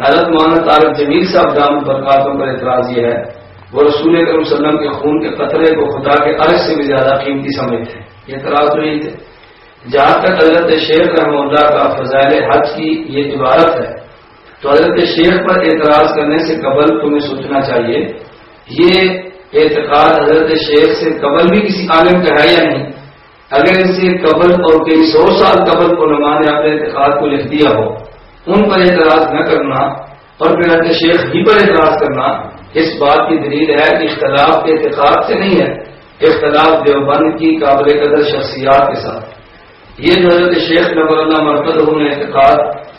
حضرت مولانا طارق جمیل صاحب دام برکاتوں پر اعتراض یہ ہے وہ رسول اکرم صلی اللہ علیہ وسلم کے خون کے قطرے کو خدا کے عرض سے بھی زیادہ قیمتی سمجھتے ہیں۔ یہ اعتراض نہیں تھے۔ جہاں تک حضرت شیخ رحم اللہ کا فضائل حج کی یہ عبارت ہے، تو حضرت شیخ پر اعتراض کرنے سے قبل تمہیں سوچنا چاہیے، یہ اعتقاد حضرت شیخ سے قبل بھی کسی عالم کا ہے یا نہیں؟ اگر اسے قبل اور کئی سو سال قبل کو نما نے اپنے اعتقاد کو لکھ دیا ہو، ان پر اعتراض نہ کرنا اور پھر حضرت شیخ ہی پر اعتراض کرنا اس بات کی دلیل ہے کہ اختلاف کے اعتقاد سے نہیں ہے اختلاف دیوبند کی قابل قدر شخصیات کے ساتھ۔ یہ جو حضرت شیخ نبر اللہ مرکز نے اعتقاد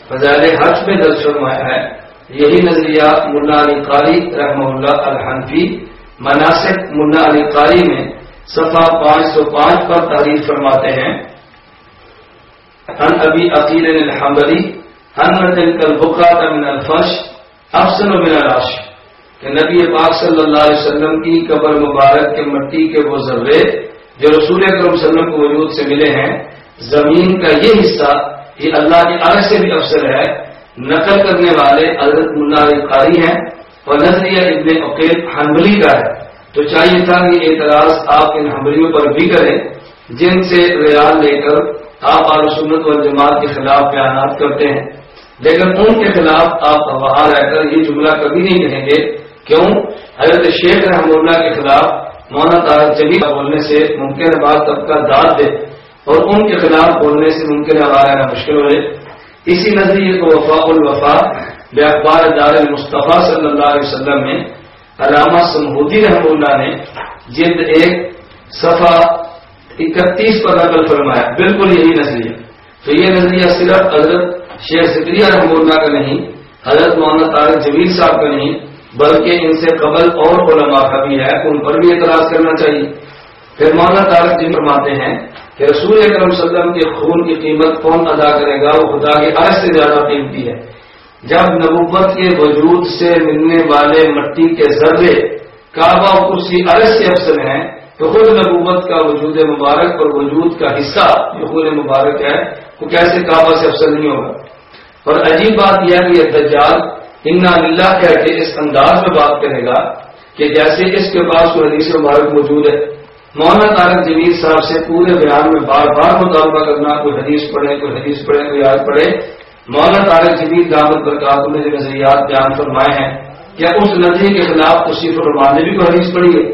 فضائل حج میں درج فرمایا ہے، یہی نظریہ ملا علی قاری رحمہ اللہ الحنفی مناسب ملا علی قاری میں صفحہ پانچ سو پانچ پر تعریف فرماتے ہیں۔ ہن ابھی عقیل الحمدلی ہن کل بکا من الفش افسن و من العش کہ نبی پاک صلی اللہ علیہ وسلم کی قبر مبارک کے مٹی کے وہ ذرے جو رسول اکرم صلی اللہ علیہ وسلم کو وجود سے ملے ہیں، زمین کا یہ حصہ، یہ اللہ کی عرض سے بھی افسر ہے، نقل کرنے والے حضرت ملا قاری ہیں اور نظریہ ابن عقیل حنبلی کا ہے۔ تو چاہیے تھا کہ اعتراض آپ ان حملیوں پر بھی کریں، جن سے ریال لے کر آپ آل سنت و جماعت کے خلاف بیانات کرتے ہیں۔ لیکن ان کے خلاف آپ وہاں رہ کر یہ جملہ کبھی نہیں کہیں گے کیوں؟ حضرت شیخ رحم اللہ کے خلاف مونا تارک جبھی بولنے سے ممکن بات طبقہ داد دے اور ان کے خلاف بولنے سے ممکن آباد آنا مشکل ہو اسی نظریے کو وفا الوفا بے اخبار دار مصطفیٰ صلی اللہ علیہ وسلم میں علامہ سمہودی رحم اللہ نے جلد ایک صفحہ اکتیس پر نقل فرمایا۔ بالکل یہی نظریہ۔ تو یہ نظریہ صرف حضرت شیخ ذکریہ رحم اللہ کا نہیں، حضرت مولانا طارق جمیل صاحب کا نہیں بلکہ ان سے قبل اور علماء کا بھی ہے ان پر بھی اعتراض کرنا چاہیے۔ پھر مولانا طارق جی فرماتے ہیں کہ رسول اکرم صلی اللہ علیہ وسلم کے خون کی قیمت کون ادا کرے گا؟ وہ خدا کے عرض سے زیادہ قیمتی ہے۔ جب نبوت کے وجود سے ملنے والے مٹی کے ذرے کعبہ کرسی عرض سے افسر ہیں، تو خود نبوت کا وجود مبارک اور وجود کا حصہ جو خود مبارک ہے، وہ کیسے کعبہ سے افسر نہیں ہوگا؟ اور عجیب بات یہ ہے کہ یہ دجال انا اللہ کہہ کے اس انداز میں بات کرے گا کہ جیسے اس کے پاس کوئی حدیث مبارک موجود ہے۔ مولانا طارق جمیل صاحب سے پورے بیان میں بار بار مطالبہ کرنا، کوئی حدیث پڑھے کوئی حدیث پڑھے کوئی یاد پڑھے مولانا طارق جمیل دعوت برکات نے جو نظریات بیان فرمائے ہیں کیا اس نظریے کے خلاف تصیف الرحمان نے بھی کوئی حدیث پڑھی ہے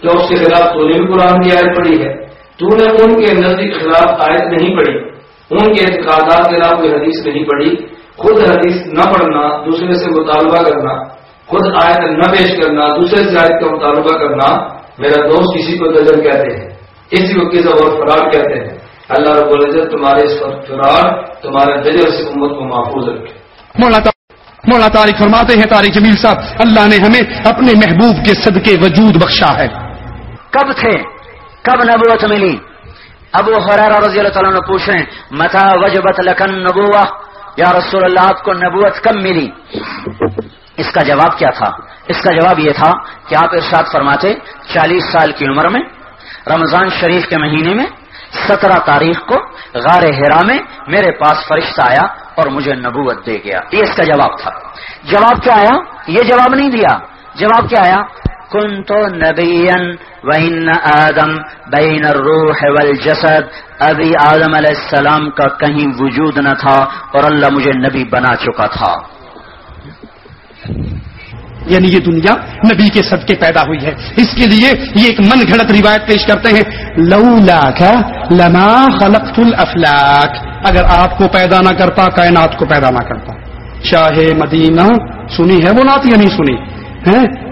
کیا اس کے خلاف تو نے بھی قرآن کی آیت پڑھی ہے۔ تو نے ان کے نظری کے خلاف آیت نہیں پڑھی، ان کے اعتقادات کے خلاف کوئی حدیث نہیں پڑھی۔ خود حدیث نہ پڑھنا دوسرے سے مطالبہ کرنا خود آیت نہ پیش کرنا دوسرے سے آیت کا مطالبہ کرنا میرا دوست کسی کو دجل کہتے ہیں اسی کو کس اور فرار کہتے ہیں۔ اللہ رب العزت تمہارے اس فرار تمہارے دجل سے امت کو محفوظ رکھے۔ مولا تاریخ فرماتے ہیں تاریخ جمیل صاحب اللہ نے ہمیں اپنے محبوب کے صدقے وجود بخشا ہے۔ کب تھے؟ کب نبوت ملی؟ ابو حرارہ رضی اللہ تعالیٰ نے پوچھیں متا وجبت لکن نبوہ یا رسول اللہ، آپ کو نبوت کب ملی؟ اس کا جواب کیا تھا؟ اس کا جواب یہ تھا کہ آپ ارشاد فرماتے، چالیس سال کی عمر میں، رمضان شریف کے مہینے میں، سترہ تاریخ کو غار ہیرا میں میرے پاس فرشتہ آیا اور مجھے نبوت دے گیا۔ یہ اس کا جواب تھا۔ جواب کیا آیا؟ یہ جواب نہیں دیا۔ جواب کیا آیا؟ کن تو نبین وین آدم بین الروح والجسد. ابھی آدم علیہ السلام کا کہیں وجود نہ تھا اور اللہ مجھے نبی بنا چکا تھا۔ یعنی یہ دنیا نبی کے صدقے پیدا ہوئی ہے۔ اس کے لیے یہ ایک من گھڑت روایت پیش کرتے ہیں۔ لولا کا لما خلقت الافلاک۔ اگر آپ کو پیدا نہ کرتا، کائنات کو پیدا نہ کرتا۔ شاہ مدینہ، سنی ہے وہ نات یا نہیں سنی؟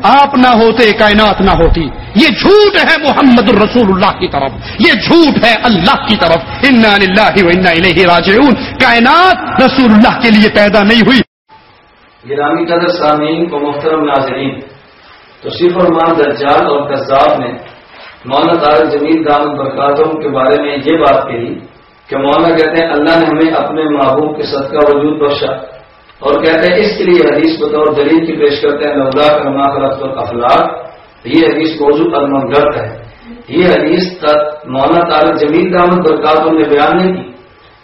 آپ نہ ہوتے، کائنات نہ ہوتی۔ یہ جھوٹ ہے محمد الرسول اللہ کی طرف۔ یہ جھوٹ ہے اللہ کی طرف۔ انا للہ و انا الیہ راجعون۔ کائنات رسول اللہ کے لیے پیدا نہیں ہوئی۔ گرامی قدر سامعین کو محترم ناظرین تو صرف مان دجال اور قذاب نے مولانا طارق جمیل دامد برکاتوں کے بارے میں یہ بات کہی کہ مولانا کہتے ہیں، اللہ نے ہمیں اپنے محبوب کے صدقہ وجود بخشا۔ اور کہتے ہیں اس کے لیے حدیث بطور دلیل کی پیش کرتے ہیں، لولا کرما خلق الافلاق یہ حدیث موضوع المنگرد ہے۔ یہ حدیث مولانا طارق جمیل دامد برکاتوں نے بیان نہیں کی۔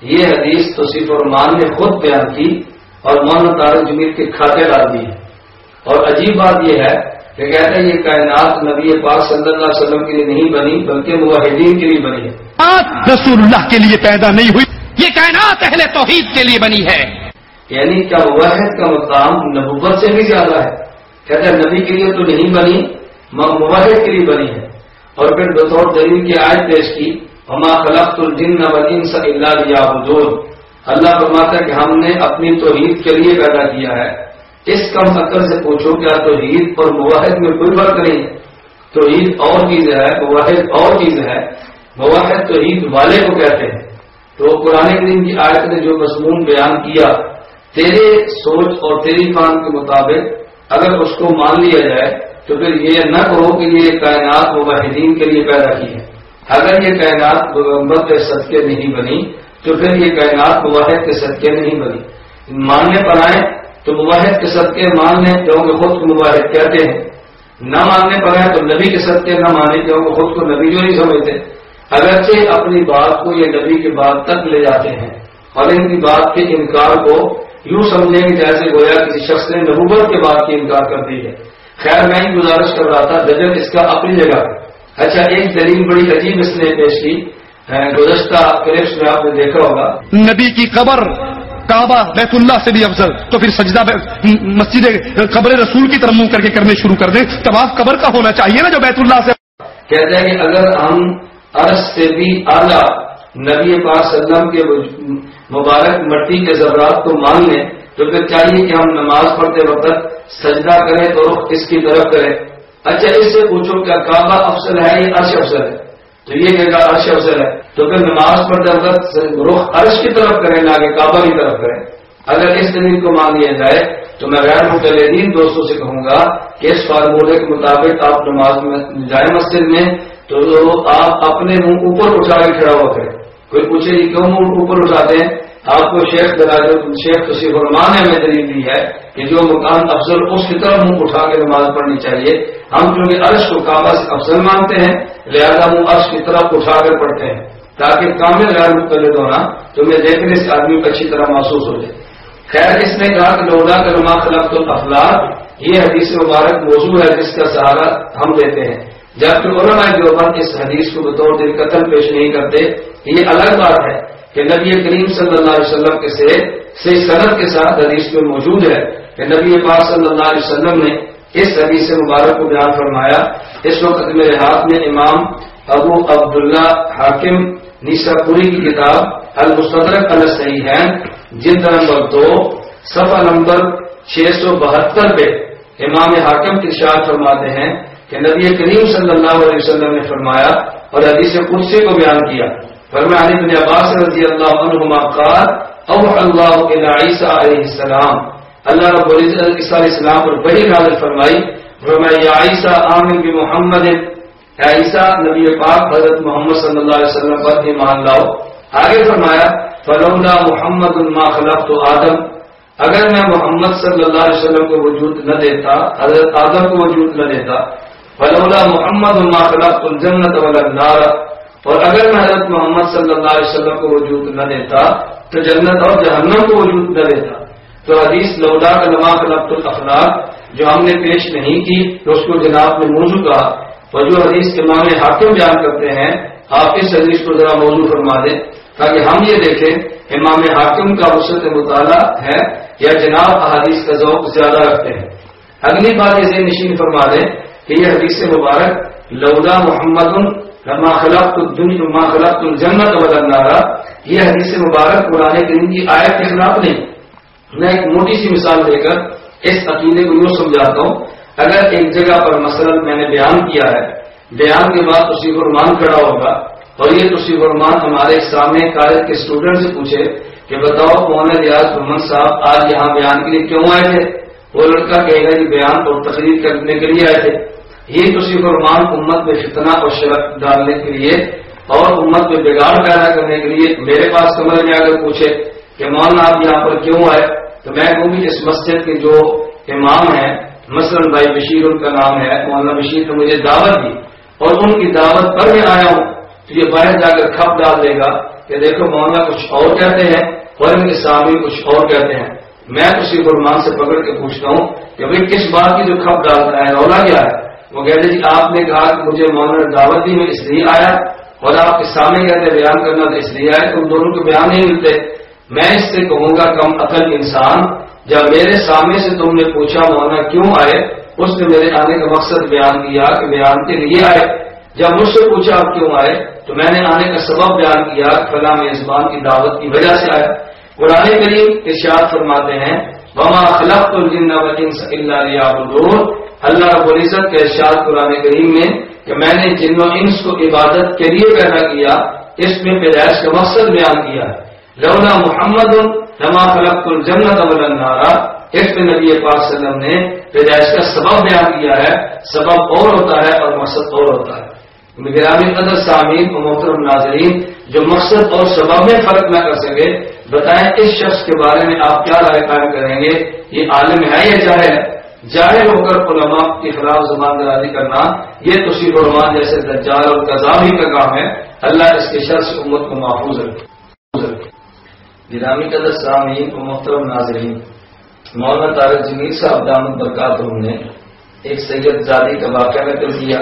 یہ حدیث تو صرف مان نے خود بیان کی اور مولانا طارق جمیر کے کھاتے ڈال دیے۔ اور عجیب بات یہ ہے کہ کہتے ہیں یہ کائنات نبی پاک صلی اللہ علیہ وسلم کے لیے نہیں بنی، بلکہ معاہدین کے لیے بنی ہے۔ رسول اللہ کے لیے پیدا نہیں ہوئی، یہ کائنات اہل توحید کے لیے بنی ہے۔ یعنی کیا واحد کا مقام نبوت سے بھی زیادہ ہے؟ کہتے ہیں نبی کے لیے تو نہیں بنی مواحد کے لیے بنی ہے۔ اور پھر بطور دلیل کی آیت پیش کی ہما خلق الجن ولین صلی اللہ اللہ فرماتا ہے کہ ہم نے اپنی توحید کے لیے پیدا کیا ہے۔ اس کم عقل سے پوچھو کیا توحید اور مواحد میں کوئی فرق نہیں؟ ہے توحید اور چیز ہے مواحد اور چیز ہے۔ مواحد توحید والے کو کہتے ہیں۔ تو قرآن کریم کی آیت نے جو مضمون بیان کیا تیرے سوچ اور تیری فان کے مطابق اگر اس کو مان لیا جائے، تو پھر یہ نہ کہو کہ یہ کائنات مباحدین کے لیے پیدا کی ہے۔ اگر یہ کائنات گمبر کے صدقے نہیں بنی، تو پھر یہ کائنات مواحد کے صدقے نہیں بنی۔ ماننے پر آئے تو مواحد کے صدقے مان لیں کیونکہ خود کو مواحد کہتے ہیں۔ نہ ماننے پر آئے تو نبی کے صدقے نہ مانے کیونکہ خود کو نبی جو نہیں سمجھتے۔ اگرچہ اپنی بات کو یہ نبی کے بعد تک لے جاتے ہیں، اور ان کی بات کے انکار کو یوں سمجھیں کہ جیسے گویا کسی شخص نے نبوت کے بعد کی انکار کر دی ہے۔ خیر میں ہی گزارش کر رہا تھا دجل اس کا اپنی جگہ۔ اچھا ایک دلیل بڑی عجیب اس نے پیش کی۔ گزشتہ کلپس میں آپ نے دیکھا ہوگا۔ نبی کی قبر کعبہ بیت اللہ سے بھی افضل۔ تو پھر سجدہ مسجد قبر رسول کی طرف منہ کر کے کرنے شروع کر دیں۔ آپ قبر کا ہونا چاہیے نا جو بیت اللہ سے کہتے ہیں کہ اگر ہم عرض سے بھی اعلیٰ نبی پاک وسلم کے مبارک مٹی کے ذرات کو مان لیں تو پھر چاہیے کہ ہم نماز پڑھتے وقت سجدہ کریں تو رخ اس کی طرف کریں۔ اچھا اس سے پوچھو کیا کعبہ افسر ہے یا عرش افسر ہے؟ تو یہ کہ عرش افسر ہے۔ تو پھر نماز پڑھتے وقت رخ عرش کی طرف کریں نہ کہ کعبہ کی طرف کریں۔ اگر اس دلیل کو مان لیا جائے تو میں غیر متعلقین دوستوں سے کہوں گا کہ اس فارمولے کے مطابق آپ نماز میں جائیں مسجد میں تو آپ اپنے منہ اوپر اٹھا کے کھڑا ہوا کریں۔ کوئی پوچھے یہ کیوں اوپر اٹھاتے ہیں؟ آپ کو شیخ دراج شیخ تصیف الرمان نے ہمیں دلیل دی ہے کہ جو مکان افضل اس کی طرف منہ اٹھا کے نماز پڑھنی چاہیے۔ ہم کیونکہ عرش کو کعبہ سے افضل مانتے ہیں، لہذا منہ عرش کی طرف اٹھا کر پڑھتے ہیں۔ تاکہ کامل غیر مختلف ہونا تمہیں دیکھنے سے آدمی کو اچھی طرح محسوس ہو جائے۔ خیر، اس نے کہا کہ لوڈا کا نما خلق تو افلاق یہ حدیث مبارک موضوع ہے جس کا سہارا ہم دیتے ہیں۔ جبکہ علماء دیوبند اس حدیث کو بطور دل قتل پیش نہیں کرتے، یہ الگ بات ہے کہ نبی کریم صلی اللہ علیہ وسلم کے سے سے صنعت کے ساتھ حدیث میں موجود ہے کہ نبی پاک صلی اللہ علیہ وسلم نے اس حدیث مبارک کو بیان فرمایا۔ اس وقت میرے ہاتھ میں امام ابو عبداللہ حاکم نیسا پوری کی کتاب المستدرک صحیح ہے۔ جلد نمبر دو، صفحہ نمبر چھ سو بہتر پہ امام حاکم کی شاعر فرماتے ہیں کہ نبی کریم صلی اللہ علیہ وسلم نے فرمایا اور حدیث قدسی کو بیان کیا۔ فرمایا علی بن عباس رضی اللہ عنہما قال او اللہ الى عیسیٰ علیہ السلام اللہ رب العزت عیسیٰ علیہ السلام پر بڑی نازل فرمائی۔ فرمایا، یا عیسیٰ، آمن بی محمد عیسیٰ، نبی پاک حضرت محمد صلی اللہ علیہ وسلم پر ایمان لاؤ۔ آگے فرمایا، فلولا محمد الما خلق تو آدم اگر میں محمد صلی اللہ علیہ وسلم کو وجود نہ دیتا، حضرت آدم کو وجود نہ دیتا فلولا محمد الما خلق الجنت والنار اور اگر میں حضرت محمد صلی اللہ علیہ وسلم کو وجود نہ دیتا، تو جنت اور جہنم کو وجود نہ دیتا۔ تو حدیث لولا کا خلق الاخلاق، جو ہم نے پیش نہیں کی، تو اس کو جناب نے موضوع کہا۔ اور جو حدیث امام حاکم بیان کرتے ہیں آپ اس حدیث کو ذرا موضوع فرما دیں تاکہ ہم یہ دیکھیں، امام حاکم کا وسط مطالعہ ہے یا جناب احادیث کا ذوق زیادہ رکھتے ہیں۔ اگلی بات یہ نشین فرما دیں کہ یہ حدیث مبارک، لولا محمد لما خلق لما خلق الجنت ودنارا یہ حدیث مبارک قرآن کریم کی آیت کے خلاف نہیں. میں ایک موٹی سی مثال دے کر اس عقیدے کو یوں سمجھاتا ہوں. اگر ایک جگہ پر مثلا میں نے بیان کیا ہے، بیان کے بعد اسی فرمان کھڑا ہوگا، اور یہ اسی فرمان ہمارے سامنے کالج کے اسٹوڈنٹ سے پوچھے کہ بتاؤ کون ریاض محمد صاحب، آج یہاں بیان کے لیے کیوں آئے تھے؟ وہ لڑکا کہے گا کہ بیان اور تقریر کرنے کے لیے آئے تھے۔ یہ تو فرمان امت میں فتنہ اور شرک ڈالنے کے لیے اور امت میں بگاڑ پیدا کرنے کے لیے میرے پاس کمرے میں اگر پوچھے کہ مولانا آپ یہاں پر کیوں آئے، تو میں کہوں گی اس مسجد کے جو امام ہیں، مثلاً بھائی بشیر ان کا نام ہے، مولانا بشیر نے مجھے دعوت دی اور ان کی دعوت پر میں آیا ہوں، تو یہ باہر جا کر کھپ ڈال دے گا کہ دیکھو مولانا کچھ اور کہتے ہیں اور ان کے سامنے کچھ اور کہتے ہیں۔ میں اسی قرمان سے پکڑ کے پوچھتا ہوں کہ بھائی کس بات کی جو کھپ ڈالتا ہے رولا کیا ہے؟ وہ کہتے جی آپ نے کہا کہ مجھے مولانا دعوت دی، میں اس لیے آیا اور آپ کے سامنے کہتے بیان کرنا تو اس لیے آئے تم دونوں کے بیان نہیں ملتے۔ میں اس سے کہوں گا کم عقل انسان، جب میرے سامنے سے تم نے پوچھا مولانا کیوں آئے، اس نے میرے آنے کا مقصد بیان کیا کہ بیان کے لیے آئے۔ جب مجھ سے پوچھا آپ کیوں آئے، تو میں نے آنے کا سبب بیان کیا فلاں میزبان کی دعوت کی وجہ سے آیا۔ قرآن کریم ارشاد فرماتے ہیں، وما خلق الجن والانس الا ليعبدون اللہ رب العزت کے ارشاد قرآن کریم میں کہ میں نے جن و انس کو عبادت کے لیے پیدا کیا، اس میں پیدائش کا مقصد بیان کیا ہے۔ لولا محمد لما خلق الجنت والنار، اس میں نبی پاک صلی اللہ علیہ وسلم نے پیدائش کا سبب بیان کیا ہے۔ سبب اور ہوتا ہے اور مقصد اور ہوتا ہے۔ گرامی قدر سامعین و محترم ناظرین، جو مقصد اور سبب میں فرق نہ کر سکے، بتائیں اس شخص کے بارے میں آپ کیا رائے قائم کریں گے؟ یہ عالم ہے یا چاہے جاہر ہو کر علماء کے خلاف زبان درازی کرنا، یہ توصیف علمان جیسے دجال اور کزامی کا کام ہے۔ اللہ اس کے شخص امت کو محفوظ رکھے۔ گرامی قدر سامعین و محترم ناظرین، مولانا طارق جمیل صاحب دامت برکات نے ایک سید زادی کا واقعہ نقل کیا۔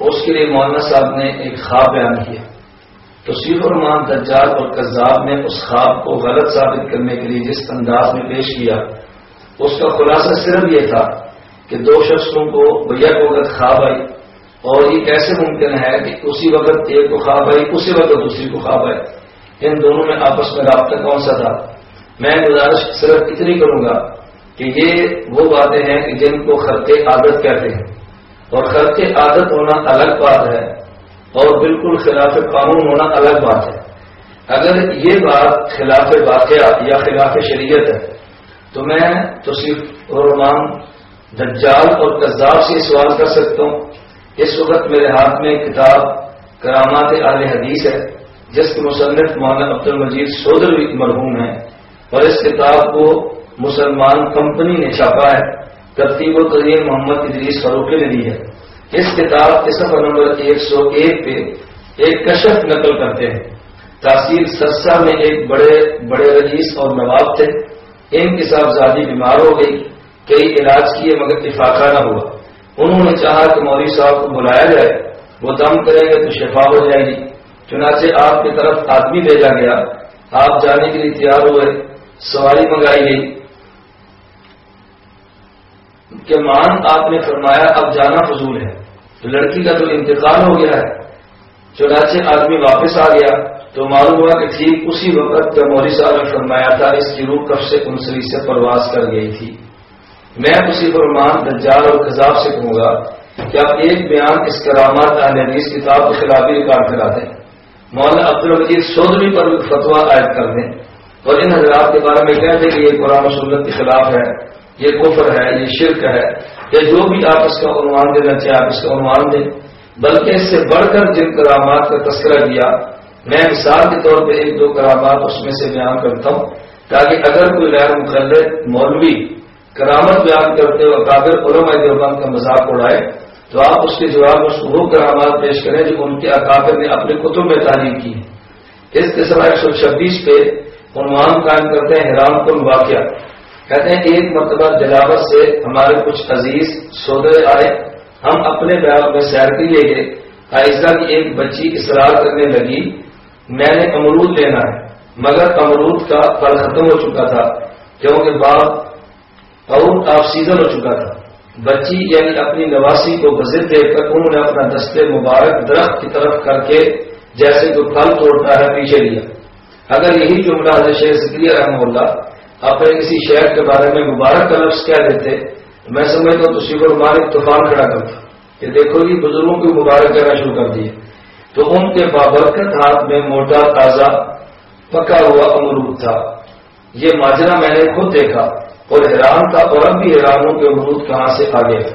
اس کے لیے مولانا صاحب نے ایک خواب بیان کیا۔ تو سیف الرحمان دجال اور کذاب نے اس خواب کو غلط ثابت کرنے کے لیے جس انداز میں پیش کیا اس کا خلاصہ صرف یہ تھا کہ دو شخصوں کو بھیا کو وقت خواب آئی اور یہ کیسے ممکن ہے کہ اسی وقت ایک کو خواب آئی، اسی وقت دوسری کو خواب آئی؟ ان دونوں میں آپس میں رابطہ کون سا تھا؟ میں گزارش صرف اتنی کروں گا کہ یہ وہ باتیں ہیں کہ جن کو خرق عادت کہتے ہیں۔ اور خرچ عادت ہونا الگ بات ہے اور بالکل خلاف قانون ہونا الگ بات ہے۔ اگر یہ بات خلاف واقعہ یا خلاف شریعت ہے تو میں تو صرف رحمان دجال اور کذاب سے سوال کر سکتا ہوں، اس وقت میرے ہاتھ میں کتاب کرامات عال حدیث ہے، جس کے مصنف مولانا عبد المجید سودر مرحوم ہے اور اس کتاب کو مسلمان کمپنی نے چھاپا ہے، ترتیب و ترین محمد ادریس فروخی نے دی ہے۔ اس کتاب کے سفر نمبر ایک سو ایک پہ ایک کشف نقل کرتے ہیں۔ تاثیر سرسا میں ایک بڑے بڑے رئیس اور نواب تھے۔ ان کی صاحبزادی بیمار ہو گئی، کئی علاج کیے مگر افاقہ نہ ہوا۔ انہوں نے چاہا کہ مولوی صاحب کو بلایا جائے، وہ دم کریں گے تو شفا ہو جائے گی۔ چنانچہ آپ کی طرف آدمی بھیجا گیا۔ آپ جانے کے لیے تیار ہوئے، سواری منگائی گئی۔ کہ مان آپ نے فرمایا، اب جانا فضول ہے۔ تو لڑکی کا تو انتقال ہو گیا ہے۔ چنانچہ آدمی واپس آ گیا۔ تو معلوم ہوا کہ ٹھیک اسی وقت جب مودی صاحب نے فرمایا تھا، اس کی روح کب سے انسری سے پرواز کر گئی تھی۔ میں اسی فرمان دجال اور خزاب سے کہوں گا کہ آپ ایک بیان اس کرامات حدیث کتاب کے خلاف بھی ریکارڈ کرا دیں۔ مولانا عبد الوزیر سودری پر بھی فتوا عائد کر دیں۔ اور ان حضرات کے بارے میں کہہ دیں کہ یہ قرآن و سنت کے خلاف ہے، یہ کفر ہے، یہ شرک ہے۔ یا جو بھی آپ اس کا عنوان دینا چاہے آپ اس کا عنوان دیں۔ بلکہ اس سے بڑھ کر جن کرامات کا تذکرہ کیا میں مثال کے طور پہ ایک دو کرامات اس میں سے بیان کرتا ہوں، تاکہ اگر کوئی غیر مقلد مولوی کرامت بیان کرتے ہوئے قابل علماء دیوبند کا مذاق اڑائے، تو آپ اس کے جواب میں وہ کرامات پیش کریں جو ان کے اکابر نے اپنے کتب میں تعلیم کی اس کے سوا ایک سو چھبیس پہ عنوان قائم کرتے ہیں حیران کن واقعہ۔ کہتے ہیں ایک مرتبہ دلاوت سے ہمارے کچھ عزیز سودے آئے، ہم اپنے بیان میں سیر کے لیے گئے، آئزہ کی ایک بچی اصرار کرنے لگی میں نے امرود لینا ہے، مگر امرود کا پھل ختم ہو چکا تھا کیونکہ باغ اور آف سیزن ہو چکا تھا۔ بچی یعنی اپنی نواسی کو بزر دے کر انہوں نے اپنا دستے مبارک درخت کی طرف کر کے جیسے کوئی پھل توڑتا ہے پیچھے لیا۔ اگر یہی جملہ حضرت شیخ ذکری رحم اللہ اپنے کسی شہر کے بارے میں مبارک کا لفظ کہہ دیتے، میں سمجھتا ہوں تو شیور مالک طوفان کھڑا کرتا۔ کہ دیکھو جی بزرگوں کی مبارک کرنا شروع کر دیے۔ تو ان کے بابرکت ہاتھ میں موٹا تازہ پکا ہوا امرود تھا۔ یہ ماجرا میں نے خود دیکھا اور حیران تھا اور اب بھی حیران ہوں کہ امرود کہاں سے آ گیا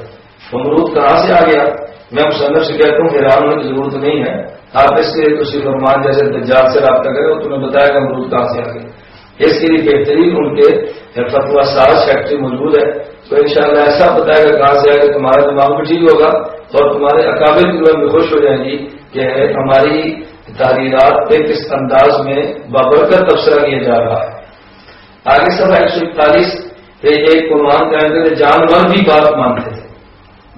امرود کہاں سے آ گیا میں مصنف سے کہتا ہوں حیران ہونے کی ضرورت نہیں ہے۔ آپ اس کے لیے تو صرف جیسے دجال سے رابطہ کرے وہ تمہیں بتایا گا امرود کہاں سے آ گیا اس کے لیے بہترین ان کے فتوا ساز فیکٹری موجود ہے۔ تو انشاءاللہ ایسا بتائے گا کہاں سے آئے گا، تمہارا دماغ بھی ٹھیک ہوگا اور تمہارے اکابر کی بھی خوش ہو جائیں گی کہ ہماری تحریرات پہ کس انداز میں بابرکت تبصرہ کیا جا رہا ہے۔ آگے سب ایک سو اکتالیس ایک قرآن کہتے تھے جانور بھی بات مانتے تھے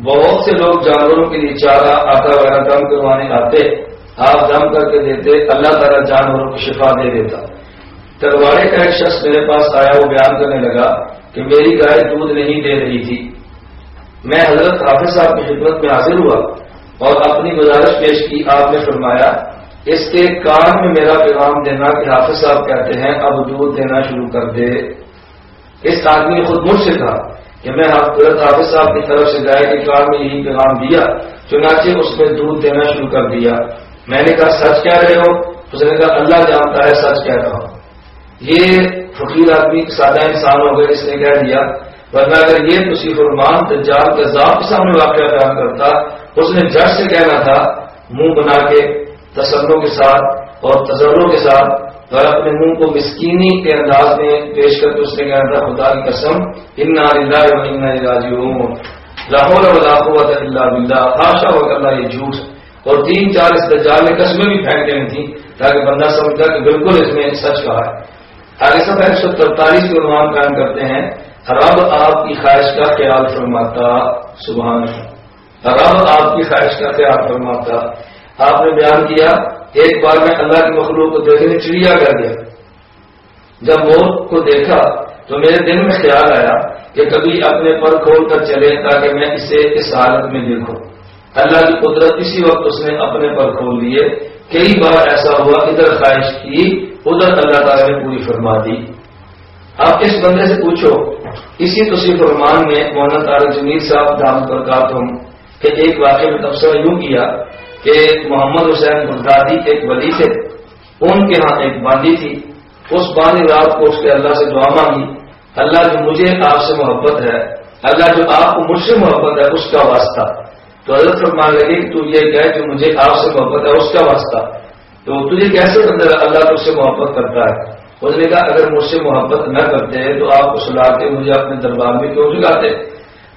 بہت سے لوگ جانوروں کے لیے چارہ، آٹا وغیرہ دم کروانے آتے، آپ دم کر کے دیتے، اللہ تعالیٰ جانوروں کو شفا دے دیتا۔ تلواڑے کا ایک شخص میرے پاس آیا، وہ بیان کرنے لگا کہ میری گائے دودھ نہیں دے رہی تھی۔ میں حضرت حافظ صاحب کی خدمت میں حاضر ہوا اور اپنی گزارش پیش کی، آپ نے فرمایا، اس کے کار میں میرا پیغام دینا کہ حافظ صاحب کہتے ہیں، اب دودھ دینا شروع کر دے۔ اس آدمی نے خود مجھ سے کہا کہ میں حضرت حافظ صاحب کی طرف سے گائے کے کار میں یہی پیغام دیا، چنانچہ اس میں دودھ دینا شروع کر دیا۔ میں نے کہا، سچ کہہ رہے ہو؟ اس نے کہا، اللہ جانتا ہے، سچ کہہ رہا ہوں۔ یہ فقیر آدمی سادہ انسان ہو گئے، اس نے کہہ دیا، ورنہ اگر یہ کسی فرمان تجار کے ذات کے سامنے واقعہ بیان کرتا، اس نے جج سے کہنا تھا، منہ بنا کے، تسلوں کے ساتھ اور تجربوں کے ساتھ، اور اپنے منہ کو مسکینی کے انداز میں پیش کر کے اس نے کہا تھا، خدا کی قسم لاہور اللہ بلّہ خاشا و اللہ یہ جھوٹ اور تین چار اس دجال میں قسمیں بھی پھینک دینی تھی تاکہ بندہ سمجھتا کہ بالکل اس میں سچ کہا ہے۔ آگے سب ایک سو ترتالیس کے عنوان قائم کرتے ہیں، رب آپ کی خواہش کا خیال فرماتا، سبحان رب آپ کی خواہش کا خیال فرماتا۔ آپ نے بیان کیا، ایک بار میں اللہ کی مخلوق کو دیکھنے چڑیا کر گیا۔ جب موت کو دیکھا تو میرے دل میں خیال آیا کہ کبھی اپنے پر کھول کر چلے تاکہ میں اسے اس حالت میں دیکھوں۔ اللہ کی قدرت اسی وقت اس نے اپنے پر کھول دیے۔ کئی بار ایسا ہوا، ادھر خواہش کی ادھر اللہ تعالیٰ نے پوری فرما دی۔ آپ اس بندے سے پوچھو اسی توسی فرمان میں مولانا تارک جمیل صاحب دام پر کہ ایک واقعے میں تبصرہ یوں کیا کہ محمد حسین بغدادی ایک ولی تھے، ان کے ہاں ایک باندھی تھی۔ اس باندھی رات کو اس کے اللہ سے دعا مانگی۔ اللہ جو مجھے، آپ سے محبت ہے، اللہ جو آپ کو مجھ سے محبت ہے، اس کا واسطہ۔ تو حضرت فرمان لگے کہ تو یہ کہ جو مجھے آپ سے محبت ہے، اس کا واسطہ۔ تو تجھے کیسے اللہ تجھ سے محبت کرتا ہے۔ اس نے کہا، اگر مجھ سے محبت نہ کرتے، تو آپ کو سلا کے مجھے اپنے دربار میں کیوں جگاتے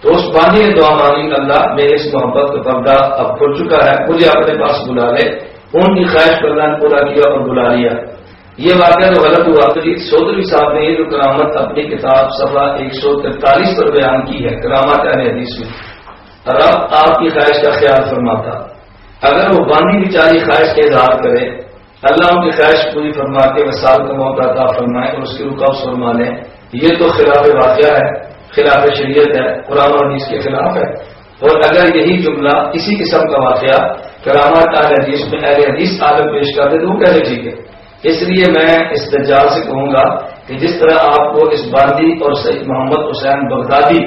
تو اس باندھی نے دعا مانگی، اللہ میرے اس محبت کا پردہ اب کھل چکا ہے، مجھے اپنے پاس بلا لے۔ ان کی خواہش پر اللہ نے پورا کیا اور بلا لیا۔ یہ واقعہ جو غلط ہوا تو چودھری صاحب نے یہ جو کرامت اپنی کتاب سفا ایک سو تینتالیس پر بیان کی ہے، کرامات حدیث میں۔ رب آپ کی خواہش کا خیال فرماتا۔ اگر وہ باندھی بیچاری خواہش کا اظہار کرے، اللہ ان کی خواہش پوری فرما کے مثال کا موقع عطا فرمائے اور اس کی رکاو فرما لیں یہ تو خلاف واقعہ ہے، خلاف شریعت ہے، قرآن اور حدیث کے خلاف ہے۔ اور اگر یہی جملہ اسی قسم کا واقعہ کرامات اہل حدیث میں اہل حدیث عالم پیش کرتے تو وہ کہتے ٹھیک ہے۔ اس لیے میں اس دجال سے کہوں گا کہ جس طرح آپ کو اس باندی اور سید محمد حسین بغدادی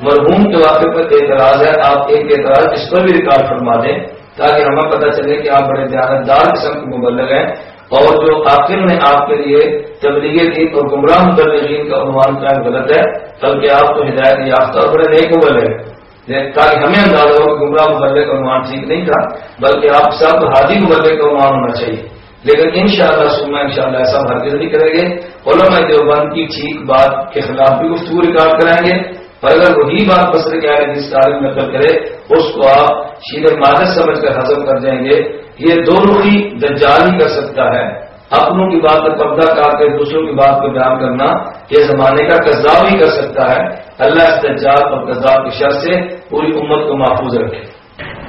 مرحوم کے واقعے پر اعتراض ہے، آپ ایک اعتراض اس پر بھی ریکارڈ فرما دیں۔ تاکہ ہمیں پتہ چلے کہ آپ بڑے دیانتدار قسم کے مبلغ ہیں اور جو آخر نے آپ کے لیے تبلیغ دی اور گمراہ مبلغین کا عنوان کا غلط ہے، بلکہ آپ کو ہدایت یافتہ اور بڑے نیک ہے یعنی تاکہ ہمیں اندازہ ہو کہ گمراہ مبلغ کا عنوان ٹھیک نہیں تھا، بلکہ آپ سب حادی مبلغ کا عنوان ہونا چاہیے۔ لیکن ان شاء اللہ سما ان شاء اللہ ایسا ہرگز نہیں کریں گے۔ علماء دیوبند کی ٹھیک بات کے خلاف بھی گفتگو ریکارڈ کرائیں گے۔ اور اگر وہی بات بسر کے آئے جس تعلیم نقل کرے، اس کو آپ شیر مادر سمجھ کر حضم کر جائیں گے، یہ دونوں ہی دجال ہی کر سکتا ہے۔ اپنوں کی بات پر قبضہ کر کے دوسروں کی بات کو بیان کرنا یہ زمانے کا قذاب ہی کر سکتا ہے۔ اللہ اس دجال اور قذاب کی شر سے پوری امت کو محفوظ رکھے۔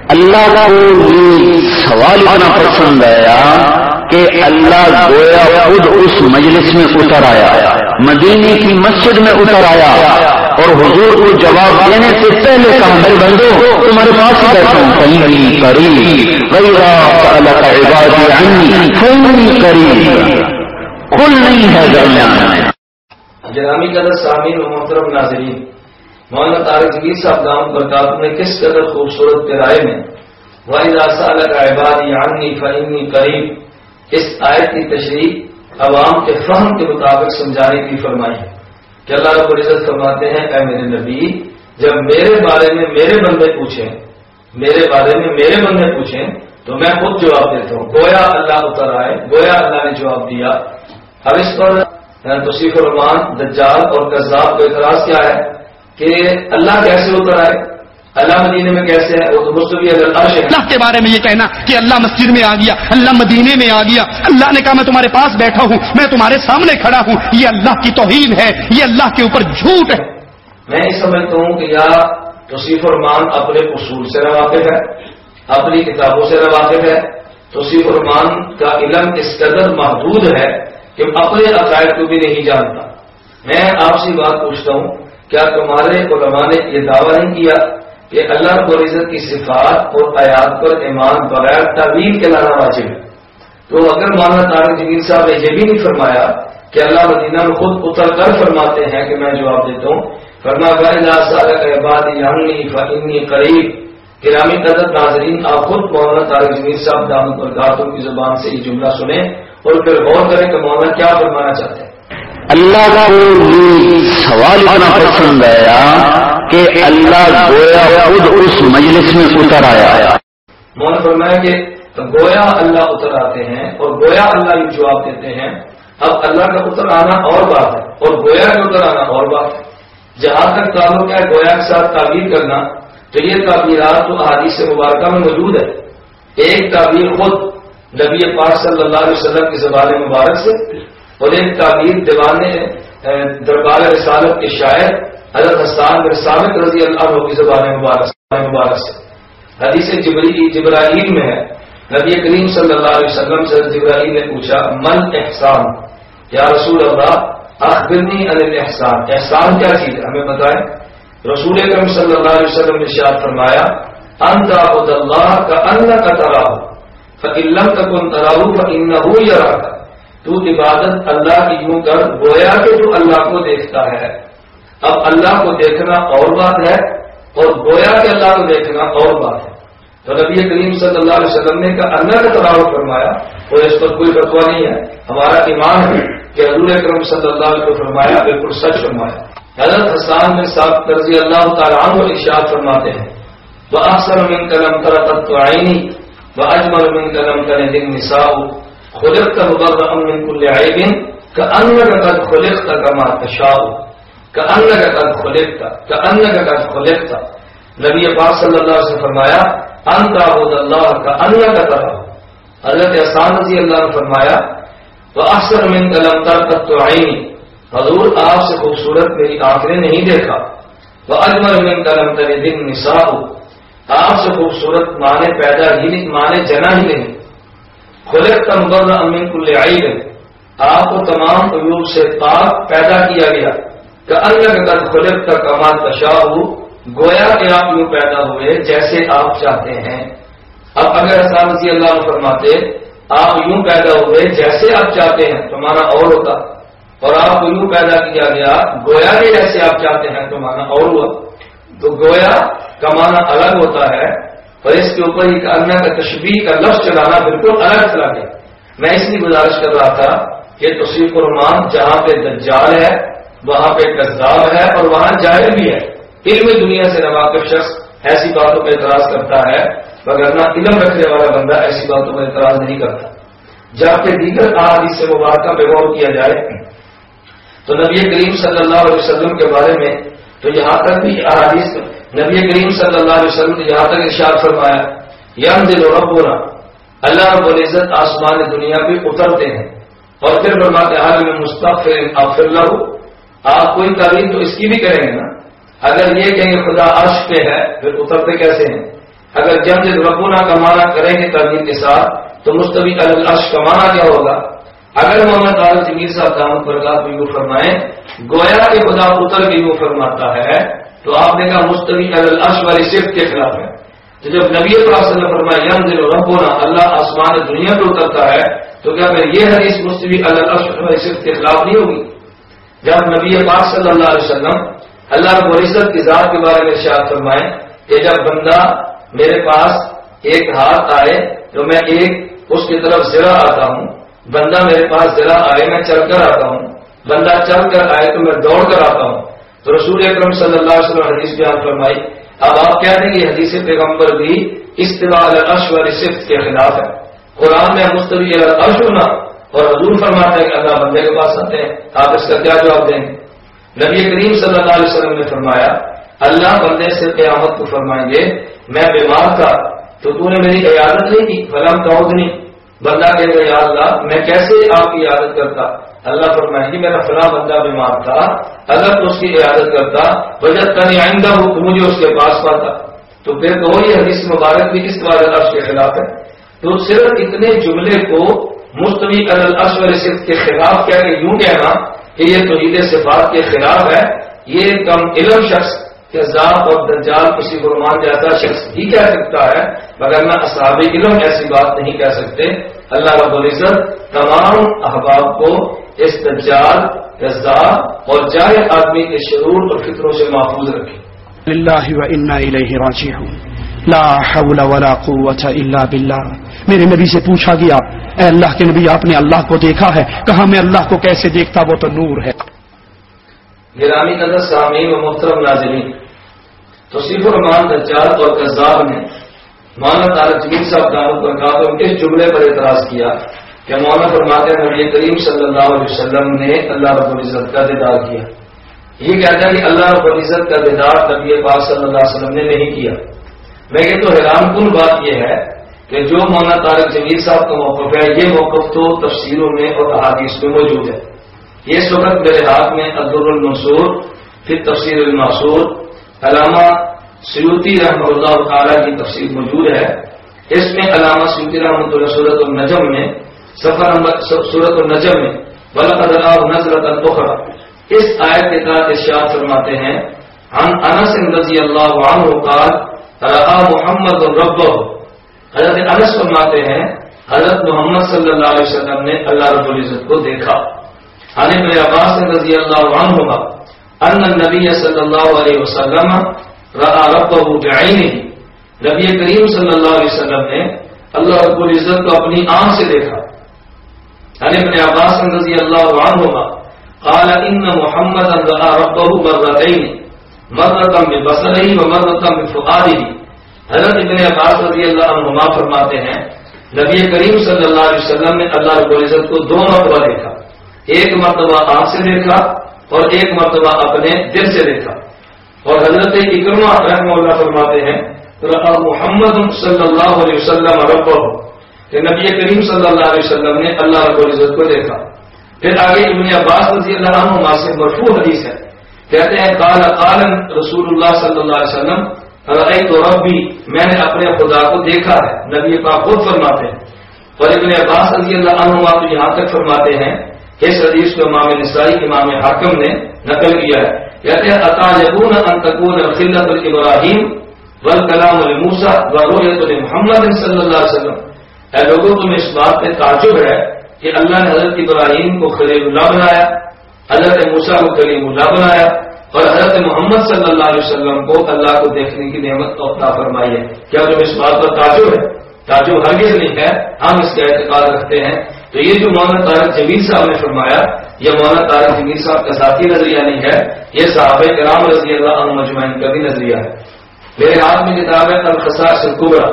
اللہ کو یہ سوال اتنا پسند آیا کہ اللہ گویا خود اس مجلس میں اتر آیا، مدینے کی مسجد میں اتر آیا۔ اور حضور کو جواب دینے سے پہلے کہا میرے بندو، تمہارے پاس ہی بیٹھا ہوں۔ کہیں قریب کہیں قریب کھل نہیں ہے درمیان۔ میں قدر سامعین و محترم ناظرین، مولانا طارق جگیر صاحب دام برکات نے کس قدر خوبصورت پیرائے میں۔ واحد سال کا عباد یعنی فہمی قریب اس آیت کی تشریح عوام کے فہم کے مطابق سمجھانے کی فرمائی ہے۔ کہ اللہ رب العزت فرماتے ہیں، اے میرے نبی، جب میرے بارے میں میرے بندے پوچھیں، میرے بارے میں میرے بندے پوچھیں، تو میں خود جواب دیتا ہوں. گویا اللہ اتر آئے، گویا اللہ نے جواب دیا۔ اب اس پر توصیف الرحمان دجال اور قذاب کو اعتراض کیا ہے کہ اللہ کیسے اتر آئے؟ اللہ مدینے میں کیسے ہے وہ تو مستوی اگر عرش ہے۔ اللہ کے بارے میں یہ کہنا کہ اللہ مسجد میں آ گیا اللہ مدینے میں آ گیا۔ اللہ نے کہا میں تمہارے پاس بیٹھا ہوں میں تمہارے سامنے کھڑا ہوں۔ یہ اللہ کی توہین ہے یہ اللہ کے اوپر جھوٹ ہے۔ میں یہ سمجھتا ہوں کہ یا توصیف الرحمان اپنے اصول سے رواقف ہے اپنی کتابوں سے رواقف ہے توصیف الرحمان کا علم اس قدر محدود ہے کہ اپنے عقائد کو بھی نہیں جانتا۔ میں آپ سے بات پوچھتا ہوں کیا تمہارے علماء نے یہ دعویٰ نہیں کیا کہ اللہ رب العزت کی صفات اور آیات پر ایمان بغیر تعویل کے لانا واجب ہے۔ تو اگر مولانا طارق جگیر صاحب نے یہ بھی نہیں فرمایا کہ اللہ مدینہ میں خود اتر کر فرماتے ہیں کہ میں جواب دیتا ہوں فرما قریب گرامی قدر ناظرین، آپ خود مولانا طارق جگیر صاحب دامت پر کی زبان سے یہ جملہ سنیں اور پھر غور کریں کہ مولانا کیا فرمانا چاہتے ہیں۔ اللہ کو یہ سوال اتنا پسند آیا کہ اللہ گویا خود اس مجلس میں اتر آیا۔ مون فرمایا کہ گویا اللہ اتر آتے ہیں اور گویا اللہ یہ جواب دیتے ہیں۔ اب اللہ کا اتر آنا اور بات ہے اور گویا کا اتر آنا اور بات ہے۔ جہاں تک تعلق ہے گویا کے ساتھ تعبیر کرنا، تو یہ تعبیرات تو احادیث مبارکہ میں موجود ہے ایک تعبیر خود نبی پاک صلی اللہ علیہ وسلم کی زبان مبارک سے اور تعبیر دیوان دربار رسالت کے شاعر حضرت حسان بن ثابت رضی اللہ عنہ کی زبان مبارک مبارک سے۔ حدیث جبری، جبرائیل میں ہے۔ نبی کریم صلی اللہ علیہ وسلم سے جبرائیل نے پوچھا، من احسان؟ یا رسول اللہ، اخبرنی عن احسان احسان کیا چیز ہمیں بتائیں۔ رسول اکرم صلی اللہ علیہ وسلم نے شاد فرمایا، ان تعبد اللہ کا ان کا تراؤ فعلم کا کن تراؤ فن یا رکھا تو عبادت اللہ کی یوں کر، گویا کہ تو اللہ کو دیکھتا ہے۔ اب اللہ کو دیکھنا اور بات ہے اور گویا کہ اللہ کو دیکھنا اور بات ہے۔ تو نبی کریم صلی اللہ علیہ وسلم نے کا اللہ کا تباہ فرمایا، اور اس پر کوئی فتوا نہیں ہے۔ ہمارا ایمان ہے کہ حضور اکرم صلی اللہ علیہ کو فرمایا، بالکل سچ فرمایا۔ حضرت حسان میں صاحب رضی اللہ تعالیٰ عنہ ارشاد فرماتے ہیں وہ اکثر من قلم کرت آئینی وہ اجمل من قلم کرے دن نساؤ خلق کا مبر امن کل عیب قد خلق کا کما تشاؤ قد خلق کا قد خلق کا نبی پاک صلی اللہ سے فرمایا، ان کا اللہ کا ان حضرت احسان رضی اللہ نے فرمایا وہ اکثر من قلم تر تک تو آئینی حضور آپ سے خوبصورت میری آنکھیں نہیں دیکھا وہ اجمر من قلم تر دن نسا آپ سے خوبصورت مانے پیدا ہی نہیں مانے جنا ہی نہیں۔ خلق کا مبر امین کل عید آپ کو تمام عیوب سے پاک پیدا کیا گیا۔ کہ اللہ کا خلق کا کمال تشاہ گویا کہ آپ یوں پیدا ہوئے جیسے آپ چاہتے ہیں۔ اب اگر احسان رضی اللہ فرماتے، آپ یوں پیدا ہوئے جیسے آپ چاہتے ہیں تو مانا اور ہوتا۔ اور آپ کو یوں پیدا کیا گیا، گویا کہ جیسے آپ چاہتے ہیں تو مانا اور ہوا۔ تو گویا کا مانا الگ ہوتا ہے اور اس کے اوپر ایک انہ کا تشبیح کا لفظ چلانا بالکل الگ چلا گیا میں اس لیے گزارش کر رہا تھا کہ توصیف الرحمان جہاں پہ دجال ہے، وہاں پہ کذاب ہے اور وہاں جاہل بھی ہے۔ علم دنیا سے نواقف شخص ایسی باتوں پہ اعتراض کرتا ہے، مگر علم رکھنے والا بندہ ایسی باتوں پر اعتراض نہیں کرتا۔ جبکہ دیگر احادیث سے مبارکہ پہ غور کیا جائے تو نبی کریم صلی اللہ علیہ وسلم کے بارے میں تو یہاں تک بھی احادیث نبی کریم صلی اللہ علیہ وسلم نے یہاں تک ارشاد فرمایا یم دل و ربنا، اللہ رب العزت آسمان دنیا پہ اترتے ہیں۔ اور پھر فرماتے حال میں مستقفر آفر لہو۔ آپ کوئی تعلیم تو اس کی بھی کریں گے نا؟ اگر یہ کہیں گے خدا عرش پہ ہے، پھر اترتے کیسے ہیں؟ اگر جب جب ربونا کا معنی کریں گے تعلیم کے ساتھ، تو مستوی العرش کا معنی کیا ہوگا؟ اگر محمد عالم جمیر صاحب دامت پر بھی یوں فرمائیں، گویا کہ خدا اتر بھی یوں فرماتا ہے، تو آپ نے کہا مستوی العرش والی صرف کے خلاف ہے۔ تو جب نبی پاک صلی اللہ فرمایا، یم دل ربونا اللہ آسمان دنیا پہ اترتا ہے، تو کیا پھر یہ حدیث مستوی العرش والی صرف کے خلاف نہیں ہوگی؟ جب نبی پاک صلی اللہ علیہ وسلم اللہ رب العزت کی ذات کے بارے میں شاد فرمائے کہ جب بندہ میرے پاس ایک ہاتھ آئے، تو میں ایک اس کی طرف ذرا آتا ہوں بندہ میرے پاس ذرا آئے، میں چل کر آتا ہوں۔ بندہ چل کر آئے تو میں دوڑ کر آتا ہوں۔ تو رسول اکرم صلی اللہ علیہ وسلم حدیث بیان فرمائی، اب آپ کہہ دیں گے حدیث پیغمبر بھی استوا الرش صفت کے خلاف ہے۔ قرآن میں مستوی الرش ہونا اور حضور فرماتا ہے کہ اللہ بندے کے پاس آتے ہیں۔ آپ اس کا کیا جواب دیں؟ گے نبی کریم صلی اللہ علیہ وسلم نے فرمایا، اللہ بندے سے قیامت کو فرمائیں گے، میں بیمار تھا تو تو نے میری عیادت نہیں کی، فلم تو نہیں بندہ کہ یا اللہ، میں کیسے آپ کی عادت کرتا؟ اللہ فرمائیں گے جی، میرا فلاں بندہ بیمار تھا اگر تو اس کی عیادت کرتا، وجہ کا آئندہ ہو، تو مجھے اس کے پاس پاتا۔ تو پھر تو یہ حدیث مبارک بھی اس بار کے خلاف ہے۔ تو صرف اتنے جملے کو مستوی والی صرف کے خلاف کیا کہ یوں کہنا کہ یہ توحید صفات کے خلاف ہے، یہ کم علم شخص کے ذات اور دجال کسی کو مان جاتا شخص ہی کہہ سکتا ہے، مگر میں اصحاب علم ایسی بات نہیں کہہ سکتے۔ اللہ رب العزت تمام احباب کو اس دجال، رضا اور جائے آدمی کے شرور اور فطروں سے محفوظ رکھے۔ اللہ و انا الیہ راجعون۔ لا حول ولا قوت الا باللہ۔ میرے نبی سے پوچھا گیا، اے اللہ کے نبی، آپ نے اللہ کو دیکھا ہے؟ کہا میں اللہ کو کیسے دیکھتا؟ وہ تو نور ہے۔ گرامی نظر سامعین و محترم ناظرین تو صرف الرحمان دجال اور قزاب نے مولانا تعالی جمیل صاحب دانوں پر کہا تو کس جملے پر اعتراض کیا کہ مولانا فرماتے ہیں نبی کریم صلی اللہ علیہ وسلم نے اللہ رب العزت کا دیدار کیا۔ یہ کہتا کہ اللہ رب العزت کا دیدار نبی پاک صلی اللہ علیہ وسلم نے نہیں کیا۔ میں یہ تو حیران کن بات یہ ہے کہ جو مولانا طارق جمیل صاحب کا موقف ہے، یہ موقف تو تفسیروں میں اور احادیث میں موجود ہے۔ یہ اس میرے ہاتھ میں عبد المنصور پھر تفسیر الماسور علامہ سیوتی رحمۃ اللہ تعالیٰ کی تفسیر موجود ہے۔ اس میں علامہ سیوتی رحمۃ اللہ صورت النجم میں سفر نمبر صورت النجم میں بلق نظرت البخرا اس آیت کے تحت اشیات فرماتے ہیں انس رضی اللہ عنہ قال رہا محمد الرب حضرت انس فرماتے ہیں، حضرت محمد صلی اللہ علیہ وسلم نے اللہ رب العزت کو دیکھا۔ عن ابن عباس رضی اللہ عنہ ان نبی صلی اللہ علیہ وسلم رہا رب بعینہ نبی کریم صلی اللہ علیہ وسلم نے اللہ رب العزت کو اپنی آنکھ سے دیکھا۔ عن ابن عباس رضی اللہ عنہ قال ان محمد رہا ربه مرتين مرة ببصره ومرة بفؤاده حضرت ابن عباس رضی اللہ عنہما فرماتے ہیں، نبی کریم صلی اللہ علیہ وسلم نے اللہ رب العزت کو دو مرتبہ دیکھا۔ ایک مرتبہ آنکھ سے دیکھا اور ایک مرتبہ اپنے دل سے دیکھا۔ اور حضرت اکرما رحم اللہ فرماتے ہیں محمد صلی اللہ علیہ وسلم رب کہ نبی کریم صلی اللہ علیہ وسلم نے اللہ رب العزت کو دیکھا۔ پھر آگے ابن عباس رضی اللہ عنہ سے مرفوع حدیث ہے۔ کہتے ہیں، قال قال رسول اللہ صلی اللہ علیہ وسلم تو رب بھی میں نے اپنے خدا کو دیکھا ہے۔ نبی پاک خود فرماتے ہیں۔ اور ابن عباس رضی اللہ عنہ تو یہاں تک فرماتے ہیں اس حدیث کو امام نسائی، امام حاکم نے نقل کیا ہے۔ کہتے ہیں عطا یبون ان تکون خلت الابراہیم والکلام الموسا ورویت محمد صلی اللہ علیہ وسلم. اے لوگوں، تم اس بات پہ تعجب ہے کہ اللہ نے حضرت ابراہیم کو خلیل اللہ بنایا، حضرت موسا کو کلیم اللہ بنایا اور حضرت محمد صلی اللہ علیہ وسلم کو اللہ کو دیکھنے کی نعمت تو اپنا فرمائی ہے۔ کیا تم اس بات پر تعجب ہے؟ تعجب ہرگز نہیں ہے۔ ہم اس کا اعتقاد رکھتے ہیں تو یہ جو مولانا طارق جمیل صاحب نے فرمایا، یہ مولانا طارق جمیل صاحب کا ذاتی نظریہ نہیں ہے، یہ صحابہ کرام رضی اللہ عنہ مجمعین کا بھی نظریہ ہے۔ میرے ہاتھ میں کتاب ہے الخصاص القبرا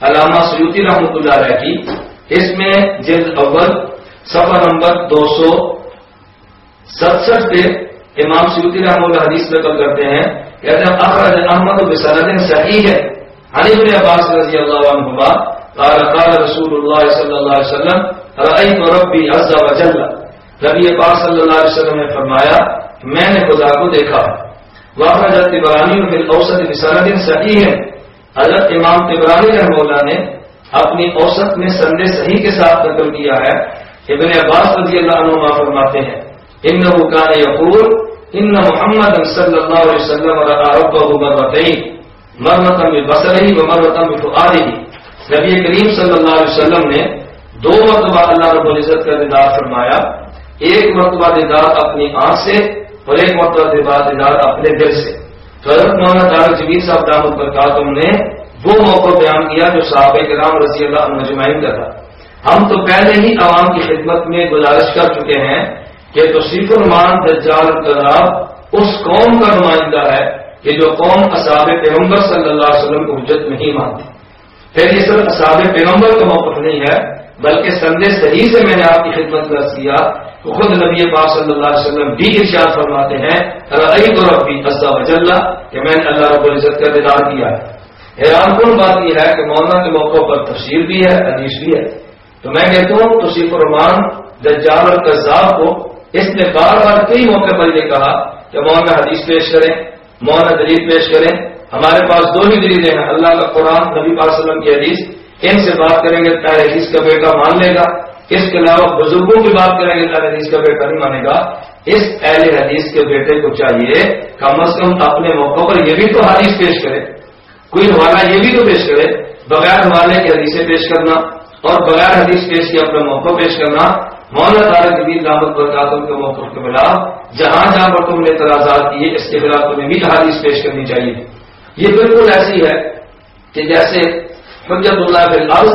علامہ سیوتی رحمۃ اللہ علیہ کی۔ اس میں جلد اول سفر نمبر دو سو ستسٹھ پہ امام سیوتی رحم اللہ حدیث نقل کرتے ہیں۔ کہتے ہیں، اخرج احمد بسند صحیح ہے۔ علی بن عباس رضی اللہ عنہما قال قال رسول اللہ صلی اللہ علیہ وسلم رأيت ربي عز وجل. نبی پاک صلی اللہ علیہ وسلم نے فرمایا، میں نے خدا کو دیکھا. واقع حضرت ابرانی اور اوسط بسند صحیح ہے حضرت امام تبرانی رحم اللہ نے اپنی اوسط میں سندے صحیح کے ساتھ نقل کیا ہے. ابن عباس رضی اللہ عنہ فرماتے ہیں ان کان یقول ان محمد صلی اللہ علیہ وسلم ربہ ربه مرتين. مرتا بصره ومرتا بفؤاده. نبی کریم صلی اللہ علیہ وسلم نے دو مرتبہ اللہ رب العزت کا دیدار فرمایا، ایک مرتبہ دیدار اپنی آنکھ سے اور ایک مرتبہ دیدار اپنے دل سے۔ تو حضرت مولانا دار جبیر صاحب دامت برکاتم نے وہ موقع بیان کیا جو صحابہ کرام رضی اللہ عنہ مجمعین کا تھا۔ ہم تو پہلے ہی عوام کی خدمت میں گزارش کر چکے ہیں کہ توصیف المان دجال کذاب اس قوم کا نمائندہ ہے کہ جو قوم اصاب پیغمبر صلی اللہ علیہ وسلم کو حجت نہیں مانتی۔ پھر یہ صرف اصاب پیغمبر کا موقف نہیں ہے۔ بلکہ سندے صحیح سے میں نے آپ کی خدمت کا کیا تو خود نبی پاک صلی اللہ علیہ وسلم بھی ارشاد فرماتے ہیں تو ربی اصا وجلہ کہ میں نے اللہ رب العزت کا دیدار کیا ہے۔ حیران کن بات یہ ہے کہ مولانا کے موقع پر تفصیل بھی ہے، حدیث بھی ہے۔ تو میں کہتا ہوں توصیف الرحمان دجال اور کذاب کو اس نے بار بار کئی موقع پر یہ کہا کہ مولانا حدیث پیش کریں، مولانا دلیل پیش کریں۔ ہمارے پاس دو ہی دلیلیں ہیں، اللہ کا قرآن، نبی پاک وسلم کی حدیث۔ ان سے بات کریں گے پہلے حدیث کا بیٹا مان لے گا۔ اس کے علاوہ بزرگوں کی بات کریں گے پہلے حدیث کا بیٹا نہیں مانے گا۔ اس اہل حدیث کے بیٹے کو چاہیے کم از کم اپنے موقع پر یہ بھی تو حدیث پیش کرے۔ کوئی حوالہ یہ بھی تو پیش کرے، بغیر حوالے کی حدیثیں پیش کرنا اور بغیر حدیث پیش کی اپنے موقع پیش کرنا مولانا دار جدید رحمت برکاتم کے موقف کے خلاف جہاں جہاں پر تم نے اعتراضات کیے، اس کے خلاف تمہیں بھی حادث پیش کرنی چاہیے۔ یہ بالکل ایسی ہے کہ جیسے حجت اللہ بالعرض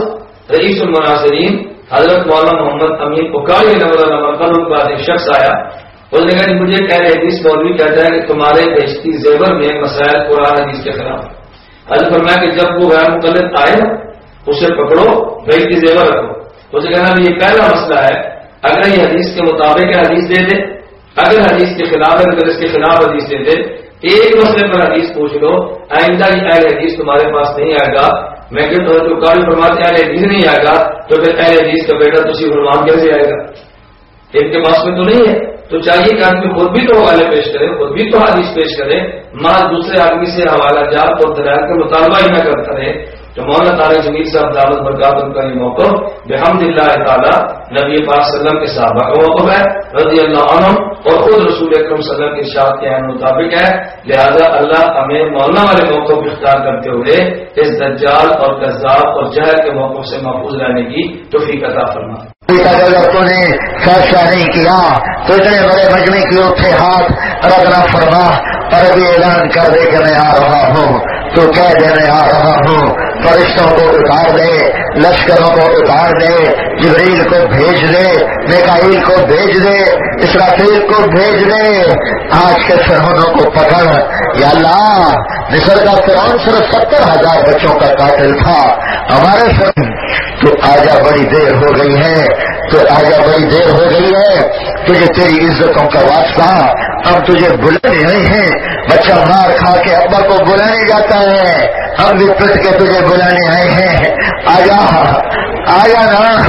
رئیس المناظرین، حضرت مولانا محمد امین پکاری کل ان کا ایک شخص آیا۔ اس نے کہا مجھے کہہ رہے حدیث مولوی کہتا ہے کہ تمہارے بہشتی زیور میں مسائل قرآن حدیث کے خلاف۔ حضرت فرمایا کہ جب وہ غیر مقلد آئے، اسے پکڑو بہشتی زیور رکھو۔ اسے کہنا یہ پہلا مسئلہ ہے۔ اگر یہ حدیث کے مطابق ہے حدیث دے دے، اگر حدیث کے خلاف ہے، اگر اس کے خلاف حدیث دے دے ایک مسئلے پر حدیث پوچھ لو۔ آئندہ یہ اہل حدیث تمہارے پاس نہیں آئے گا۔ میں کہ جو کاری فرماتے اہل حدیث نہیں آئے گا، تو پھر اہل حدیث کا بیٹا تو فرمان کیسے آئے گا؟ ان کے پاس میں تو نہیں ہے۔ تو چاہیے کہ آدمی خود بھی تو حوالے پیش کرے، خود بھی تو حدیث پیش کرے۔ ماں دوسرے آدمی سے حوالہ جات اور دلائل کا مطالبہ ہی نہ کرتا رہے۔ تو مولانا طارق جمیل صاحب دعوت برکات ان کا یہ موقع بحمد اللہ تعالیٰ، نبی پاک صلی اللہ علیہ وسلم کے صحابہ کا موقف ہے، رضی اللہ عنہ اور خود رسول اکرم صلی اللہ علیہ وسلم کے ارشاد کے عین مطابق ہے۔ لہذا اللہ ہمیں مولانا والے موقع کو اختیار کرتے ہوئے اس دجال اور قذاب اور جہر کے موقع سے محفوظ رہنے کی توفیق عطا فرما اگر تو نے فیصلہ نہیں کیا تو اتنے بڑے مجمع کی اٹھے ہاتھ رگنا فرما، اور ابھی اعلان کر دے کہ میں آ رہا ہوں۔ تو کہہ دے میں آ رہا ہوں، فرشتوں کو اتار دے، لشکروں کو اتار دے، جبریل کو بھیج دے میکائل کو بھیج دے، اسرافیل کو بھیج دے۔ آج کے فرحونوں کو پکڑ، یا اللہ، مصر کا فرعون صرف ستر ہزار بچوں کا قاتل تھا۔ ہمارے سر تو آجا بڑی دیر ہو گئی ہے۔ تو آجا بڑی دیر ہو گئی ہے تجھے تیری عزتوں کا واسطہ ہم تجھے بلانے آئے ہیں۔ بچہ مار کھا کے ابا کو بلانے جاتا ہے۔ ہم بھی پٹ کے تجھے بلانے آئے ہیں۔ آجا آیا نا؟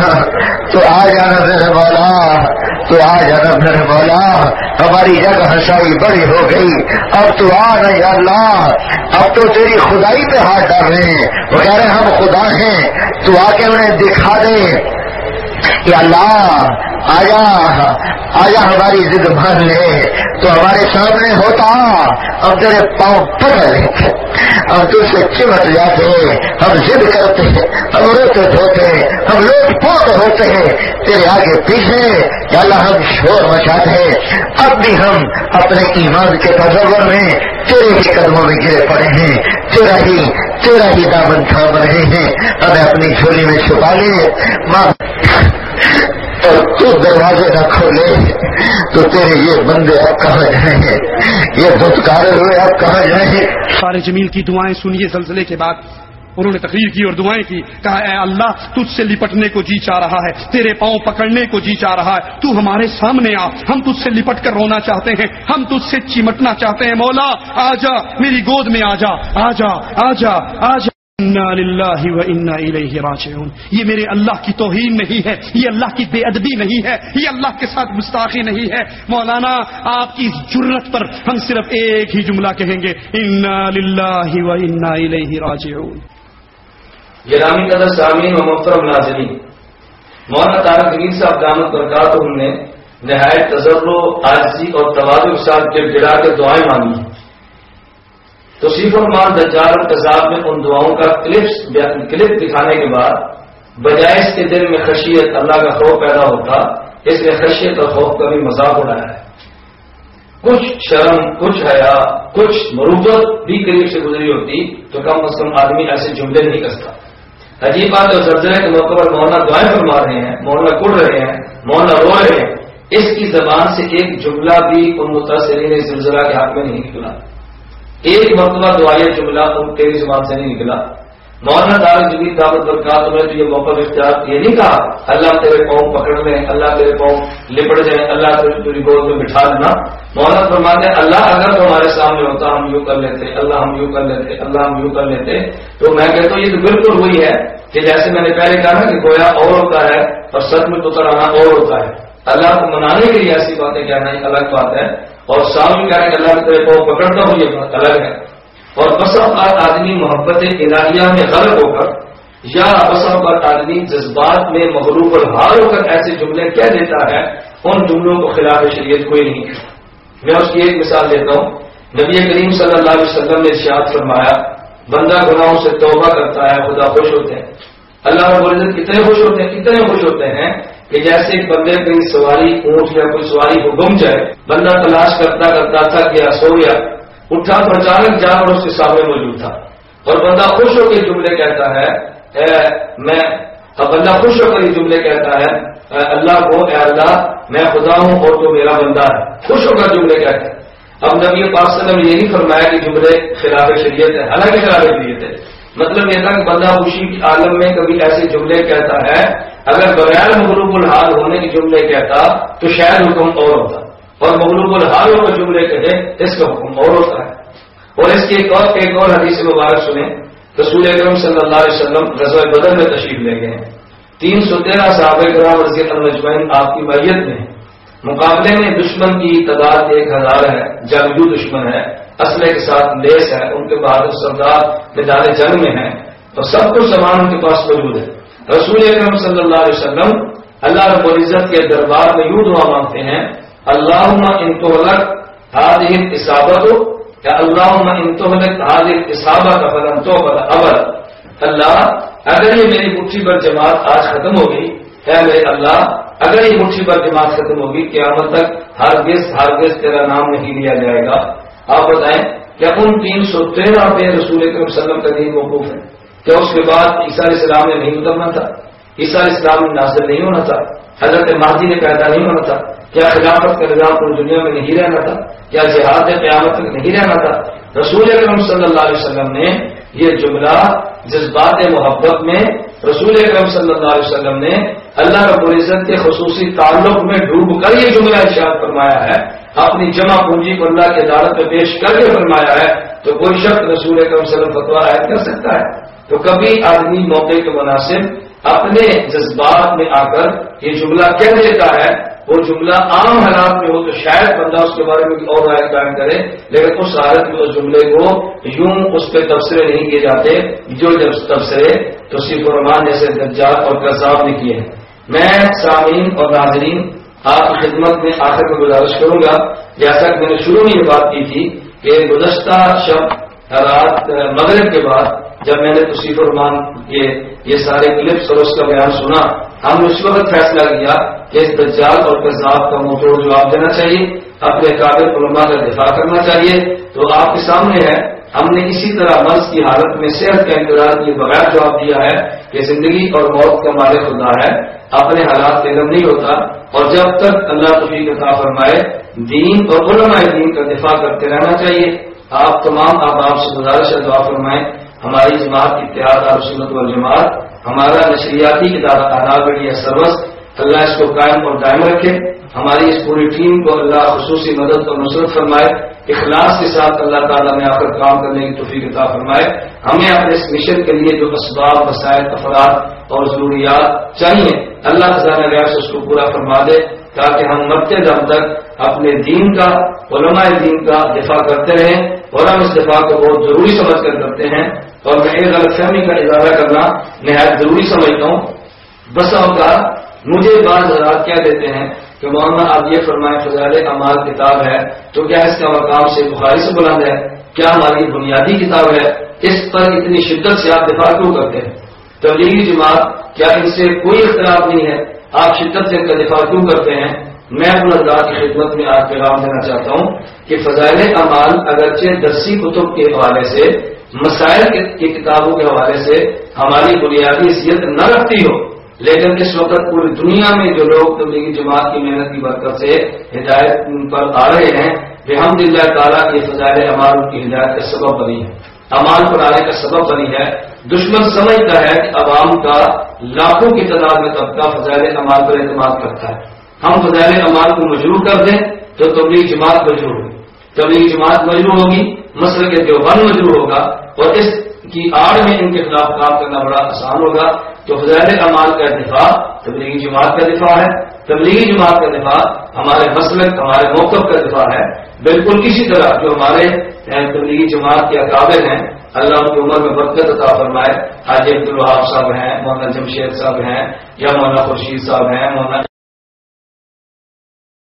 تو آ جانا میرے مولا، تو آ جانا میرے مولا۔ ہماری جگ ہنسائی بڑی ہو گئی۔ اب تو آ نہیں اللہ، اب تو تیری خدائی پہ ہاتھ ڈال رہے ہیں۔ وہ ہم خدا ہیں، تو آ کے انہیں دکھا دے کہ اللہ، آیا آیا ہماری ضد مان لے، تو ہمارے سامنے ہوتا، ہم تیرے پاؤں پڑ رہے ہم تم سے چمٹ جاتے، ہم ضد کرتے، ہم روتے دھوتے، ہم لوگ پوٹ ہوتے ہیں تیرے آگے پیچھے اللہ ہم شور مچاتے ہیں اب بھی ہم اپنے ایمان کے تصور میں تیرے ہی قدموں میں گرے پڑے ہیں، تیرا ہی تیرا ہی دامن تھام رہے ہیں، ہمیں اپنی جھولی میں چھپا لیے ماں، اور تو دروازے نہ کھولے۔ تو تیرے یہ بندے اب کہاں جائیں گے؟ یہ دھتکارے ہوئے اب کہاں جائیں گے؟ سارے جمیل کی دعائیں سنیے زلزلے کے بعد۔ انہوں نے تقریر کی اور دعائیں کی، کہا، اے اللہ، تجھ سے لپٹنے کو جی چاہ رہا ہے، تیرے پاؤں پکڑنے کو جی چاہ رہا ہے، تو ہمارے سامنے آ، ہم تجھ سے لپٹ کر رونا چاہتے ہیں، ہم تجھ سے چمٹنا چاہتے ہیں، مولا، آ جا، میری گود میں آ جا آ جا آ جا آ جا۔ راجعون۔ یہ میرے اللہ کی توہین نہیں ہے، یہ اللہ کی بے ادبی نہیں ہے، یہ اللہ کے ساتھ گستاخی نہیں ہے۔ مولانا، آپ کی جرت پر ہم صرف ایک ہی جملہ کہیں گے، انا للہ و انا الیہ راجعون۔ گرامی قدر سامعین و محترم ناظرین، مولانا طارق دین صاحب دامت برکات ہم نے نہایت تجرب عاجزی اور توازن کے ساتھ گڑ گڑا کے دعائیں مانگی ہیں۔ تو صیف المان دجال کذاب میں ان دعاؤں کا کلپس کلپ دکھانے کے بعد، بجائے اس کے دل میں خشیت اللہ کا خوف پیدا ہوتا، اس نے خشیت اور خوف کا بھی مذاق اڑایا ہے۔ کچھ شرم، کچھ حیا، کچھ مروبت بھی قریب سے گزری ہوتی، تو کم از کم آدمی ایسے جملے نہیں کرتا عجیب بات اور زلزلے کے موقع پر مولانا دعائیں فرما رہے ہیں، مولانا کڑ رہے ہیں، مولانا رو رہے ہیں۔ اس کی زبان سے ایک جملہ بھی ان متاثرین زلزلہ کے ہاتھ میں نہیں نکلا۔ ایک مرتبہ دعائیں جملہ ان تیری زبان سے نہیں نکلا۔ مولانا دار جدید دعوت پر کہا تو یہ موقع اختیار یہ نہیں کہا، اللہ تیرے پاؤں پکڑ لیں، اللہ تیرے پاؤں لپڑ جائیں، اللہ تیری گود میں بٹھا دینا۔ مولانا فرماتے اللہ اگر تمہارے سامنے ہوتا، ہم یوں کر لیتے، اللہ ہم یوں کر لیتے، اللہ ہم یوں کر لیتے۔ تو میں کہتا ہوں، یہ تو بالکل وہی ہے کہ جیسے میں نے پہلے کہا نا کہ گویا اور ہوتا ہے اور سچ میں اتر آنا اور ہوتا ہے۔ اللہ کو منانے کے لیے ایسی باتیں کہنا ایک الگ بات ہے اور سامنے کہنا کہ اللہ تیرے پاؤں پکڑتا ہوں یہ الگ ہے۔ اور بس اوقات آدمی محبت الہیہ میں غلط ہو کر یا بس اوقات آدمی جذبات میں مغروب الحال ہو کر ایسے جملے کہہ دیتا ہے، ان جملوں کو خلاف شریعت کوئی نہیں کرتا میں اس کی ایک مثال دیتا ہوں۔ نبی کریم صلی اللہ علیہ وسلم نے اشیات فرمایا، بندہ گناہوں سے توبہ کرتا ہے، خدا خوش ہوتے ہیں۔ اللہ رب العزت کتنے خوش ہوتے ہیں، کتنے خوش ہوتے ہیں کہ جیسے ایک بندے کی سواری اونٹ یا کوئی سواری کو گم جائے، بندہ تلاش کرتا کرتا تھا کیا سو گیا۔ اٹھا تو اچانک جا کر اس کے سامنے موجود تھا۔ اور بندہ خوش ہو کے جملے کہتا ہے، اے میں بندہ خوش ہو کر یہ جملے کہتا ہے، اے اللہ کو، اے اللہ، میں خدا ہوں اور تو میرا بندہ ہے۔ خوش ہو کر جملے کہتا ہے اب نبی پاک وسلم یہ نہیں فرمایا کہ جملے خلاف شریعت ہے حالانکہ خلاف شریعت ہے۔ مطلب یہ تھا کہ بندہ خوشی کی عالم میں کبھی ایسے جملے کہتا ہے، اگر بغیر مغروب الحال ہونے کے جملے کہتا تو شاید حکم اور ہوتا۔ اور مغلوب الحالوں کا جملے کہے، اس کا حکم اور ہوتا ہے۔ اور اس کی ایک اور ایک اور حدیث مبارک سنیں۔ رسول اکرم صلی اللہ علیہ وسلم رضو بدر میں تشریف لے گئے۔ ہیں تین سو تیرہ صحابہ کرام رضی المجمعین آپ کی میت میں مقابلے میں دشمن کی تعداد ایک ہزار ہے، جنگجو دشمن ہے، اسلحے کے ساتھ لیس ہے، ان کے بہادر سردار میدان جنگ میں ہیں۔ اور سب کچھ سامان ان کے پاس موجود ہے۔ رسول اکرم صلی اللہ علیہ وسلم اللہ رب العزت کے دربار میں یوں دعا مانگتے ہیں اللہ ان تو الگ حاضر اسابت یا اللہ ان حاضر اسابہ کا فلم تو اول اللہ، اگر یہ میری مٹھی پر جماعت آج ختم ہو گئی میرے اللہ، اگر یہ مٹھی پر جماعت ختم ہوگی، قیامت تک ہر گز ہر گز تیرا نام نہیں لیا جائے گا۔ آپ بتائیں، کیا ان تین سو تیرہ پہ رسول کے وسلم کا دین موقوف ہے؟ کیا اس کے بعد عیسیٰ علیہ السلام نے نہیں اترنا تھا؟ عیسیٰ علیہ السلام میں ناصر نہیں ہونا تھا، حضرت ماضی نے پیدا نہیں ہونا تھا کیا خلافت کا نظام پوری دنیا میں نہیں رہنا تھا کیا جہاد قیامت تک نہیں رہنا تھا۔ رسول اکرم صلی اللہ علیہ وسلم نے یہ جملہ جذبات محبت میں، رسول اکرم صلی اللہ علیہ وسلم نے اللہ رب العزت کے خصوصی تعلق میں ڈوب کر یہ جملہ ارشاد فرمایا ہے، اپنی جمع پونجی کو اللہ کی عدالت میں پیش کر کے فرمایا ہے۔ تو کوئی شخص رسول اکرم صلی اللہ علیہ وسلم فتوا عائد کر سکتا ہے؟ تو کبھی آدمی موقع کے مناسب اپنے جذبات میں آ کر یہ جملہ کہہ دیتا ہے، وہ جملہ عام حالات میں ہو تو شاید بندہ اس کے بارے میں اور رائے قائم کرے، لیکن اس حالت میں اس جملے کو یوں اس پہ تبصرے نہیں کیے جاتے، جو جب تبصرے تو صرف رحمان جیسے دجال اور کذاب نے کیے ہیں۔ میں سامعین اور ناظرین آپ کی خدمت میں آخر میں گزارش کروں گا، جیسا کہ میں نے شروع میں یہ بات کی تھی کہ گزشتہ شب، رات، مغرب کے بعد جب میں نے تصیف الرحمان کے یہ سارے کلپس اور اس کا بیان سنا، ہم نے اس وقت فیصلہ کیا کہ اس دجال اور کذاب کا منہ توڑ جواب دینا چاہیے، اپنے قابل علماء کا دفاع کرنا چاہیے۔ تو آپ کے سامنے ہے، ہم نے اسی طرح مرض کی حالت میں صحت کا انتظار کیے بغیر جواب دیا ہے کہ زندگی اور موت کا مالک خدا ہے۔ اپنے حالات علم نہیں ہوتا۔ اور جب تک اللہ تفیق عطا فرمائے، دین اور علماء دین کا دفاع کرتے رہنا چاہیے۔ آپ تمام آپ آپ سے گزارش دعا فرمائیں۔ ہماری جماعت اتحاد اور سنت و جماعت ہمارا نشریاتی ادارہ یا سروس، اللہ اس کو قائم اور دائم رکھے۔ ہماری اس پوری ٹیم کو اللہ خصوصی مدد اور نصرت فرمائے۔ اخلاص کے ساتھ اللہ تعالیٰ نے آ کر کام کرنے کی توفیق عطا فرمائے۔ ہمیں اپنے اس مشن کے لیے جو اسباب، وسائل، افراد اور ضروریات چاہیے، اللہ خزانہ غیر سے اس کو پورا فرما دے تاکہ ہم مرتے دم تک اپنے دین کا، علماء دین کا دفاع کرتے رہیں اور ہم اس دفاع کو بہت ضروری سمجھ کر کرتے ہیں۔ اور میں ایک غلط فہمی کا اضافہ کرنا نہایت ضروری سمجھتا ہوں۔ بس اوقات مجھے بعض حضرات کیا دیتے ہیں کہ مولانا آپ یہ فرمائے فضال امال کتاب ہے، تو کیا اس کا مقام سے بخاری سے بلند ہے؟ کیا ہماری بنیادی کتاب ہے؟ اس پر اتنی شدت سے آپ دفاع کیوں کرتے ہیں؟ تبلیغی جماعت، کیا ان سے کوئی اختلاف نہیں ہے؟ آپ شدت سے ان کا دفاع کیوں کرتے ہیں؟ میں اپنا ذات کی خدمت میں آپ پیغام دینا چاہتا ہوں کہ فضائل امال اگرچہ درسی کتب کے حوالے سے مسائل کی کتابوں کے حوالے سے ہماری بنیادی حیثیت نہ رکھتی ہو، لیکن اس وقت پوری دنیا میں جو لوگ تبلیغی جماعت کی محنت کی برکت سے ہدایت پر آ رہے ہیں وہ ہم تعالیٰ کے فضائل امال کی ہدایت کا سبب بنی ہے۔ امال پر آنے کا سبب بنی ہے۔ دشمن سمجھتا ہے کہ عوام کا لاکھوں کی تعداد میں طبقہ فضائل امال پر اعتماد کرتا ہے۔ ہم فضائل امال کو مجرور کر دیں تو تبلیغ جماعت مجرور ہوگی۔ تبلیغ جماعت مجرور ہوگی مسئلہ کے دیوبند مجرور ہوگا اور اس کی آڑ میں ان کے خلاف کام کرنا بڑا آسان ہوگا۔ تو فضائل امال کا دفاع تبلیغی جماعت کا دفاع ہے۔ تبلیغی جماعت کا دفاع ہمارے مسلک، ہمارے موقف کا دفاع ہے۔ بالکل اسی طرح جو ہمارے تبلیغی جماعت کے اکابر ہیں، اللہ کی عمر میں برکت عطا فرمائے۔ حاجی عبد الوہاب صاحب ہیں، مولانا جمشید صاحب ہیں یا مولانا خورشید صاحب ہیں، مولانا